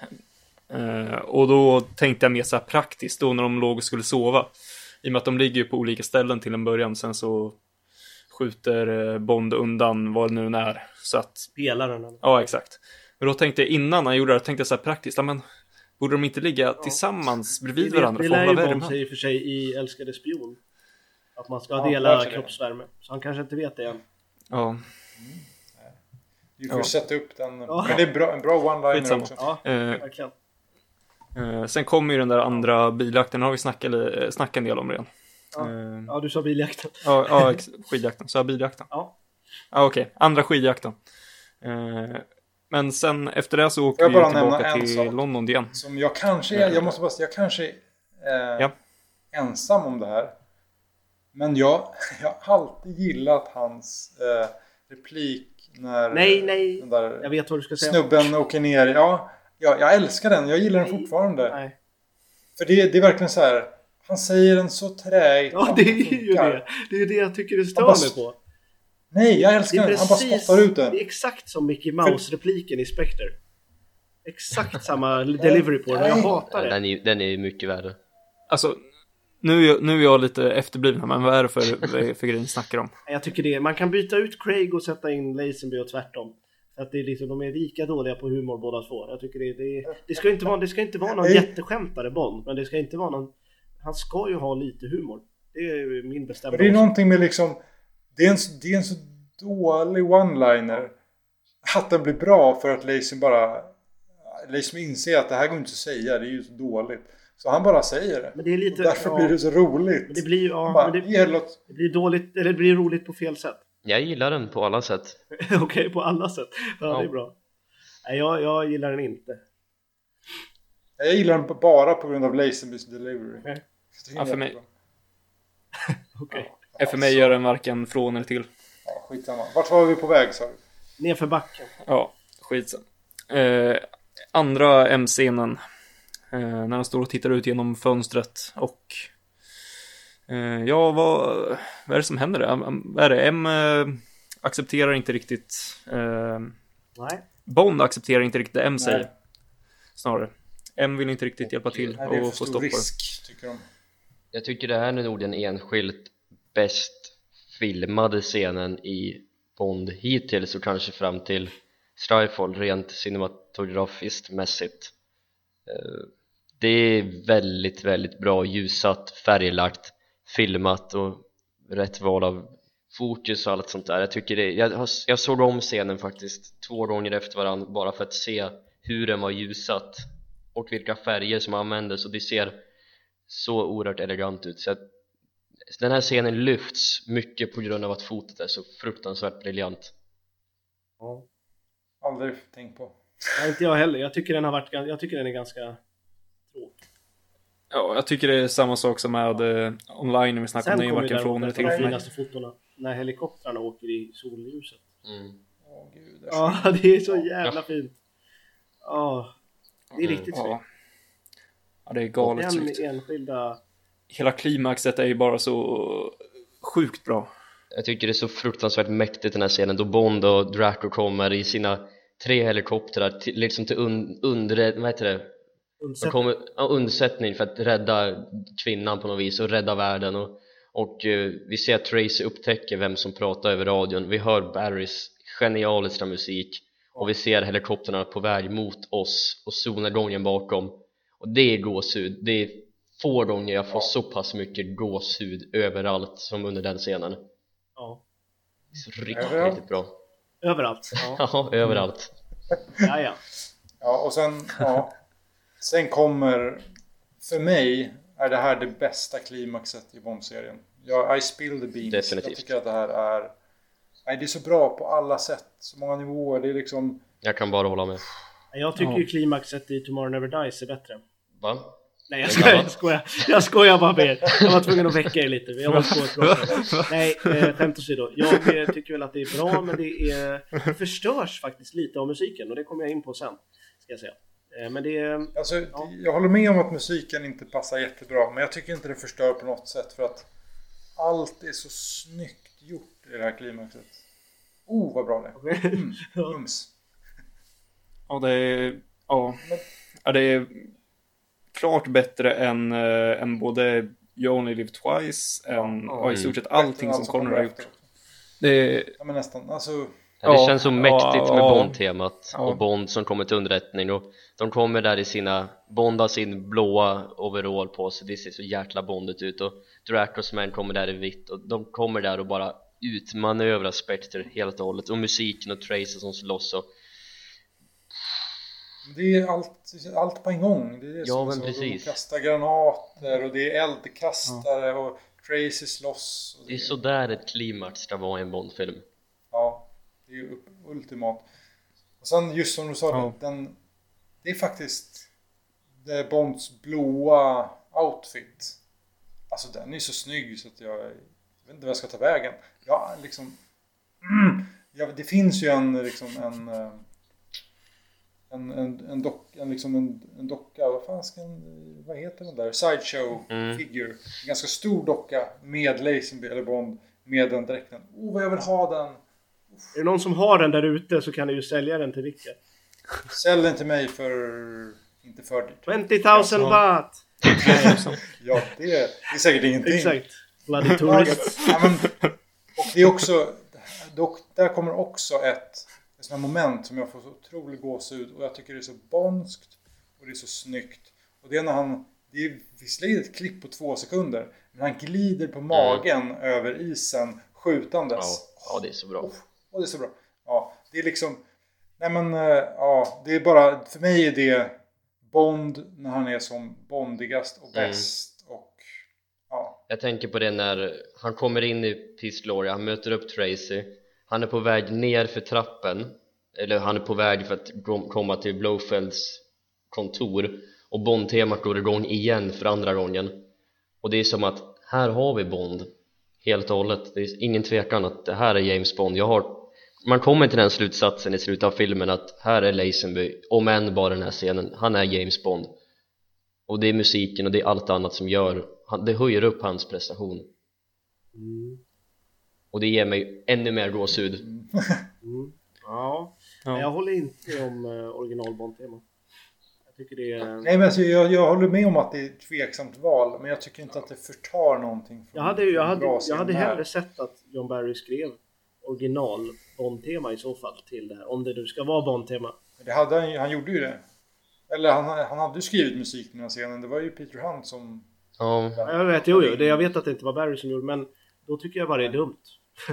Eh, och då tänkte jag mer så här praktiskt då när de låg och skulle sova. I och med att de ligger ju på olika ställen till en början. Sen så skjuter eh, Bond undan vad det nu är. Så att, Pelaren. eller? ja exakt. Men då tänkte jag innan han gjorde det, tänkte jag så här praktiskt. Ja, men, borde de inte ligga tillsammans bredvid Det, varandra det för att lär hålla ju Bond värmen? sig i och för sig i Älskade spion. Att man ska Ja, dela det. kroppsvärme. Så han kanske inte vet det än. Ja. Du får Ja. sätta upp den. Ja. Men det är bra, en bra one-liner också. Ja, Eh, verkligen. eh, sen kommer ju den där andra biljakten, den har vi snackat, li- snackat en del om redan. Ja. Eh, Ja, du sa biljakten. ja, ja, skidjakten. Så biljakten? Ja. Ja, okej. Andra skidjakten. Eh, men sen efter det så åker jag vi ju bara nämna tillbaka en till sak? London igen. Som jag kanske är, jag måste bara säga, jag kanske är eh, Ja. ensam om det här. Men jag, jag har alltid gillat hans eh, replik när Nej, nej. den där Jag vet vad du ska säga. snubben åker ner. Ja, ja, jag älskar den. Jag gillar den Nej. fortfarande. Nej. För det, det är verkligen så här. Han säger den så träigt. Ja, det den är ju det. Det är ju det jag tycker det stör bara- mig på. Nej, jag Det älskar är den. Han bara precis, spottar ut den. det är exakt som Mickey Mouse-repliken i Spectre. Exakt samma delivery på den jag hatar det. Den är, den är mycket värre Alltså, nu är, jag, nu är jag lite efterbliven här, men vad är det för, för grejer ni snackar om? Jag tycker det. Man kan byta ut Craig och sätta in Lazenby och tvärtom. För att det är liksom, de är lika dåliga på humor båda två. Jag tycker det, det, det, ska inte vara, det ska inte vara någon jätteskämtare Bond, men det ska inte vara någon... Han ska ju ha lite humor. Det är min bestämda det är någonting med liksom. Det är en, så- det är en så dålig one-liner. Att den blir bra för att Lacey bara. Lacey inser att det här går inte att säga. Det är ju så dåligt. Så han bara säger det. Men det är lite... Och därför ja, blir det så roligt. Det blir Ja, bara, det, "Ge låt- det blir dåligt, eller det blir roligt på fel sätt. Jag gillar den på alla sätt Okej, på alla sätt. Ja, det är Ja. bra. Nej, jag, jag gillar den inte. Jag gillar den bara på grund av Lazenbys delivery. Tycker Ja, för mig- jättebra. Okej. För mig gör den varken från eller till. Ja, skitsamma. Vart var vi på väg sa du? Nerför backen. Ja, skitsen. Eh, andra M-scenen. Eh, när han står och tittar ut genom fönstret och... Eh, ja, vad, vad är det som händer? där? Vad är det? M eh, accepterar inte riktigt... Eh, Nej. Bond accepterar inte riktigt det M säger. Nej. Snarare. M vill inte riktigt hjälpa till och få stopp på det. risk, tycker de. Jag tycker det här är nog den enskilt bäst filmade scenen i Bond hittills och kanske fram till Skyfall rent cinematografiskt mässigt eh, Det är väldigt, väldigt bra ljusat, färglagt, filmat och rätt val av fokus och allt sånt där. Jag tycker det, jag, jag såg om scenen faktiskt två gånger efter varandra bara för att se hur den var ljusat och vilka färger som användes och det ser så oerhört elegant ut. Så jag den här scenen lyfts mycket på grund av att fotot är så fruktansvärt briljant Ja. Aldrig tänkt på. Nej, inte jag heller. Jag tycker den har varit, jag tycker den är ganska tråkig. Ja, jag tycker det är samma sak som med eh, online när vi snackar om det. varken från däremot till finaste fotona. När helikoptrarna åker i solljuset. mm. Åh gud. det är så- Ja, det är så jävla fint. Ja, det är Mm. riktigt snyggt. Ja. ja, det är galet Den snyggt. enskilda... Hela klimaxet är ju bara så sjukt bra. Jag tycker det är så fruktansvärt mäktigt den här scenen då Bond och Draco kommer i sina tre helikoptrar till, liksom till un, under, vad heter det? De undsättning. kommer, ja, undsättning för att rädda kvinnan på något vis och rädda världen och, och eh, vi ser att Tracy upptäcker vem som pratar över radion vi hör Barrys genialiska musik och vi ser helikoptrarna på väg mot oss och solnedgången bakom och det är gåshud det är få gånger jag får så pass mycket gåshud överallt som under den scenen Ja. riktigt, Överallt? riktigt bra Överallt. Ja, ja, överallt ja. ja. Ja, och sen, ja. Sen kommer, för mig är det här det bästa klimaxet i Bond-serien. Ja, I spill the beans. Definitivt. Jag tycker att det här är, nej det är så bra på alla sätt. Så många nivåer. Det är liksom, jag kan bara hålla med Jag tycker Ja. ju klimaxet i Tomorrow Never Dies är bättre. va? Nej jag Men skojar, ja. jag skojar, jag skojar bara med er. Jag var tvungen att väcka er lite, jag var på ett bra. Nej, eh, skämt åsido. Jag eh, tycker väl att det är bra men det är, det förstörs faktiskt lite av musiken och det kommer jag in på sen. Ska jag säga. Eh, Men det alltså, Ja. jag håller med om att musiken inte passar jättebra. Men jag tycker inte det förstör på något sätt. För att allt är så snyggt gjort i det här klimaxet. Oh, vad bra det är. Mm, Ja. mums. Ja, det är... Ja. ja, det är klart bättre än, äh, än både You Only Live Twice, än ja, i stort sett allting som Connor har gjort. Det. Ja, men nästan. Alltså, Ja, det Ja, känns så ja, mäktigt med ja. Bond-temat Ja. och Bond som kommer till underrättning och de kommer där i sina, Bond har sin blåa overall på sig, det ser så jäkla bondigt ut och Dracos män kommer där i vitt och de kommer där och bara utmanövra Spectre helt och hållet och musiken och Tracer som slåss och Det är allt, allt på en gång. Det är Ja, men så. precis. De kastar granater och det är eldkastare och Tracy slåss. Det är sådär ett klimax ska vara i en Bondfilm Ja, det är ju ultimat. Och sen just som du sa, Ja. den, det är faktiskt det Bonds blåa outfit. Alltså den är så snygg så att jag, jag vet inte vad jag ska ta vägen. Ja, liksom... Mm, ja, det finns ju en, liksom en... En, en, en, dock, en, liksom en, en docka, vad fan ska en, vad heter den där? Sideshow Mm. figure. En ganska stor docka med Lazenby eller Bond med den dräkten. Oh vad jag vill ha den! Är det någon som har den där ute så kan ni ju sälja den till Rickard. Sälj den till mig för... Inte för dyrt. 20 000 baht! Ja, det är, det är säkert ingenting. Exakt. Bloody tourist. Ja, men, och det är också... Dock, där kommer också ett, här moment som jag får så otrolig gåshud och jag tycker det är så bonskt och det är så snyggt. Och det är när han... Det är visserligen ett klipp på två sekunder men han glider på magen över isen skjutandes. Ja, ja det är så bra Och det är så bra. Ja, det är liksom... Nej men, eh, ja, det är bara... För mig är det Bond när han är som bondigast och Mm. bäst och... Ja, Jag tänker på det när han kommer in i Peace Glory, han möter upp Tracy han är på väg ner för trappen Eller han är på väg för att komma till Blowfelds kontor Och Bond-temat går igång igen för andra gången. Och det är som att här har vi Bond Helt och hållet, det är ingen tvekan att det här är James Bond. Jag har, man kommer till den slutsatsen i slutet av filmen att här är Lazenby Om än bara den här scenen, han är James Bond. Och det är musiken och det är allt annat som gör det höjer upp hans prestation. Mm och det ger mig ännu mer gåshud Mm. Ja. Ja. Men jag håller inte om uh, original Bond-tema. Jag tycker det är... Nej men alltså, jag, jag håller med om att det är ett tveksamt val men jag tycker inte att det förtar någonting. från Jag hade, jag hade, jag hade hellre sett att John Barry skrev original Bond-tema i så fall till det här. Om det nu ska vara Bond-tema. Det hade han, han gjorde ju det. Eller han, han hade ju skrivit musik till den här scenen. Det var ju Peter Hunt som... ja, Ja, Jag vet, jo, jo, det, jag vet att det inte var Barry som gjorde men då tycker jag bara det är dumt.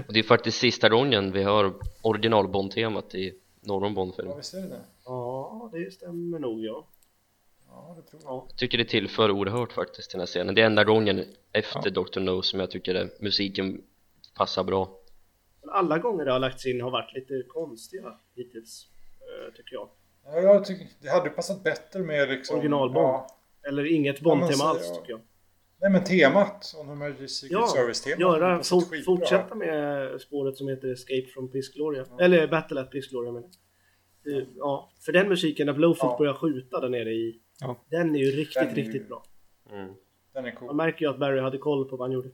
och det är faktiskt sista gången vi hör original Bond-temat i någon Bondfilm Ja visst är det det? Ja, det stämmer nog ja. Ja det tror jag. ja. jag tycker det tillför oerhört faktiskt till den här scenen det är enda gången efter Dr. No som jag tycker det, musiken passar bra alla gånger det har lagts in har varit lite konstiga hittills. eh, Tycker jag. Ja, jag tycker det hade passat bättre med liksom... Original Bond. Ja. Eller inget Ja, Bond-tema så- alls ja. tycker jag. Nej men temat. On Emergency Secret Ja, Service-temat. göra, skitbra. fortsätta med spåret som heter Escape from Peace Gloria. Eller Battle at Peace Gloria menar jag. Eh, Ja, för den musiken när Blowfoot Ja. börjar skjuta där nere i. Ja. Den är ju riktigt, är ju- riktigt bra. mm. Den är cool. Man märker ju att Barry hade koll på vad han gjorde.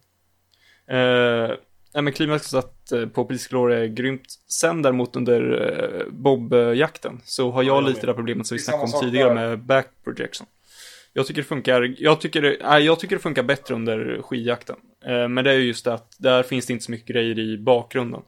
Eh, nej men klimaxet eh, på Peace Glory är grymt. Sen däremot under eh, Bob-jakten så har jag jag lite det problemet som vi snackade om tidigare där. med back projection. Jag tycker det funkar, jag tycker äh, jag tycker det funkar bättre under skidjakten. Eh, men det är ju just det att där finns det inte så mycket grejer i bakgrunden.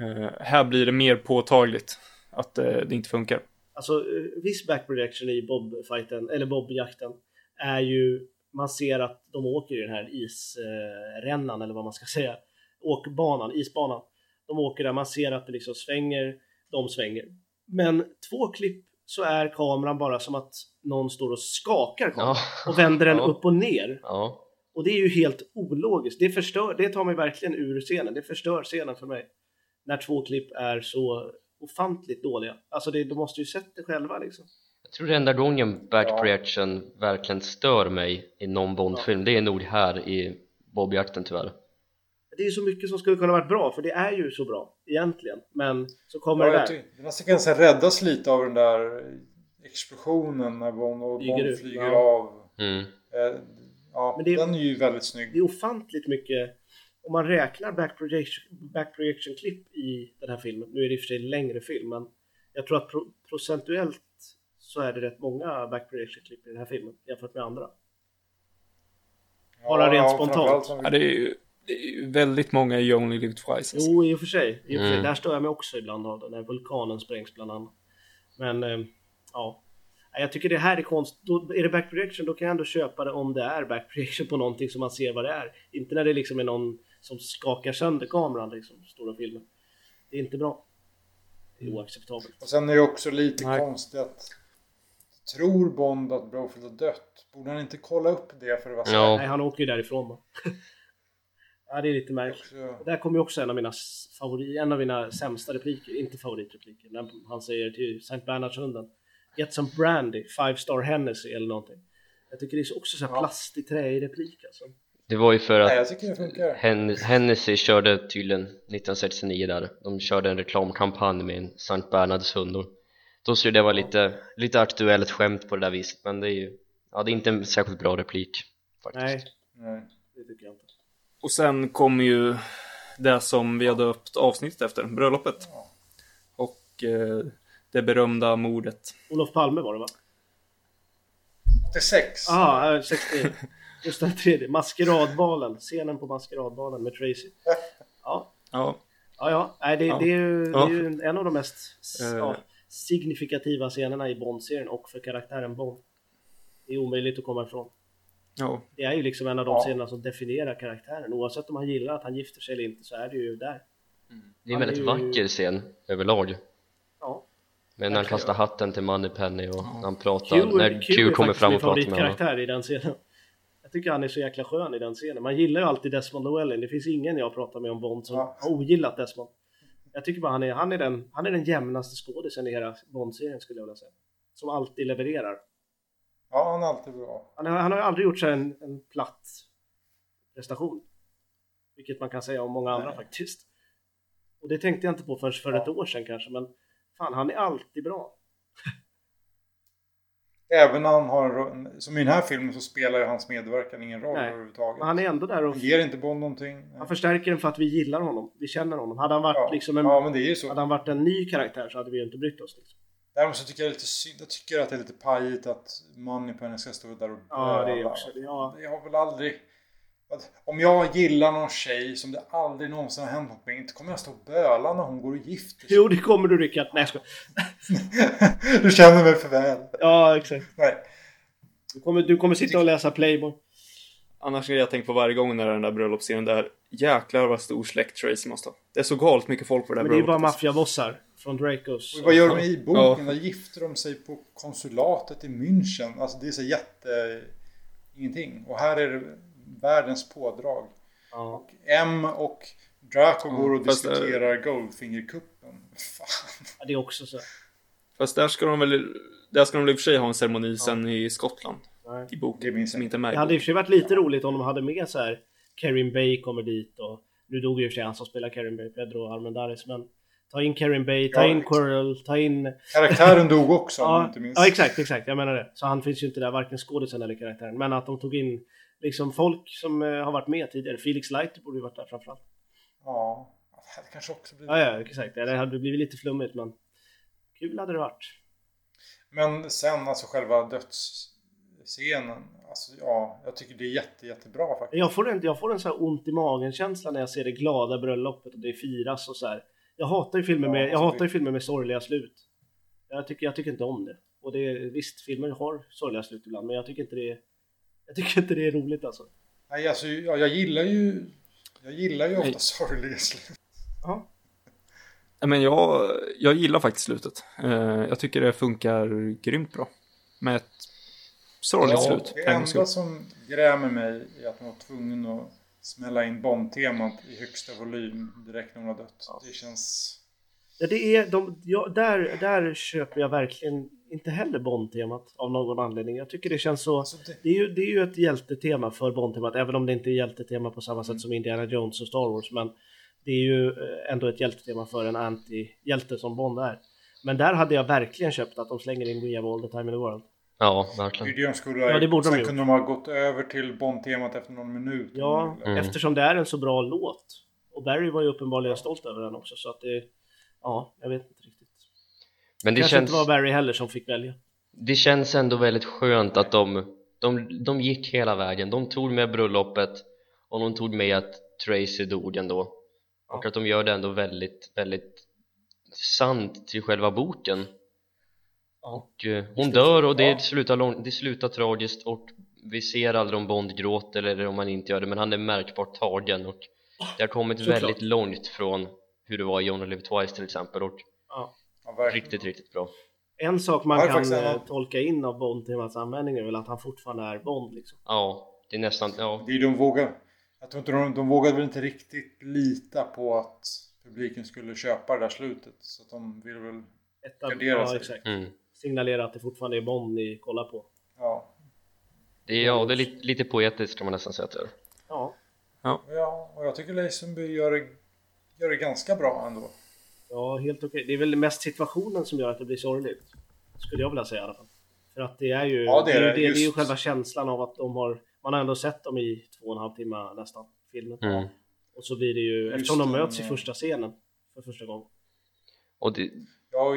Eh, här blir det mer påtagligt att eh, det inte funkar. Alltså eh, viss back projection i bobfighten, eller bobjakten, är ju man ser att de åker i den här isrännan eh, eller vad man ska säga. Åkbanan, isbanan. De åker där, man ser att det liksom svänger, de svänger. Men två klipp så är kameran bara som att någon står och skakar kameran ja, och vänder den Ja. upp och ner. ja. Och det är ju helt ologiskt. Det, förstör, det tar mig verkligen ur scenen. Det förstör scenen för mig. När två klipp är så ofantligt dåliga. Alltså det, de måste ju sett det själva liksom. Jag tror det enda gången back Ja. projection verkligen stör mig i någon Bond-film det är nog här i Bob-jakten tyvärr Det är så mycket som skulle kunna varit bra, för det är ju så bra egentligen. Men så kommer Ja, det jag där. den här sekvensen räddas lite av den där explosionen när Bond, och Flyger Bond ut, flyger ja. av. mm. Eh, Ja, Men det- den är ju väldigt snygg. Det är ofantligt mycket. Om man räknar back projection, back projection klipp i den här filmen. Nu är det i och för sig en längre film, men jag tror att pro, procentuellt så är det rätt många back projection klipp i den här filmen jämfört med andra. bara rent spontant. som vi- Ja, är ju, det är ju väldigt många i You Only Live Twice. Alltså. Jo, i och för sig. I och för sig. Mm. Där stör jag mig också ibland av det, när vulkanen sprängs bland annat. Men, eh, ja. Jag tycker det här är konst. Då, är det back projection då kan jag ändå köpa det om det är back projection på någonting som man ser vad det är. Inte när det liksom är någon som skakar sönder kameran liksom, står och filmar. Det är inte bra. Det är oacceptabelt. Och sen är det också lite Nej. konstigt att Tror Bond att Brofield har dött? Borde han inte kolla upp det för att vara? Ja, Nej, han åker ju därifrån. ja, det är lite märkligt. Också- Där kommer ju också en av mina s- favori, en av mina sämsta repliker, inte favoritrepliker, när han säger till St. Bernhardshunden Get some brandy, five star Hennessy eller någonting. Jag tycker det är också så här Ja. plastig träig replik alltså. det var ju för Nej, att. Hen Hennessy körde tydligen 1969 där de körde en reklamkampanj med en St. Bernards hundor då skulle det vara lite, lite aktuellt skämt på det där viset men det är ju ja, det är inte en särskilt bra replik faktiskt Nej, Nej. det tycker jag inte. Och sen kommer ju det som vi har döpt avsnittet efter, bröllopet. Och eh, det berömda mordet. Olof Palme var det va? 86. Ja, ah, 60. Just den tredje. Maskeradbalen. Scenen på Maskeradbalen med Tracy. Ja, Ja, ja. ja. Nej, det, Ja. det är ju, det Ja. är ju en av de mest Eh. ja, signifikativa scenerna i Bond-serien och för karaktären Bond. Det är omöjligt att komma ifrån. Ja, Det är ju liksom en av de Ja. scenerna som definierar karaktären. Oavsett om han gillar att han gifter sig eller inte så är det ju där. det är en väldigt är ju- vacker scen överlag Ja. men när han kastar hatten till Moneypenny och när han pratar, Q, när Q, Q kommer fram och pratar med honom favoritkaraktär i den scenen. Jag tycker han är så jäkla skön i den scenen. Man gillar ju alltid Desmond Llewellyn. Det finns ingen jag pratar med om Bond som Ja. har ogillat Desmond. Jag tycker bara han är, han är, den, han är den jämnaste skådisen i hela Bond-serien skulle jag vilja säga. Som alltid levererar. Ja, han är alltid bra. Han har, han har aldrig gjort sig en, en platt prestation. Vilket man kan säga om många andra Nej. faktiskt. Och det tänkte jag inte på förrän för Ja. ett år sedan kanske, men fan han är alltid bra. Även när han har en Som i den här filmen så spelar ju hans medverkan ingen roll Nej. överhuvudtaget. Men han är ändå där och Han ger inte Bond någonting. han förstärker den för att vi gillar honom. Vi känner honom. Hade han varit Ja. liksom en, ja, men det är ju så. hade han varit en ny karaktär så hade vi ju inte brytt oss. Liksom. Däremot så tycker jag, lite synd, jag tycker att det är lite pajigt att Moneypenny ska stå där och Ja, det är också det. Ja, Jag har väl aldrig... att Om jag gillar någon tjej som det aldrig någonsin har hänt något med, inte kommer jag stå och böla när hon går och gifter sig. Jo, det kommer du Rickard. Nej, jag skojar. du känner mig för väl. Ja, exakt. Nej. Du kommer, du kommer sitta och läsa Playboy. Annars har jag tänkt på varje gång när den där bröllopsscenen där Jäklar vad stor släkt Tracy måste ha. Det är så galet mycket folk på det där Men det är bara bröllopet. maffiabossar från Dracos. Och vad gör de i boken? Ja. Där gifter de sig på konsulatet i München. Alltså det är så jätte... Ingenting. Och här är det världens pådrag. Ja. Och M och Draco går och fast, diskuterar Goldfingerkuppen. Fan. Ja, det är också så. Fast där ska de väl... Där ska de väl i och för sig ha en ceremoni sen i Skottland. Nej. I boken. Det minns som inte är med Det hade i och för sig varit lite roligt om de hade med så här Kerin Bay kommer dit och nu dog ju i och för sig han som spelar Kerin Bay, Pedro Armendaris, men ta in Kerin Bay, ta Ja, in. Quirrell, ta in... Karaktären dog också om Ja, inte minns. ja, exakt, exakt, jag menar det. Så han finns ju inte där, varken skådisen eller karaktären. Men att de tog in liksom folk som eh, har varit med tidigare. Felix Leiter borde ju varit där framförallt. Ja. Det hade kanske också blivit... Ja, ja, exakt. Det hade blivit lite flummigt, men kul hade det varit. Men sen alltså själva dödsscenen. Alltså ja, jag tycker det är jätte, jättebra faktiskt. Jag får en, jag får en så här ont i magen känsla när jag ser det glada bröllopet och det firas och så här. Jag hatar ju filmer Ja, med, jag alltså hatar ju filmer med sorgliga slut. Jag tycker, jag tycker inte om det. Och det är, visst, filmer har sorgliga slut ibland, men jag tycker inte det är, jag tycker inte det är roligt alltså. Nej, alltså ja, jag gillar ju... Jag gillar ju ofta Nej. sorgliga slut. Ja. Men jag, jag gillar faktiskt slutet. Eh, jag tycker det funkar grymt bra. Med ett sorgligt Ja, slut. det enda som grämer mig är att man var tvungen att smälla in Bond-temat i högsta volym direkt när hon har dött. Det känns... Ja, det är, de, ja, där, där köper jag verkligen inte heller Bond-temat av någon anledning. Jag tycker det känns så... Alltså det, Det är, ju, det är ju ett hjältetema för Bond-temat, även om det inte är hjältetema på samma sätt som Indiana Jones och Star Wars. Men det är ju eh, ändå ett hjältetema för en anti-hjälte som Bond är. Men där hade jag verkligen köpt att de slänger in We have all the time in the world. Ja, det är verkligen det de skulle ha Ja, det borde de Sen gjort. kunde de ha gått över till Bond-temat efter någon minut. Ja, Eller- Mm. eftersom det är en så bra låt. Och Barry var ju uppenbarligen stolt över den också, så att det... Ja, jag vet inte riktigt. Men det Kanske känns, inte var Barry heller som fick välja. det känns ändå väldigt skönt att de, de, de gick hela vägen De tog med bröllopet och de tog med att Tracy dog ändå och att de gör det ändå väldigt, väldigt sant till själva boken Och eh, hon dör och det slutar, lång, det slutar tragiskt och vi ser aldrig om Bond gråter eller om han inte gör det men han är märkbart tagen och det har kommit Såklart. väldigt långt från hur det var i You Only Live Twice till exempel och Ja. Ja, riktigt, riktigt bra En sak man Ja, är kan faktiskt en eh, av- tolka in av Bond-temats användning är väl att han fortfarande är Bond liksom. Ja, det är nästan, ja Det är de vågar. Jag tror inte de, de vågade väl inte riktigt lita på att publiken skulle köpa det där slutet. Så att de ville väl, av, Gardera ja, sig. exakt. mm. Signalera att det fortfarande är Bond ni kollar på. ja. Det är, ja, det är lite, lite poetiskt kan man nästan säga att det är Ja, ja. Och jag tycker Lazenby gör det, gör det ganska bra ändå. ja helt okej. Det är väl mest situationen som gör att det blir sorgligt. Skulle jag vilja säga i alla fall. För att det är ju, Ja, det är det. det, det är ju Just- själva känslan av att de har, man har ändå sett dem i två och en halv timme nästan, filmen. mm. Och så blir det ju, Just eftersom de den, möts i ja. första scenen för första gången. Och det, Ja,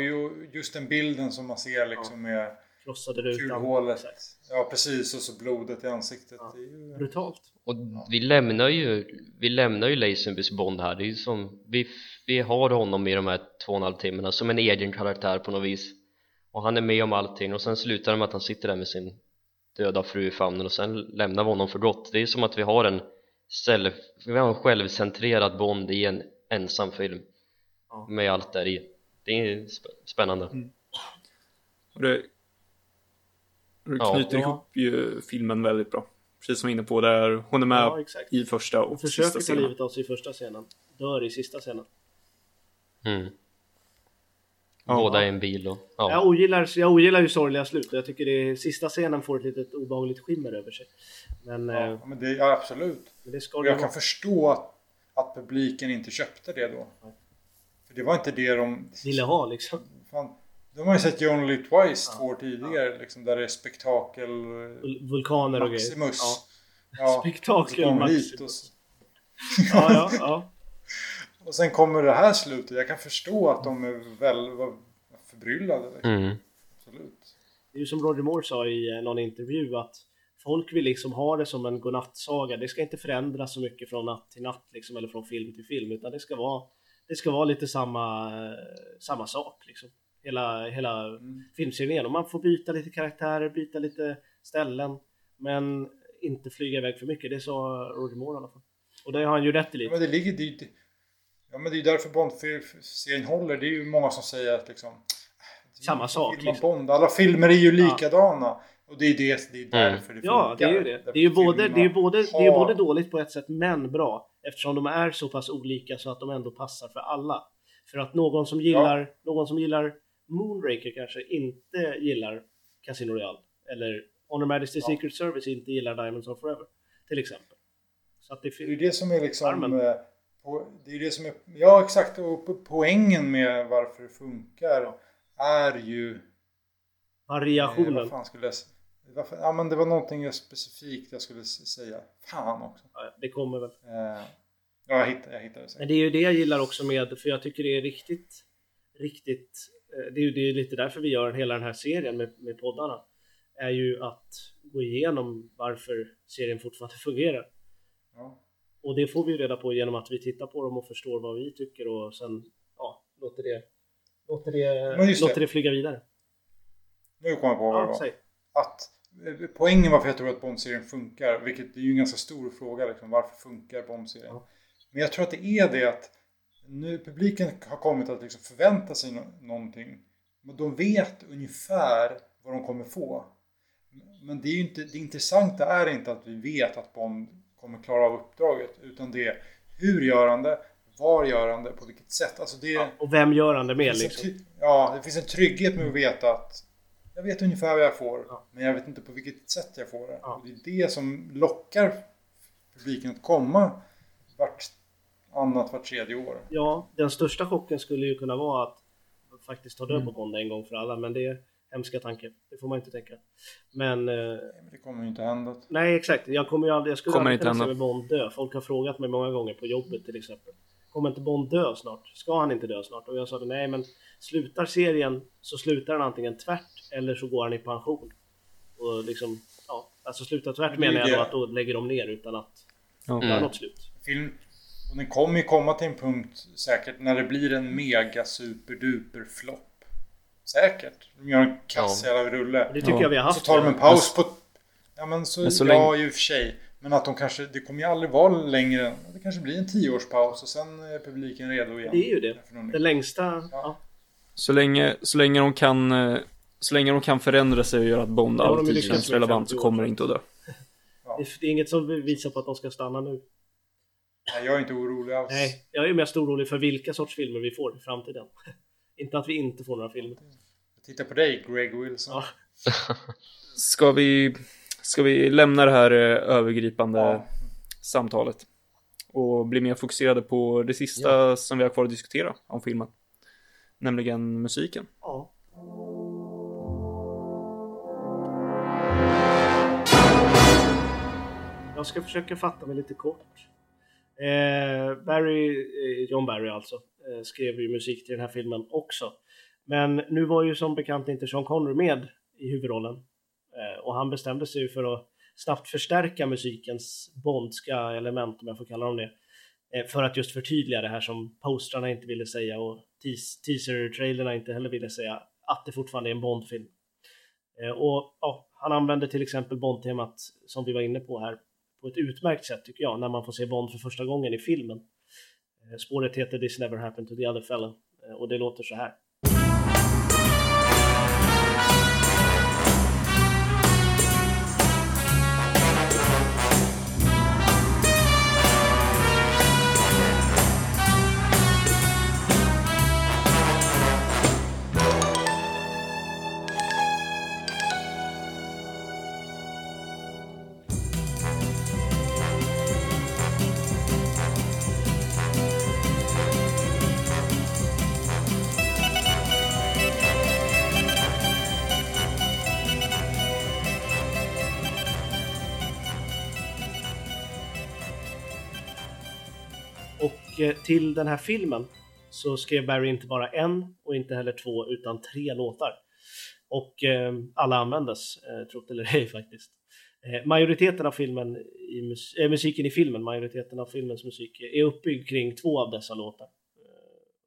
just den bilden som man ser liksom med Krossade rutan. kulhålet. Ja, precis. Och så blodet i ansiktet. Ja. Det är ju... Brutalt. och vi lämnar ju vi lämnar ju Lazenbys Bond här det är som vi, vi har honom i de här två och en halv timmarna som en egen karaktär på något vis och han är med om allting och sen slutar det med att han sitter där med sin döda fru i famnen och sen lämnar vi honom för gott det är som att vi har en själv, vi har en självcentrerad Bond i en ensam film Ja. med allt där i det är sp- spännande Och det, det Ja. knyter Ja. ihop ju filmen väldigt bra. Precis som vi är inne på där. Hon är med Ja, i första Och och försöker sista ta scenen. livet av sig i första scenen. Dör i sista scenen. mm. Ja. båda i en bil och Jag, ja, ogillar, jag ogillar ju sorgliga slut jag tycker det sista scenen får ett litet obehagligt skimmer över sig. Men, eh, Ja, men det, ja, absolut. men det ska Och det jag kan vara. förstå att, att publiken inte köpte det då. Nej. För det var inte det de... Ville ha liksom. Fan, de har ju sett You Only Twice två år tidigare. Liksom, där det är spektakel... Vul- Vulkaner och grejer. Maximus. Ja. Ja. Spektakel Maximus. och, så- Ja, ja, ja. och sen kommer det här slutet. Jag kan förstå att de är väl var förbryllade. Liksom. mm. Absolut. Det är ju som Roger Moore sa i eh, någon intervju att folk vill liksom ha det som en godnattsaga. Det ska inte förändras så mycket från natt till natt liksom, eller från film till film utan det ska vara, det ska vara lite samma, eh, samma sak liksom. Hela, hela Mm. filmserien igenom. Man får byta lite karaktärer, byta lite ställen men inte flyga iväg för mycket. Det sa Roger Moore i alla fall. Och det har han ju rätt i Ja, lite. men det ligger... Det, ja, men det är ju därför Bond-serien håller. Det är ju många som säger att liksom... Samma sak, liksom. Bond. Alla filmer är ju likadana. Och det är, det, det är därför det Ja, det är ju det. Det är ju både, det är ju både, det är både dåligt på ett sätt men bra. Eftersom de är så pass olika så att de ändå passar för alla. För att någon som gillar, någon som gillar Moonraker kanske inte gillar Casino Royale. Eller Honor Majesty Ja. Secret Service inte gillar Diamonds of Forever. Till exempel. Så att det Det är det som är liksom... Armen. eh, Det är det som är... Ja, exakt. Och po- poängen med varför det funkar är ju... Eh, Variationen. vad fan skulle jag s- varför, Ja, men det var någonting specifikt jag skulle säga. Fan också. Ja, det kommer väl. Eh, Ja, jag hittade, jag hittade det Men säkert. det är ju det jag gillar också med, för jag tycker det är riktigt, riktigt, eh, det är ju det är lite därför vi gör hela den här serien med, med poddarna. Är ju att gå igenom varför serien fortfarande fungerar. Ja. Och det får vi ju reda på genom att vi tittar på dem och förstår vad vi tycker och sen, ja, låter det, låter det, Men just det. låter det flyga vidare. Nu kommer jag på vad det Ja, var. säg. att poängen varför jag tror att Bond-serien funkar, vilket är ju en ganska stor fråga, liksom, varför funkar Bond-serien? Ja. Men jag tror att det är det att nu publiken har kommit att liksom förvänta sig no- någonting. Men de vet ungefär vad de kommer få. Men det, är inte, det intressanta är inte att vi vet att Bond kommer klara av uppdraget, utan det är hur gör han det, var gör han det, på vilket sätt. Alltså det, Ja, och vem gör han det med liksom? ja, det finns en trygghet med att veta att jag vet ungefär vad jag får, Ja. men jag vet inte på vilket sätt jag får det. Ja. Och det är det som lockar publiken att komma vart annat, vart tredje år. Ja, den största chocken skulle ju kunna vara att faktiskt ta död på Mm. Bond en gång för alla, men det är hemska tanke. Det får man inte tänka. Men eh, Nej, men det kommer ju inte hända. Nej exakt, jag kommer ju aldrig, jag skulle Kommer aldrig kunna se med Bond dö. Folk har frågat mig många gånger på jobbet till exempel. Kommer inte Bond dö snart? Ska han inte dö snart? Och jag sa nej men slutar serien så slutar han antingen tvärt eller så går han i pension. Och liksom, ja, alltså sluta tvärt Men det är menar jag det. då att då lägger de ner utan att Ja. göra Mm. något slut. Film, och den kommer ju komma till en punkt säkert när det blir en mega super duper flopp. Säkert. De gör en kass Ja. jävla rulle. Det tycker Ja. jag vi har haft. Så tar de en paus på... Ja men så, Men så ja länge- i och för sig. Men att de kanske, det kommer ju aldrig vara längre. än- Det kanske blir en tioårspaus och sen är publiken redo igen. Det är ju det. Den längsta... Ja. Så länge, så länge de kan eh, så länge de kan förändra sig och göra att Bond de alltid känns relevant så 50 år. kommer det inte att dö. Det, det är inget som visar på att de ska stanna nu. Nej, jag är inte orolig alls. Nej, jag är mest orolig för vilka sorts filmer vi får i framtiden. inte att vi inte får några filmer. Titta på dig, Greg Wilson. Ja. Ska vi, ska vi lämna det här eh, övergripande Ja. samtalet och bli mer fokuserade på det sista som vi har kvar att diskutera om filmen. Nämligen musiken. Ja. Jag ska försöka fatta mig lite kort. Eh, Barry, eh, John Barry alltså, eh, skrev ju musik till den här filmen också. Men nu var ju som bekant inte Sean Connery med i huvudrollen. Eh, och han bestämde sig ju för att snabbt förstärka musikens bondska element, om jag får kalla dem det. Eh, för att just förtydliga det här som postrarna inte ville säga och teaser-trailerna inte heller ville säga, att det fortfarande är en Bond-film. Eh, och ja, han använder till exempel Bond-temat som vi var inne på här på ett utmärkt sätt tycker jag, när man får se Bond för första gången i filmen. Eh, spåret heter This Never Happened to the Other fellow eh, och det låter så här. Och eh, till den här filmen så skrev Barry inte bara en och inte heller två utan tre låtar. Och eh, alla användes, eh, trott eller ej faktiskt. Eh, majoriteten av filmen i mus- äh, musiken i filmen, majoriteten av filmens musik är uppbyggd kring två av dessa låtar. Eh,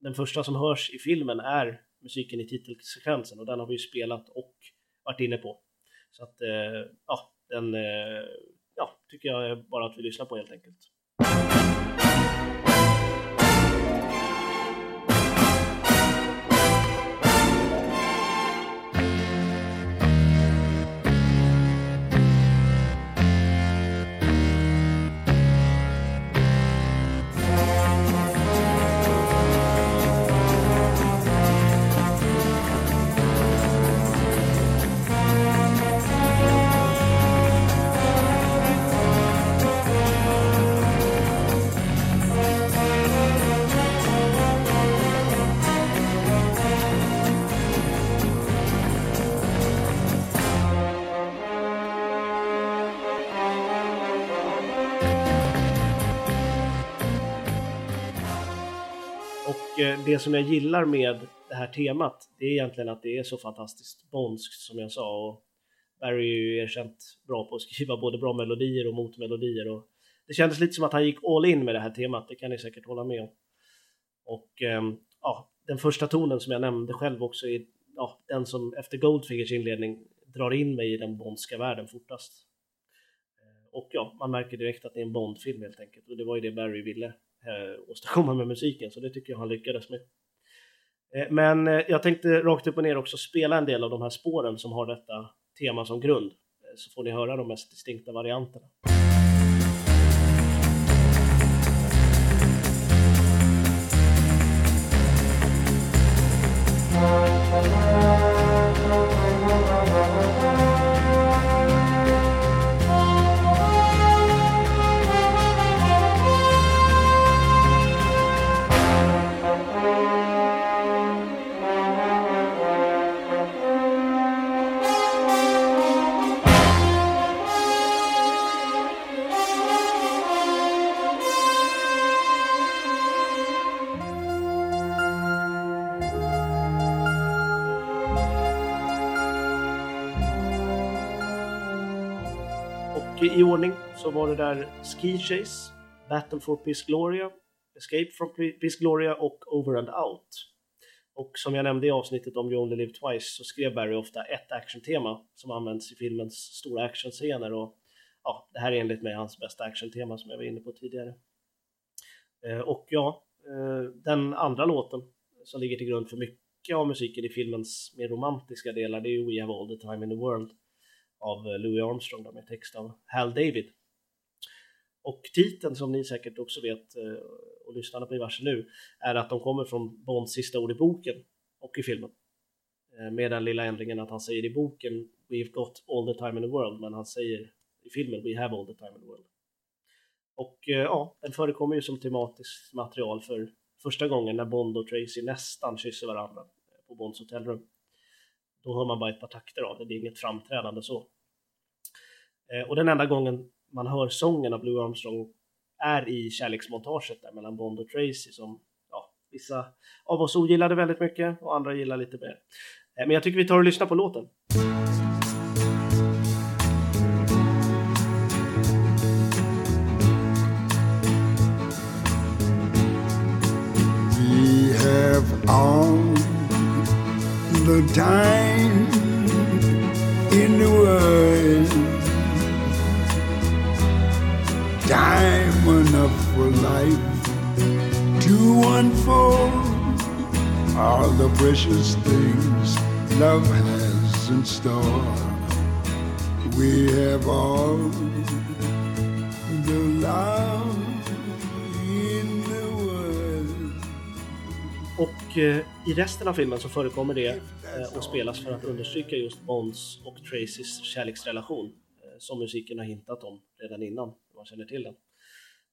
den första som hörs i filmen är musiken i titelsekvensen och den har vi ju spelat och varit inne på. Så att, ja, den ja, tycker jag bara att vi lyssnar på helt enkelt. Det som jag gillar med det här temat, det är egentligen att det är så fantastiskt bondskt som jag sa. Och Barry är ju erkänt bra på att skriva både bra melodier och motmelodier. Och det kändes lite som att han gick all in med det här temat, det kan ni säkert hålla med om. Och ehm, ja, den första tonen som jag nämnde själv också är ja, den som efter Goldfingers inledning drar in mig i den bondska världen fortast. Och ja, man märker direkt att det är en Bondfilm helt enkelt. Och det var ju det Barry ville eh, åstadkomma med musiken, så det tycker jag han lyckades med. Eh, men eh, jag tänkte rakt upp och ner också spela en del av de här spåren som har detta tema som grund. Eh, så får ni höra de mest distinkta varianterna. Och ordning så var det där Ski Chase, Battle for Peace Gloria, Escape from Peace Gloria och Over and Out. Och som jag nämnde i avsnittet om You Only Live Twice så skrev Barry ofta ett actiontema som används i filmens stora actionscener och ja, det här är enligt mig hans bästa actiontema som jag var inne på tidigare. Eh, och ja, eh, den andra låten som ligger till grund för mycket av musiken i filmens mer romantiska delar det är ju We Have All The Time In The World av Louis Armstrong med text av Hal David. Och titeln som ni säkert också vet eh, och lyssnarna på varse nu är att de kommer från Bonds sista ord i boken och i filmen. Eh, med den lilla ändringen att han säger i boken We've got all the time in the world men han säger i filmen We have all the time in the world. Och eh, ja, den förekommer ju som tematiskt material för första gången när Bond och Tracy nästan kysser varandra på Bonds hotellrum. Då hör man bara ett par takter av det, det är inget framträdande så. Eh, och den enda gången man hör sången av Blue Armstrong är i kärleksmontaget där mellan Bond och Tracy som ja, vissa av oss ogillade väldigt mycket och andra gillar lite mer. Eh, men jag tycker vi tar och lyssnar på låten. We have all the time in the world. Time enough for life to unfold all the precious things love has in store. We have all the love in the world. Och eh, i resten av filmen så förekommer det eh, och spelas för att understryka just Bonds och Tracys kärleksrelation eh, som musiken har hintat om redan innan man känner till den.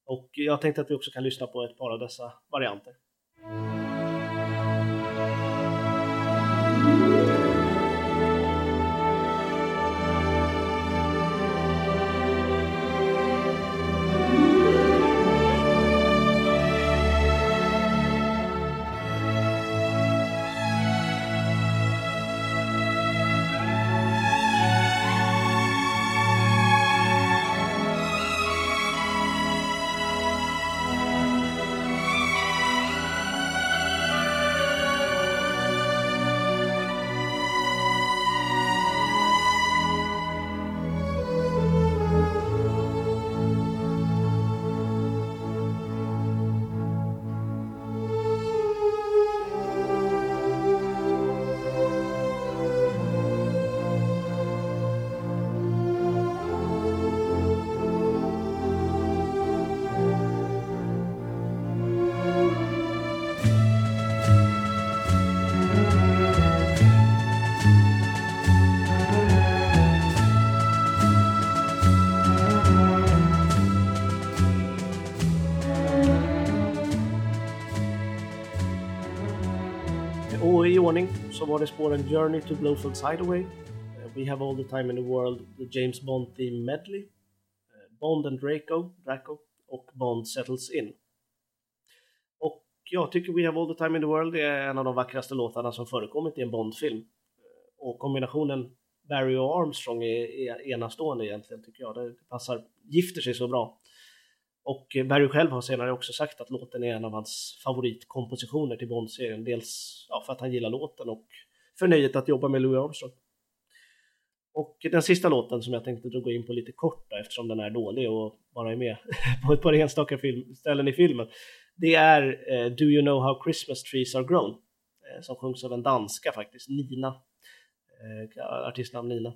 Och jag tänkte att vi också kan lyssna på ett par av dessa varianter. Ordning så var det spåren Journey to Blowfield's Hideaway, eh, We Have All The Time In The World, The James Bond Theme Medley, eh, Bond and Draco, Draco och Bond Settles In. Och jag tycker We Have All The Time In The World är en av de vackraste låtarna som förekommit i en Bond-film. Eh, och kombinationen Barry och Armstrong är enastående egentligen tycker jag. Det passar, gifter sig så bra. Och Barry själv har senare också sagt att låten är en av hans favoritkompositioner till Bond-serien. Dels ja, för att han gillar låten och för nöjet att jobba med Louis Armstrong. Och den sista låten som jag tänkte gå in på lite kort då, eftersom den är dålig och bara är med på ett par enstaka film, ställen i filmen. Det är eh, Do You Know How Christmas Trees Are Grown? Eh, som sjungs av en danska faktiskt, Nina. Eh, artistnamn Nina.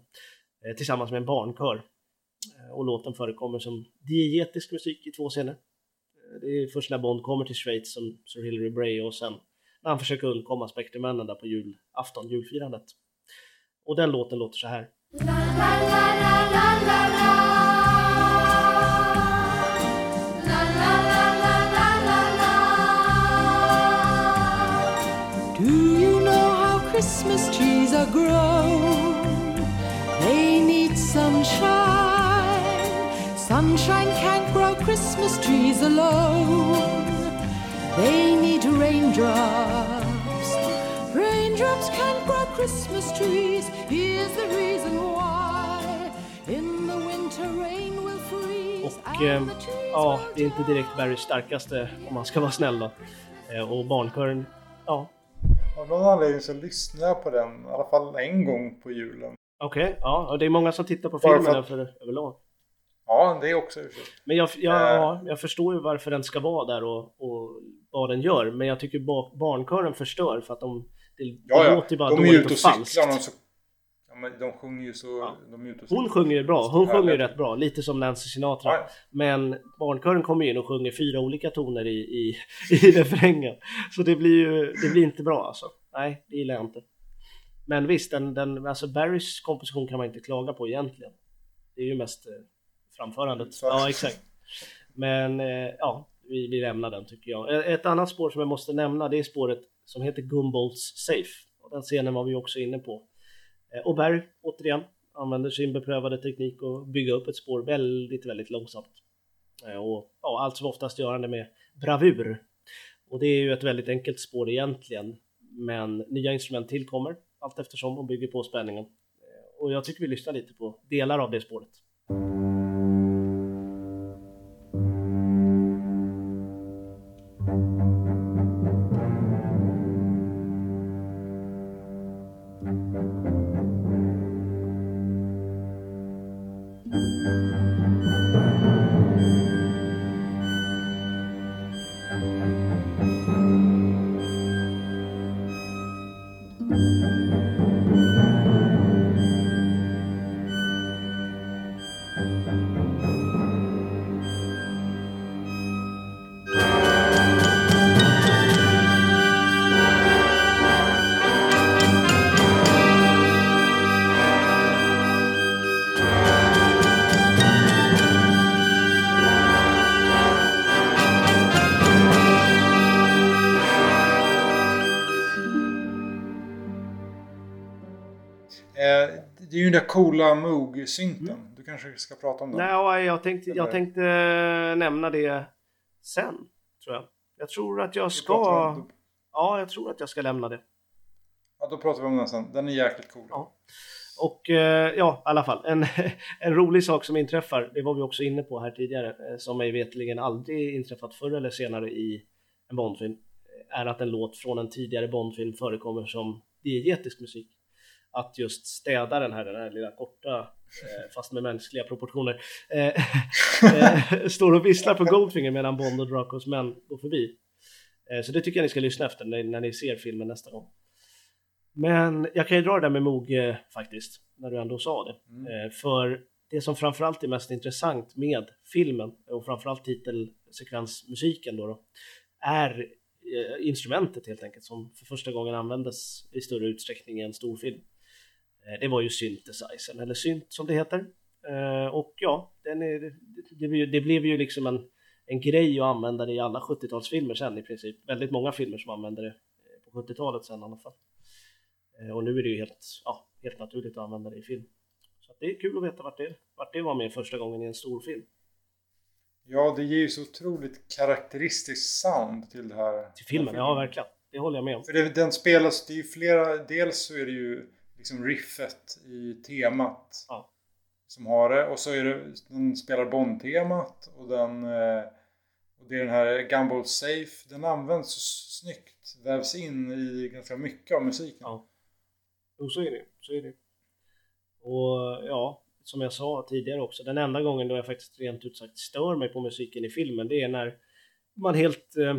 Eh, tillsammans med en barnkör. Eh, och låten förekommer som diegetisk musik i två scener. Eh, det är först när Bond kommer till Schweiz som Sir Hilary Bray och sen när han försöker undkomma Spektermännen där på julafton, julfirandet. Och den låten låter så här. Do you know how Christmas trees are grown? They need sunshine. Sunshine can't grow Christmas trees alone. They need raindrops. Raindrops can't grow Christmas trees. Here's the reason why. In the winter rain will freeze. Och eh, ja, det är inte direkt Barrys starkaste om man ska vara snäll då. Eh, och barnkören, ja, Av någon anledning så lyssnar jag på den i alla fall en gång på julen. Okej, ja, och det är många som tittar på filmen för att- för överlag. Ja, det är också. Men jag, jag, Eh. ja, jag förstår ju varför den ska vara där och, och vad den gör, men jag tycker ba- barnkören förstör för att de, det, Ja, det ja. låter ju bara De är dåligt ute och falskt. cyklar. De, så, ja, de sjunger ju så... Ja. De är ute och Hon sjunger ju bra, hon sjunger ju rätt bra, lite som Nancy Sinatra. Ja, Men barnkören kommer ju in och sjunger fyra olika toner i, i, i refrängen. Så det blir ju det blir inte bra alltså. Nej, det gillar jag inte. Men visst, den, den, alltså Barrys komposition kan man inte klaga på egentligen. Det är ju mest eh, framförandet. Ja, exakt. Men eh, ja, vi, vi lämnar den tycker jag. Eh, Ett annat spår som jag måste nämna det är spåret som heter Gumbolds Safe. Och den scenen var vi också inne på. Eh, Och Barry, återigen, använder sin beprövade teknik och bygga upp ett spår väldigt, väldigt långsamt. Och ja, allt som oftast gör han det med bravur. Och det är ju ett väldigt enkelt spår egentligen. Men nya instrument tillkommer allt eftersom och bygger på spänningen. Och jag tycker vi lyssnar lite på delar av det spåret. Coola Moog-synten. Du kanske ska prata om den? Nej, jag tänkte, jag tänkte eh, nämna det sen, tror jag. Jag tror att jag ska... Ja, jag tror att jag ska lämna det. Ja, då pratar vi om den sen. Den är jäkligt cool. Ja. Och eh, ja, i alla fall. En, en rolig sak som inträffar, det var vi också inne på här tidigare, eh, som mig veterligen aldrig inträffat förr eller senare i en Bondfilm, är att en låt från en tidigare Bondfilm förekommer som diegetisk musik. Att just städa den här, den här lilla korta, eh, fast med mänskliga proportioner, eh, eh, står och visslar på Goldfinger medan Bond och Dracos män går förbi. Så det tycker jag ni ska lyssna efter när, när ni ser filmen nästa gång. Men jag kan ju dra det där med Moog eh, faktiskt, när du ändå sa det. Eh, för det som framförallt är mest intressant med filmen och framförallt titelsekvensmusiken då, då är instrumentet helt enkelt som för första gången användes i större utsträckning i en storfilm. Eh, det var ju synthesizern, eller synt som det heter. Eh, och ja, den är, det, det, blev ju- liksom en, en grej att använda det i alla 70-talsfilmer sen i princip. Väldigt många filmer som använder det eh, på 70-talet sen i alla fall. Eh, Och nu är det ju helt, ja, helt naturligt att använda det i film. Så det är kul att veta vart det, vart det var med första gången i en stor film. Ja, det ger ju så otroligt karaktäristiskt sound till det här. Till filmen, ja verkligen. Det håller jag med om. För det, den spelas, det är ju flera, dels så är det ju liksom riffet i temat Ja. som har det. Och så är det, den spelar Bond-temat och den eh, och det är den här Gumball Safe. Den används så snyggt, vävs in i ganska mycket av musiken. Ja. Jo, så är det. Så är det. Och ja, som jag sa tidigare också, den enda gången då jag faktiskt rent ut sagt stör mig på musiken i filmen, det är när man helt eh,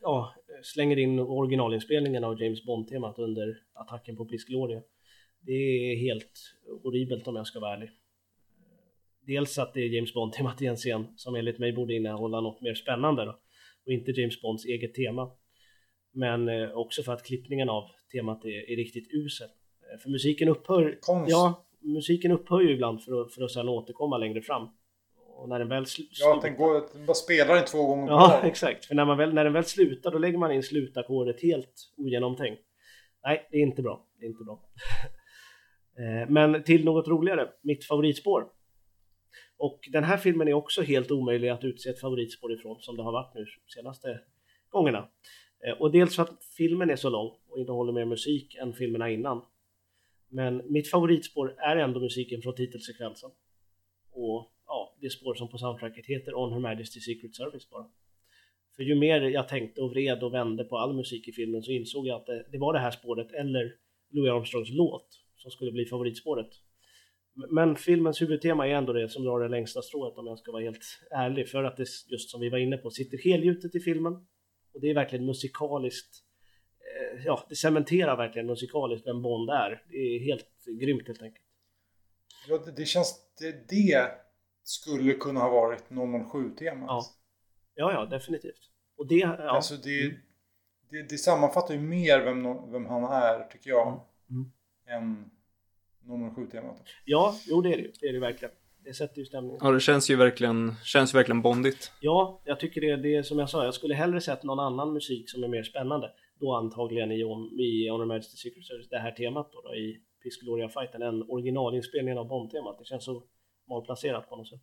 ja, slänger in originalinspelningen av James Bond-temat under attacken på Piscloria. Det är helt horribelt om jag ska vara ärlig. Dels att det är James Bond-temat i en scen som enligt mig borde innehålla något mer spännande då, och inte James Bonds eget tema. Men eh, också för att klippningen av temat är, är riktigt usel. Eh, För musiken upphör, Konst. ja, musiken upphör ju ibland för att, för att sedan återkomma längre fram. Och när den väl sl- Ja, den, går, den bara spelar den två gånger Ja, rad. exakt. För när, man väl, när den väl slutar, då lägger man in slutackordet helt ogenomtänkt. Nej, det är inte bra. Det är inte bra. Eh, Men till något roligare, mitt favoritspår. Och den här filmen är också helt omöjlig att utse ett favoritspår ifrån, som det har varit nu senaste gångerna. Eh, Och dels för att filmen är så lång och innehåller mer musik än filmerna innan. Men mitt favoritspår är ändå musiken från titelsekvensen. Och ja, det spår som på soundtracket heter On Her Majesty Secret Service bara. För ju mer jag tänkte och vred och vände på all musik i filmen så insåg jag att det, det var det här spåret eller Louis Armstrongs låt som skulle bli favoritspåret. Men filmens huvudtema är ändå det som drar det längsta strået om jag ska vara helt ärlig. För att det, just som vi var inne på, sitter helgjutet i filmen. Och det är verkligen musikaliskt. Eh, ja, det cementerar verkligen musikaliskt vem Bond är. Det är helt grymt helt enkelt. Ja, det, det känns... Det, det skulle kunna ha varit 007-temat. Ja. Ja, ja, definitivt. Och det, ja. Alltså det, det, det sammanfattar ju mer vem, vem han är, tycker jag, Mm. än 007-temat. Ja, jo det är det ju. Det är det verkligen. Det sätter ju stämningen. Ja, det känns ju verkligen, känns ju verkligen bondigt. Ja, jag tycker det, det är som jag sa, jag skulle hellre sett någon annan musik som är mer spännande. Då antagligen i, i Honor Majesty Secret Service, det här temat då, då i Peace Gloria fighten än originalinspelningen av Bond-temat. Det känns så malplacerat på något sätt.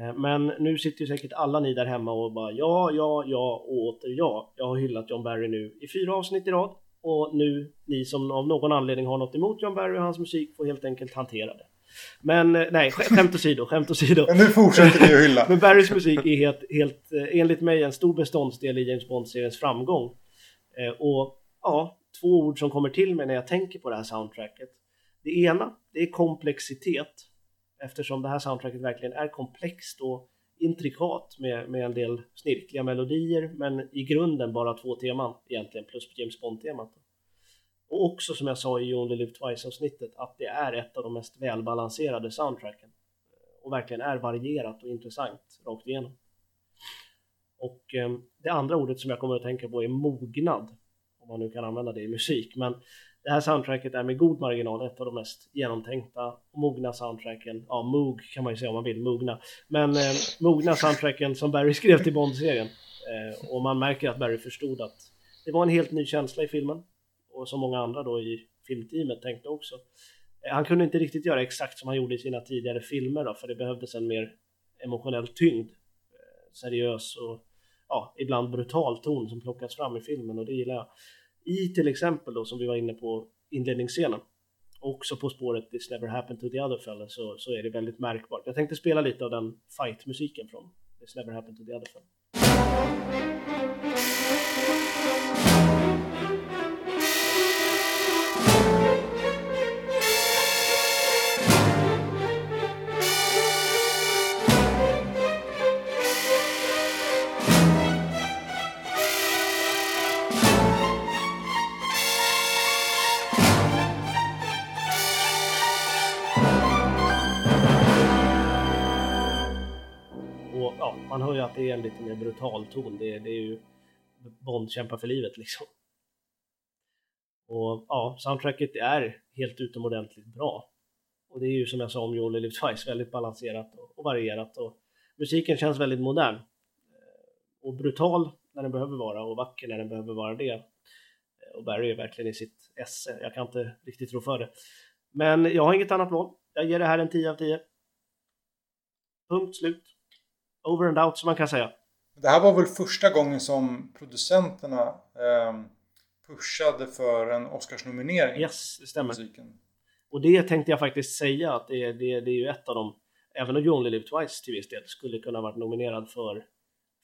Eh, Men nu sitter ju säkert alla ni där hemma och bara ja, ja, ja och åter ja. Jag har hyllat John Barry nu i fyra avsnitt i rad och nu ni som av någon anledning har något emot John Barry och hans musik får helt enkelt hantera det. Men eh, nej, sk- skämt åsido, skämt åsido. Men nu fortsätter vi att hylla. Men Barrys musik är helt, helt eh, enligt mig en stor beståndsdel i James Bond-seriens framgång. Och ja, två ord som kommer till mig när jag tänker på det här soundtracket. Det ena, det är komplexitet. Eftersom det här soundtracket verkligen är komplext och intrikat med, med en del snirkliga melodier men i grunden bara två teman egentligen plus James Bond-temat. Och också som jag sa i You Only Live Twice avsnittet att det är ett av de mest välbalanserade soundtracken och verkligen är varierat och intressant rakt igenom. Och eh, det andra ordet som jag kommer att tänka på är mognad, om man nu kan använda det i musik. Men det här soundtracket är med god marginal ett av de mest genomtänkta och mogna soundtracken, ja mog kan man ju säga om man vill, mogna. Men eh, mogna soundtracken som Barry skrev till Bond-serien. Eh, och man märker att Barry förstod att det var en helt ny känsla i filmen. Och som många andra då i filmteamet tänkte också. Eh, Han kunde inte riktigt göra exakt som han gjorde i sina tidigare filmer då, för det behövdes en mer emotionell tyngd. eh, Seriös och ja, ibland brutal ton som plockas fram i filmen och det gillar jag. I till exempel då som vi var inne på inledningsscenen också på spåret This Never Happened to the Other Fella så, så är det väldigt märkbart. Jag tänkte spela lite av den fight-musiken från This Never Happened to the Other Fella. Förstår ju att det är en lite mer brutal ton. Det, det är ju Bond kämpar för livet liksom. Och ja, soundtracket är helt utomordentligt bra. Och det är ju som jag sa om Joel Live Twice, väldigt balanserat och, och varierat. Och musiken känns väldigt modern. Eh, och brutal när den behöver vara och vacker när den behöver vara det. Eh, och Barry är verkligen i sitt esse. Jag kan inte riktigt tro för det. Men jag har inget annat val. Jag ger det här en 10 av 10. Punkt slut. Over and out som man kan säga. Det här var väl första gången som producenterna ehm, pushade för en Oscarsnominering Yes, det stämmer. musiken. Och det tänkte jag faktiskt säga att det, är- det, det är ju ett av dem, även om You Only Live Twice till viss del skulle kunna varit nominerad för.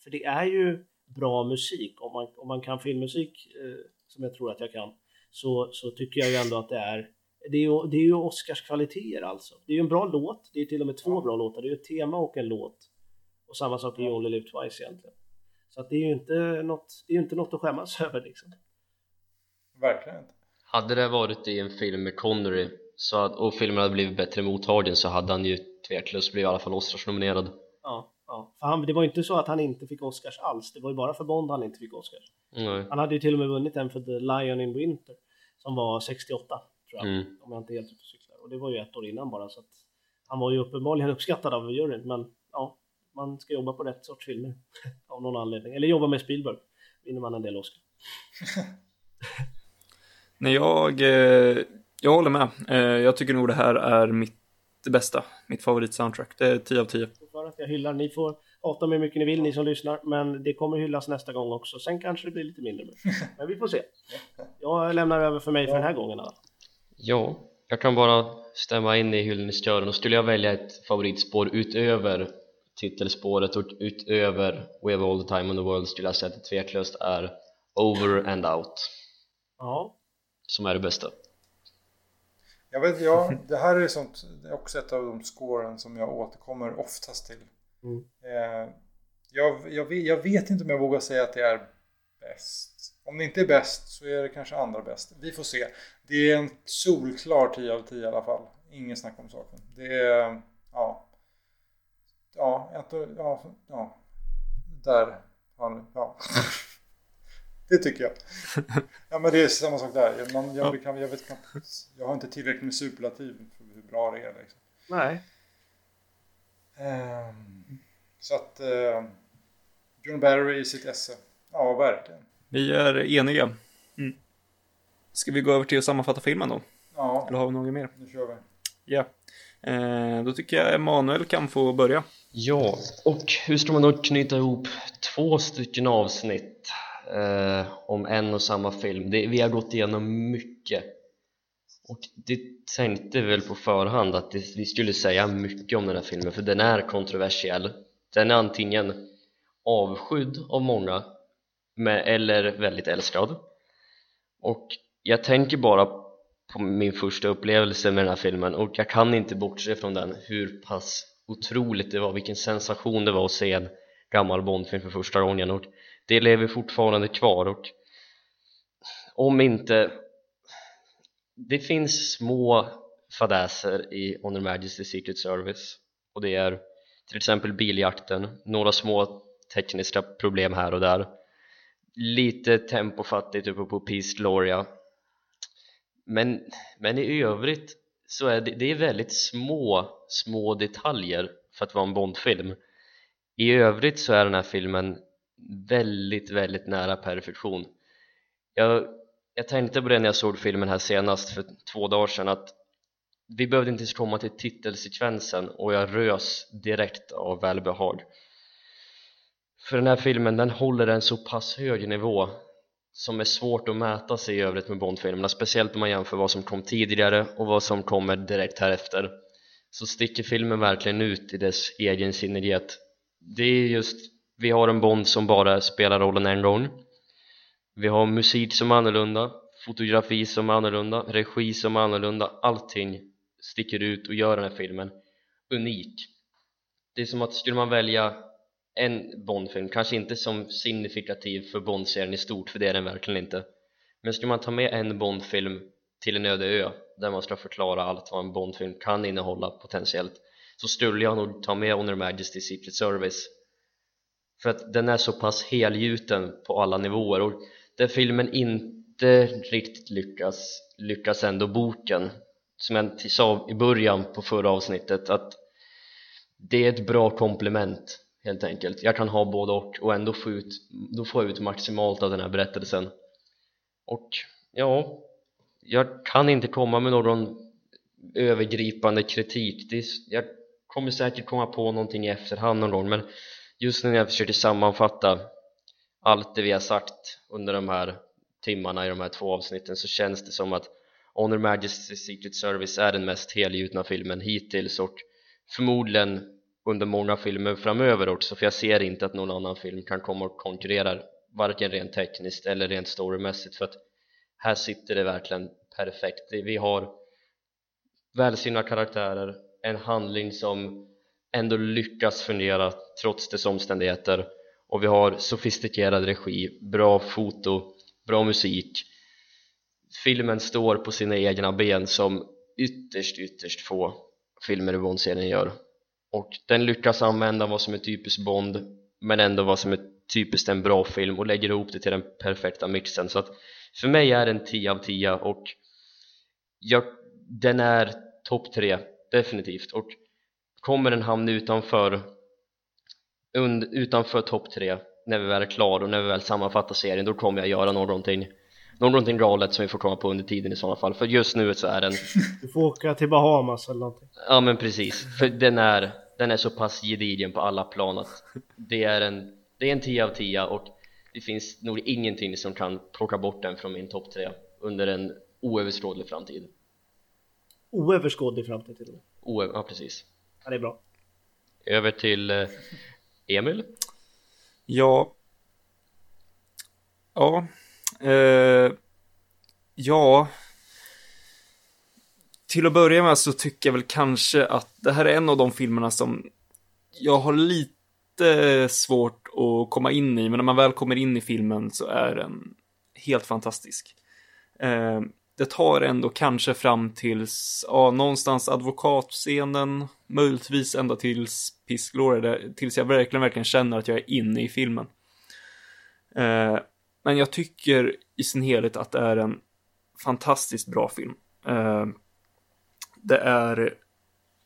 För det är ju bra musik. Om man, om man kan filmmusik, eh, som jag tror att jag kan, så, så tycker jag ju ändå att det är det är, ju, det är ju Oscars kvaliteter alltså. Det är ju en bra låt, det är till och med två bra låtar. Det är ju ett tema och en låt. Och samma sak i You Only Live Twice egentligen. Så att det är ju inte något, det är inte något att skämmas över liksom. Verkligen inte. Hade det varit i en film med Connery så att, och filmen hade blivit bättre mottagen så hade han ju tveklöst blivit i alla fall Oscarsnominerad Ja, ja. För han, det var ju inte så att han inte fick Oscars alls. Det var ju bara för Bond han inte fick Oscars. Nej. Han hade ju till och med vunnit en för The Lion in Winter som var 68 tror jag, Mm. om jag inte helt ute och cyklar. Och det var ju ett år innan bara så att han var ju uppenbarligen uppskattad av juryn men ja, man ska jobba på rätt sorts filmer av någon anledning. Eller jobba med Spielberg, vinner man en del Oscar. Nej, jag, eh, jag håller med. Eh, jag tycker nog det här är mitt bästa, mitt favoritsoundtrack. Det är 10 av 10. För att jag hyllar, ni får hata mig hur mycket ni vill ni som lyssnar men det kommer hyllas nästa gång också. Sen kanske det blir lite mindre men, men vi får se. Jag lämnar över för mig för den här gången alla. Ja, jag kan bara stämma in i hyllningskören och skulle jag välja ett favoritspår utöver titelspåret och utöver We have all the time in the world skulle jag säga att det tveklöst är Over and Out Ja. som är det bästa Jag vet, ja, det här är sånt, det är också ett av de scoren som jag återkommer oftast till. Mm. Eh, jag, jag, vet, jag vet inte om jag vågar säga att det är bäst. Om det inte är bäst så är det kanske andra bäst. Vi får se. Det är en solklar 10 av 10 i alla fall. Ingen snack om saken. Det är. Ja, jag ja, ja. Där har ni, ja. Det tycker jag. Ja men det är samma sak där. Man, jag, Ja. kan, jag, vet jag har inte tillräckligt med superlativ för hur bra det är. Liksom. Nej. Ehm, så att eh, John Barry i sitt esse. Ja, verkligen. Vi är eniga. Mm. Ska vi gå över till att sammanfatta filmen då? Ja, Eller har vi något mer? nu kör vi. Ja. Eh, Eh, då tycker jag Emanuel kan få börja. Ja, och hur ska man då knyta ihop två stycken avsnitt eh, om en och samma film? Det, vi har gått igenom mycket och det tänkte vi väl på förhand att det, vi skulle säga mycket om den här filmen för den är kontroversiell den är antingen avskydd av många med, eller väldigt älskad och jag tänker bara på min första upplevelse med den här filmen och jag kan inte bortse från den hur pass otroligt det var, vilken sensation det var att se en gammal Bondfilm för första gången och det lever fortfarande kvar och om inte det finns små fadäser i On Her Majesty's Secret Service och det är till exempel biljakten, några små tekniska problem här och där lite tempofattigt uppe på Peace Gloria men, men i övrigt så är det, det är väldigt små, små detaljer för att vara en Bondfilm. I övrigt så är den här filmen väldigt, väldigt nära perfektion. Jag, jag tänkte på det när jag såg filmen här senast för två dagar sedan att vi behövde inte ens komma till titelsekvensen och jag rös direkt av välbehag. För den här filmen den håller en så pass hög nivå som är svårt att mäta sig i övrigt med Bondfilmerna speciellt om man jämför vad som kom tidigare och vad som kommer direkt härefter så sticker filmen verkligen ut i dess egensinnighet det är just vi har en Bond som bara spelar rollen en gång. Vi har musik som är annorlunda fotografi som är annorlunda regi som är annorlunda. Allting sticker ut och gör den här filmen unik. Det är som att skulle man välja en Bondfilm, kanske inte som signifikativ för Bondserien i stort för det är den verkligen inte. Men skulle man ta med en Bondfilm till en öde ö där man ska förklara allt vad en Bondfilm kan innehålla potentiellt så skulle jag nog ta med On Majesty Majesty's Secret Service. För att den är så pass helgjuten på alla nivåer och där filmen inte riktigt lyckas lyckas ändå boken. Som jag sa i början på förra avsnittet att det är ett bra komplement helt enkelt. Jag kan ha både och och ändå få ut, då får jag ut maximalt av den här berättelsen. Och ja jag kan inte komma med någon övergripande kritik. Det är, jag kommer säkert komma på någonting i efterhand någon gång men just när jag försöker sammanfatta allt det vi har sagt under de här timmarna i de här två avsnitten så känns det som att Honor Majesty's Secret Service är den mest helgjutna filmen hittills och förmodligen under många filmer framöver också för jag ser inte att någon annan film kan komma och konkurrera varken rent tekniskt eller rent storymässigt för att här sitter det verkligen perfekt. Vi har välsynna karaktärer en handling som ändå lyckas fungera trots dess omständigheter och vi har sofistikerad regi, bra foto, bra musik. Filmen står på sina egna ben som ytterst, ytterst få filmer i Bond-serien gör och den lyckas använda vad som är typiskt Bond men ändå vad som är typiskt en bra film och lägger ihop det till den perfekta mixen. Så att för mig är den 10 av 10 och jag, den är topp 3 definitivt. Och kommer den hamna utanför und, utanför topp 3 när vi väl är klara och när vi väl sammanfattar serien då kommer jag göra någonting någonting galet som vi får komma på under tiden i sådana fall för just nu så är den Du får åka till Bahamas eller någonting. Ja men precis, för den är, den är så pass gedigen på alla plan att det är en, det är en 10 av 10 och det finns nog ingenting som kan plocka bort den från min topp 3 under en oöverskådlig framtid Oöverskådlig framtid till och med. Ja precis Ja, det är bra. Över till eh, Emil. Ja. Ja. Uh, ja. Till att börja med så tycker jag väl kanske att det här är en av de filmerna som jag har lite svårt att komma in i, men när man väl kommer in i filmen så är den helt fantastisk. Eh, det tar ändå kanske fram tills, ja, någonstans advokatscenen, möjligtvis ända tills Piss Glory, tills jag verkligen, verkligen känner att jag är inne i filmen. Eh, men jag tycker i sin helhet att det är en fantastiskt bra film. Eh, det är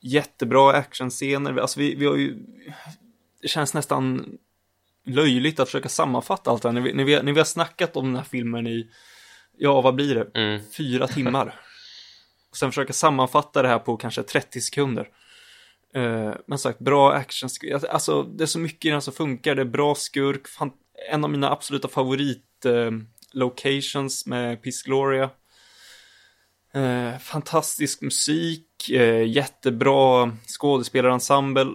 jättebra actionscener, alltså vi, vi har ju, det känns nästan löjligt att försöka sammanfatta allt det här. När vi, när, vi, när vi har snackat om den här filmen i, ja vad blir det, Mm. fyra timmar. Och sen försöka sammanfatta det här på kanske 30 sekunder. Eh, men sagt, bra action, alltså det är så mycket i den som funkar, det är bra skurk, fan, en av mina absoluta favoritlocations eh, med Piss Gloria. Eh, fantastisk musik, eh, jättebra skådespelarensemble.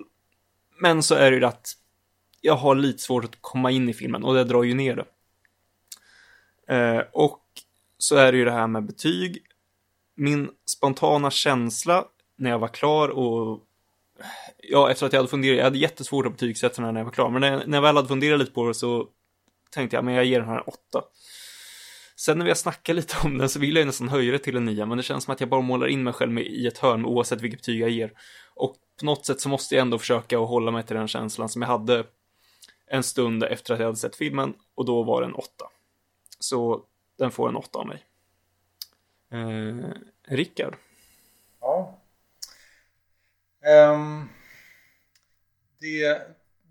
Men så är det ju att jag har lite svårt att komma in i filmen och det drar ju ner det. Eh, och så är det ju det här med betyg. Min spontana känsla när jag var klar och ja, efter att jag hade funderat, jag hade jättesvårt att betygsätta den här när jag var klar, men när jag, när jag väl hade funderat lite på det så tänkte jag, men jag ger den här en åtta. Sen när vi har snackat lite om den så vill jag ju nästan höja det till en nia, men det känns som att jag bara målar in mig själv med, i ett hörn oavsett vilket betyg jag ger. Och på något sätt så måste jag ändå försöka att hålla mig till den känslan som jag hade en stund efter att jag hade sett filmen och då var det en åtta. Så den får en åtta av mig. Eh, Rickard? Ja. Um, det,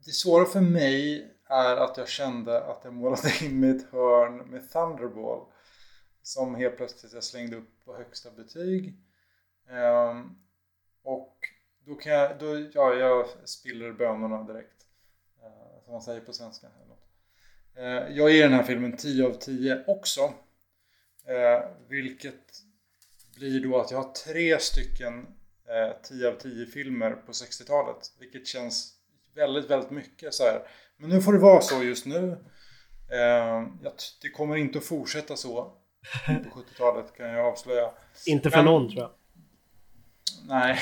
det svåra för mig är att jag kände att jag målade in mig i ett hörn med Thunderball. Som helt plötsligt jag slängde upp på högsta betyg. Um, och då kan jag, då, ja, jag spiller bönorna direkt. Uh, som man säger på svenska. Eller något. Ehm, jag ger den här filmen 10 av 10 också. Uh, vilket blir då att jag har tre stycken eh, 10 av 10 filmer på 60-talet. Vilket känns väldigt, väldigt mycket så här. Men nu får det vara så just nu. Eh, t- det kommer inte att fortsätta så på 70-talet kan jag avslöja. Inte för Men- någon tror jag. Nej.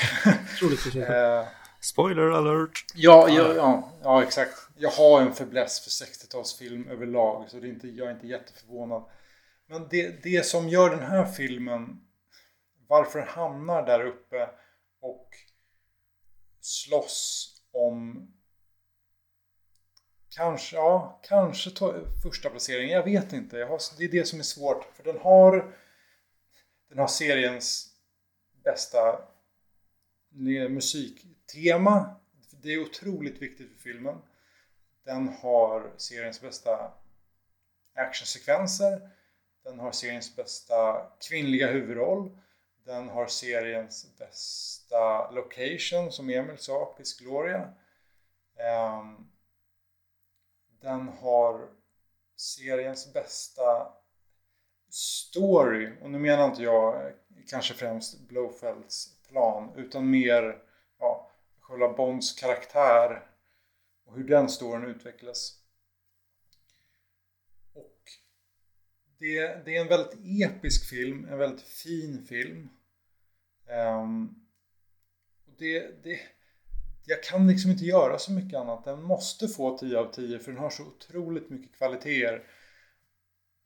Troligtvis inte. eh, Spoiler alert! ja, ja, ja, ja, exakt. Jag har en fäbless för 60-talsfilm överlag. Så det är inte, jag är inte jätteförvånad. Men det, det som gör den här filmen varför den hamnar där uppe och slåss om kanske, ja, kanske ta, första placeringen. Jag vet inte. Jag har, det är det som är svårt. För den har den har seriens bästa musiktema. Det är otroligt viktigt för filmen. Den har seriens bästa actionsekvenser. Den har seriens bästa kvinnliga huvudroll. Den har seriens bästa location, som Emil sa, Piss Gloria. Ehm, den har seriens bästa story. Och nu menar inte jag eh, kanske främst Blofelds plan, utan mer ja, själva Bonds karaktär och hur den storyn utvecklas. Och det, det är en väldigt episk film, en väldigt fin film. Um, och det, det, jag kan liksom inte göra så mycket annat. Den måste få 10 av 10 för den har så otroligt mycket kvaliteter.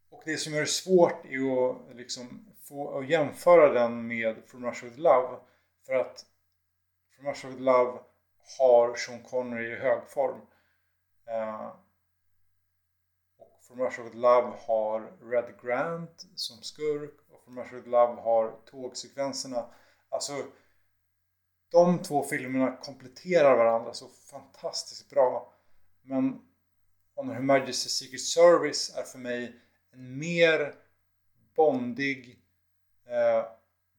Och det som gör det svårt är att, liksom få, att jämföra den med From Russia With Love. För att From Russia With Love har Sean Connery i hög form. Eh, och From Russia With Love har Red Grant som skurk. Och From Russia With Love har tågsekvenserna. Alltså de två filmerna kompletterar varandra så fantastiskt bra. Men On Her Majesty's Secret Service är för mig en mer bondig eh,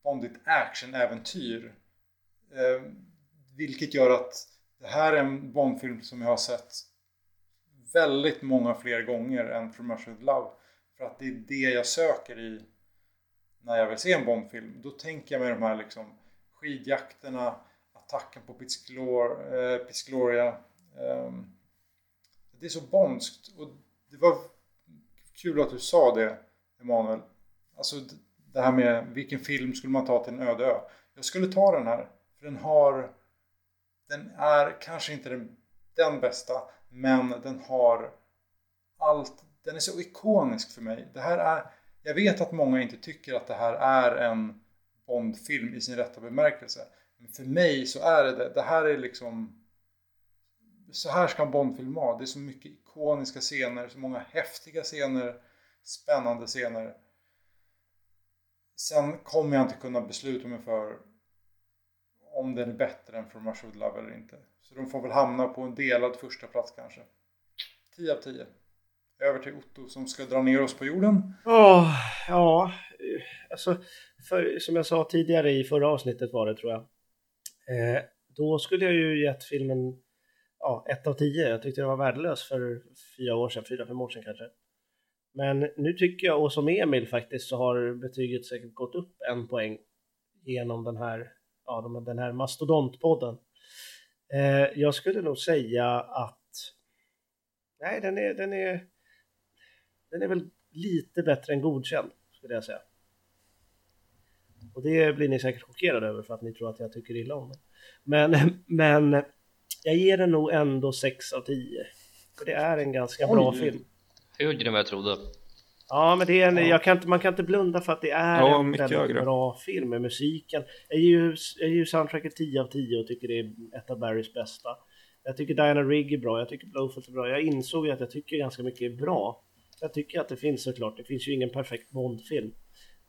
bondigt actionäventyr. Eh, vilket gör att det här är en Bondfilm som jag har sett väldigt många fler gånger än From Russia With Love. För att det är det jag söker i när jag vill se en Bondfilm. Då tänker jag mig de här liksom skidjakterna, attacken på Pisclor, eh, Piscloria. Eh, det är så bondskt och det var kul att du sa det Emanuel. Alltså det här med vilken film skulle man ta till en öde ö? Jag skulle ta den här. För den har... Den är kanske inte den, den bästa. Men den har allt. Den är så ikonisk för mig. Det här är... Jag vet att många inte tycker att det här är en Bondfilm i sin rätta bemärkelse. Men för mig så är det det. Det här är liksom... Så här ska en Bondfilm vara. Det är så mycket ikoniska scener, så många häftiga scener, spännande scener. Sen kommer jag inte kunna besluta mig för om den är bättre än From Russia With Love eller inte. Så de får väl hamna på en delad första plats kanske. 10 av 10. Över till Otto som ska dra ner oss på jorden. Oh, ja, alltså för, som jag sa tidigare i förra avsnittet var det tror jag. Eh, då skulle jag ju gett filmen ja, 1 av 10. Jag tyckte den var värdelös för fyra år sedan, fyra, fem år sedan kanske. Men nu tycker jag, och som Emil faktiskt, så har betyget säkert gått upp en poäng genom den här, ja, den här mastodontpodden. Eh, jag skulle nog säga att nej, den är, den är, den är väl lite bättre än godkänd, skulle jag säga. Och det blir ni säkert chockerade över för att ni tror att jag tycker illa om den. Men, men jag ger den nog ändå 6 av 10. För det är en ganska bra Oj. film. Högre än vad jag trodde. Ja, men det är en, jag kan inte, man kan inte blunda för att det är Ja, en väldigt högre. bra film med musiken. Jag ger ju, jag ger ju soundtracket 10 av 10 och tycker det är ett av Barrys bästa. Jag tycker Diana Rigg är bra, jag tycker Blowfield är bra. Jag insåg ju att jag tycker ganska mycket är bra. Jag tycker att det finns såklart, det finns ju ingen perfekt Bond-film.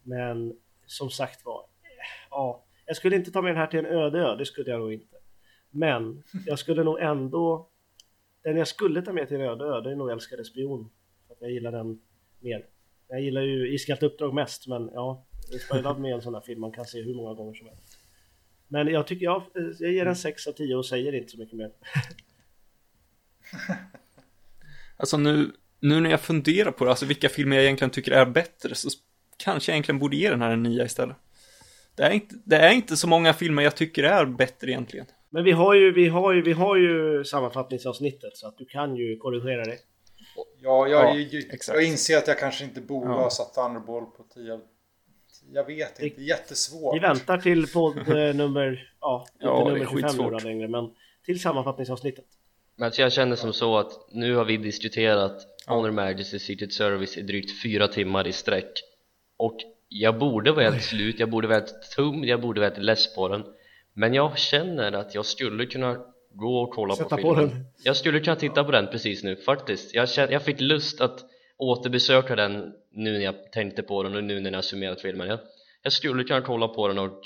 Men som sagt var, eh, ja, jag skulle inte ta med den här till en öde ö, det skulle jag nog inte. Men jag skulle nog ändå, den jag skulle ta med till en öde ö, det är nog Älskade spion. För att jag gillar den mer. Jag gillar ju Iskallt uppdrag mest, men ja, Spy med en sån där film man kan se hur många gånger som helst. Men jag tycker, jag, eh, jag ger den 6 av 10 och säger inte så mycket mer. Alltså nu, nu när jag funderar på det, alltså vilka filmer jag egentligen tycker är bättre, så kanske egentligen borde ge den här en nia istället. Det är inte, det är inte så många filmer jag tycker är bättre egentligen. Men vi har ju, vi har ju, vi har ju sammanfattningsavsnittet så att du kan ju korrigera det. Ja, jag, Ja, exakt. jag inser att jag kanske inte borde Ja. ha satt Thunderball på 10 av 10. Jag vet inte, det jättesvårt. Vi väntar till podd eh, nummer, ja, inte Ja, nummer 25 nu längre, men till sammanfattningsavsnittet. Men alltså jag känner som så att nu har vi diskuterat Honor Majesty Secret Service i drygt fyra timmar i sträck och jag borde vara helt slut, jag borde vara helt tom, jag borde vara helt less på den men jag känner att jag skulle kunna gå och kolla Sätta på på filmen den. jag skulle kunna titta på den precis nu faktiskt jag, känner, jag fick lust att återbesöka den nu när jag tänkte på den och nu när jag har summerat filmen jag, jag skulle kunna kolla på den och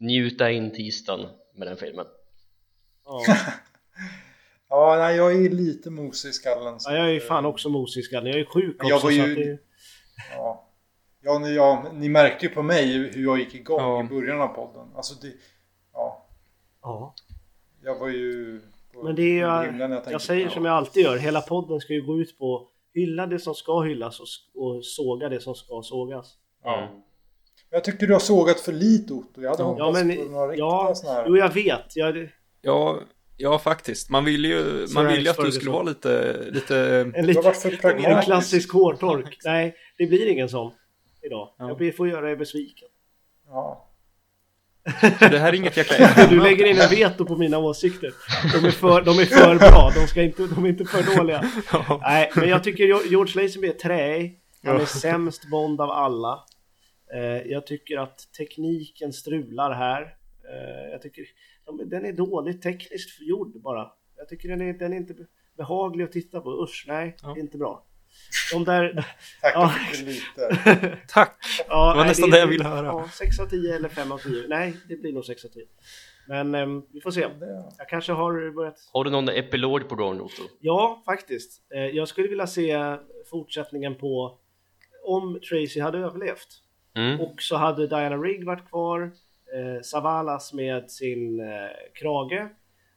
njuta in tisdagen med den filmen Ja. Ja, nej, jag är lite mosig i skallen. så ja, jag är fan också mosisk, jag är sjuk Men jag också var så ju- att det, Ja. Ja, ni, ja, ni märkte ju på mig hur jag gick igång Ja. i början av podden. Alltså det, ja, ja. jag var ju Men det är ju, när jag, tänkte säger på- som jag alltid gör, hela podden ska ju gå ut på hylla det som ska hyllas och, och såga det som ska sågas. Ja. Mm. Jag tyckte du har sågat för lite Otto. Jag hade Ja. hoppats men, på några riktiga ja, såna här. jo jag vet. Jag, Ja, ja faktiskt. Man vill ju, man vill ju att du skulle vara lite, lite... en, lite, en klassisk hårtork. Nej, det blir ingen sån idag. Ja. Jag får göra er besviken. Ja. Det här är inget jäkla Du lägger in en veto på mina åsikter. De är för, de är för bra, de, ska inte, de är inte för dåliga. Ja. Nej, men jag tycker George Lazenby är träig. Han är Ja. sämst Bond av alla. Eh, jag tycker att tekniken strular här. Eh, jag tycker de, den är dåligt tekniskt gjord bara. Jag tycker den är, den är inte be- behaglig att titta på. Usch, nej, Ja. det är inte bra. De där... Tack, Ja. lite. Tack! Ja, Det var nej, nästan det jag ville höra. Ja, 6 av 10 eller 5 av 10. Nej, det blir nog 6 av 10. Men ehm, vi får se. Det, Jag kanske har börjat... Har du någon epilog på gång Otto? Ja, faktiskt. Eh, jag skulle vilja se fortsättningen på om Tracy hade överlevt. Mm. Och så hade Diana Rigg varit kvar, eh, Savalas med sin eh, krage.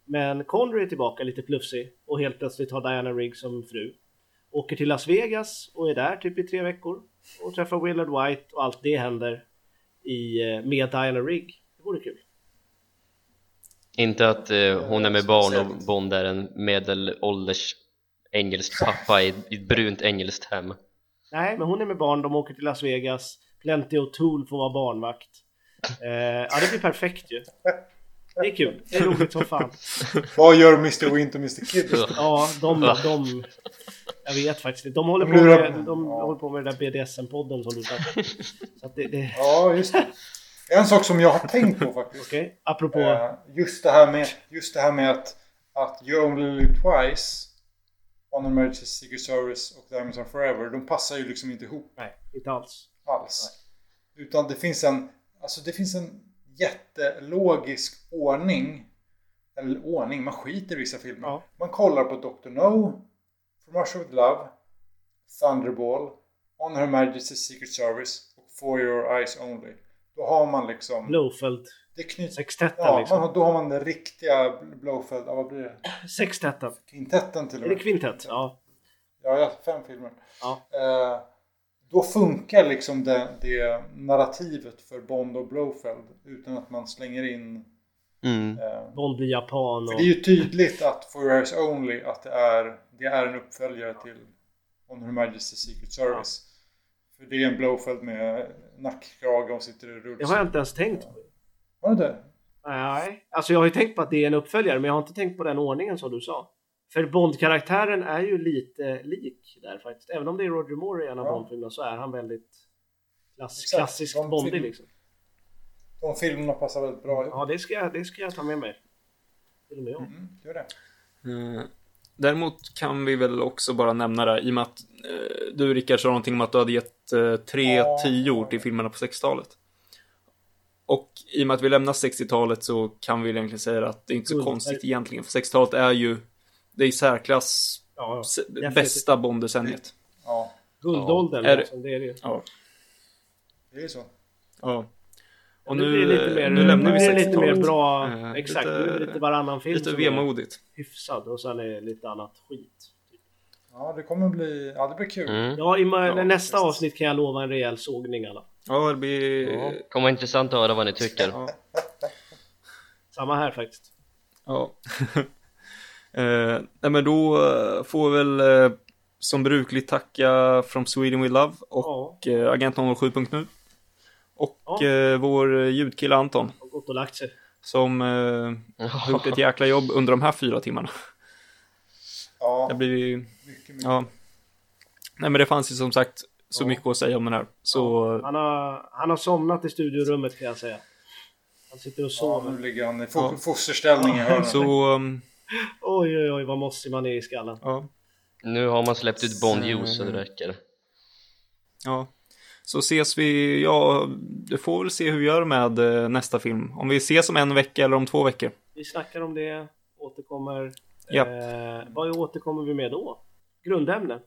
Men Connery är tillbaka lite plufsig och helt plötsligt har Diana Rigg som fru. Åker till Las Vegas och är där typ i tre veckor. Och träffar Willard White och allt det händer i, eh, med Diana Rigg. Det vore kul. Inte att eh, hon är med barn och Bond är en medelålders engelsk pappa i ett brunt engelskt hem. Nej, men hon är med barn, de åker till Las Vegas. Plenty O'Toole får vara barnvakt. Eh, ja, det blir perfekt ju. Det är kul. Det är roligt som fan. Vad gör Mr. Wint och Mr. Kid? Ja, de, de... Jag vet faktiskt inte. De håller på med, de Ja. håller på med den där BDSM-podden som du sa. Så att det, det, Ja, just det. En sak som jag har tänkt på faktiskt. Okej, apropå... Eh, just det här med, just det här med att, att You Only Live Twice, On Emergency Secret Service och Diamonds Are Forever, de passar ju liksom inte ihop Nej, inte alls. alls. Utan det finns en, alltså det finns en jättelogisk ordning. Eller ordning, man skiter i vissa filmer. Ja. Man kollar på Dr. No, From Russia With Love, Thunderball, On Her Majesty's Secret Service och For Your Eyes Only. Då har man liksom... Blowfeld. Det knyts... Sextetten Ja, liksom. man, då har man den riktiga Blowfeld, ja, vad blir det? Sextetten. Kvintetten till och med. kvintett? Ja. Ja, ja, fem filmer. Ja. Eh, då funkar liksom det, det narrativet för Bond och Blowfeld utan att man slänger in... Mm. Eh, Bond blir japan för och... det är ju tydligt att For Your Eyes Only att det är, det är en uppföljare till On Her Majesty's Secret Service. För det är en Blowfeld med nackkrage och sitter i Det rullstol. har jag inte ens tänkt på. Var det det? Nej, alltså jag har ju tänkt på att det är en uppföljare men jag har inte tänkt på den ordningen som du sa. För Bond-karaktären är ju lite lik där faktiskt. Även om det är Roger Moore i en av Ja. Bond-filmerna så är han väldigt klass, De Bondig liksom. De filmerna passar väldigt bra ihop. Ja, det ska, jag- det ska jag ta med mig. Till och med jag. Mm, gör det. Eh, Däremot kan vi väl också bara nämna det, i och med att eh, du Rickard sa någonting om att du hade gett eh, tre Ja. tior till filmerna på 60-talet. Och i och med att vi lämnar 60-talet så kan vi väl egentligen säga att det är inte så Mm. konstigt egentligen, för 60-talet är ju det är i särklass Ja, ja. bästa Bond-decenniet. Ja, Guldåldern, Ja. Är det- liksom, det är det ju. Ja. det är så. ja. Och Nu nu, blir det lite mer, nu lämnar vi nu blir det lite 60-talet. mer bra, Eh, exakt, lite- nu är det lite varannan film Lite vemodigt. hyfsad och sen är det lite annat skit. Ja, det kommer bli... Ja, det blir kul. Mm. Ja, i Ja, nästa visst. avsnitt kan jag lova en rejäl sågning alla. Ja, det blir... Ja. Kommer intressant att höra vad ni tycker. Ja. Samma här faktiskt. Ja. eh, nej men då eh, får vi väl eh, som brukligt tacka From Sweden With Love och eh, Agent 07.nu. Och Ja. eh, vår ljudkille Anton Och gått och lagt sig. som eh, har gjort ett jäkla jobb under de här fyra timmarna. Ja, Det blir mycket, mycket. ja. Nej men det fanns ju som sagt så Ja. mycket att säga om den här. Så Han har, han har somnat i studiorummet kan jag säga. Han sitter och Ja, sover. nu ligger han i fo- Ja. fosterställning hörnet. så um, Oj, oj, oj, vad mossig man är i skallen. ja. Nu har man släppt ut Bond Juice så det räcker. Ja. Så ses vi, ja, det får väl se hur vi gör med eh, nästa film. Om vi ses om en vecka eller om två veckor. Vi snackar om det, återkommer. Japp. Eh, vad återkommer vi med då? Grundämne?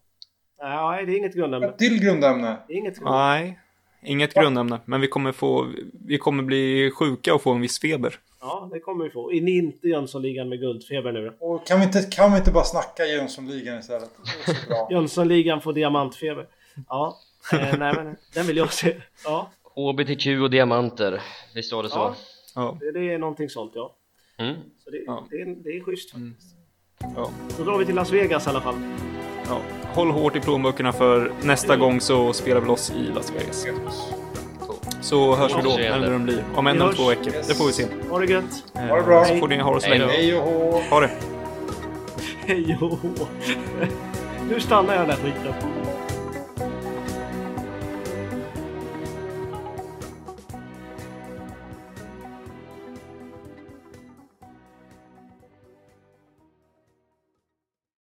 Nej, det är inget grundämne. Ett till grundämne. Det är inget grundämne. Nej, inget grundämne. Men vi kommer få, vi kommer bli sjuka och få en viss feber. Ja, det kommer vi få. Är ni inte Jönssonligan med guldfeber nu? Och kan vi inte, kan vi inte bara snacka Jönssonligan istället? Jönssonligan får diamantfeber. Ja, eh, nej men den vill jag se. Ja, HBTQ och diamanter, visst var det så? Ja. Ja, det, det är någonting sånt ja. Mm. Så det, Ja. det, är, det är schysst faktiskt. ja, Då drar vi till Las Vegas i alla fall. ja. Håll hårt i plånböckerna för nästa gång så spelar vi loss i Las Vegas. Så hörs vi då, eller det blir. Om en eller två veckor. Det får vi se. Ha det gött! Ha det bra. Så får ni ha det så länge. Hej och hå! Ha det. Hej och hå. Nu stannar jag den här skiten.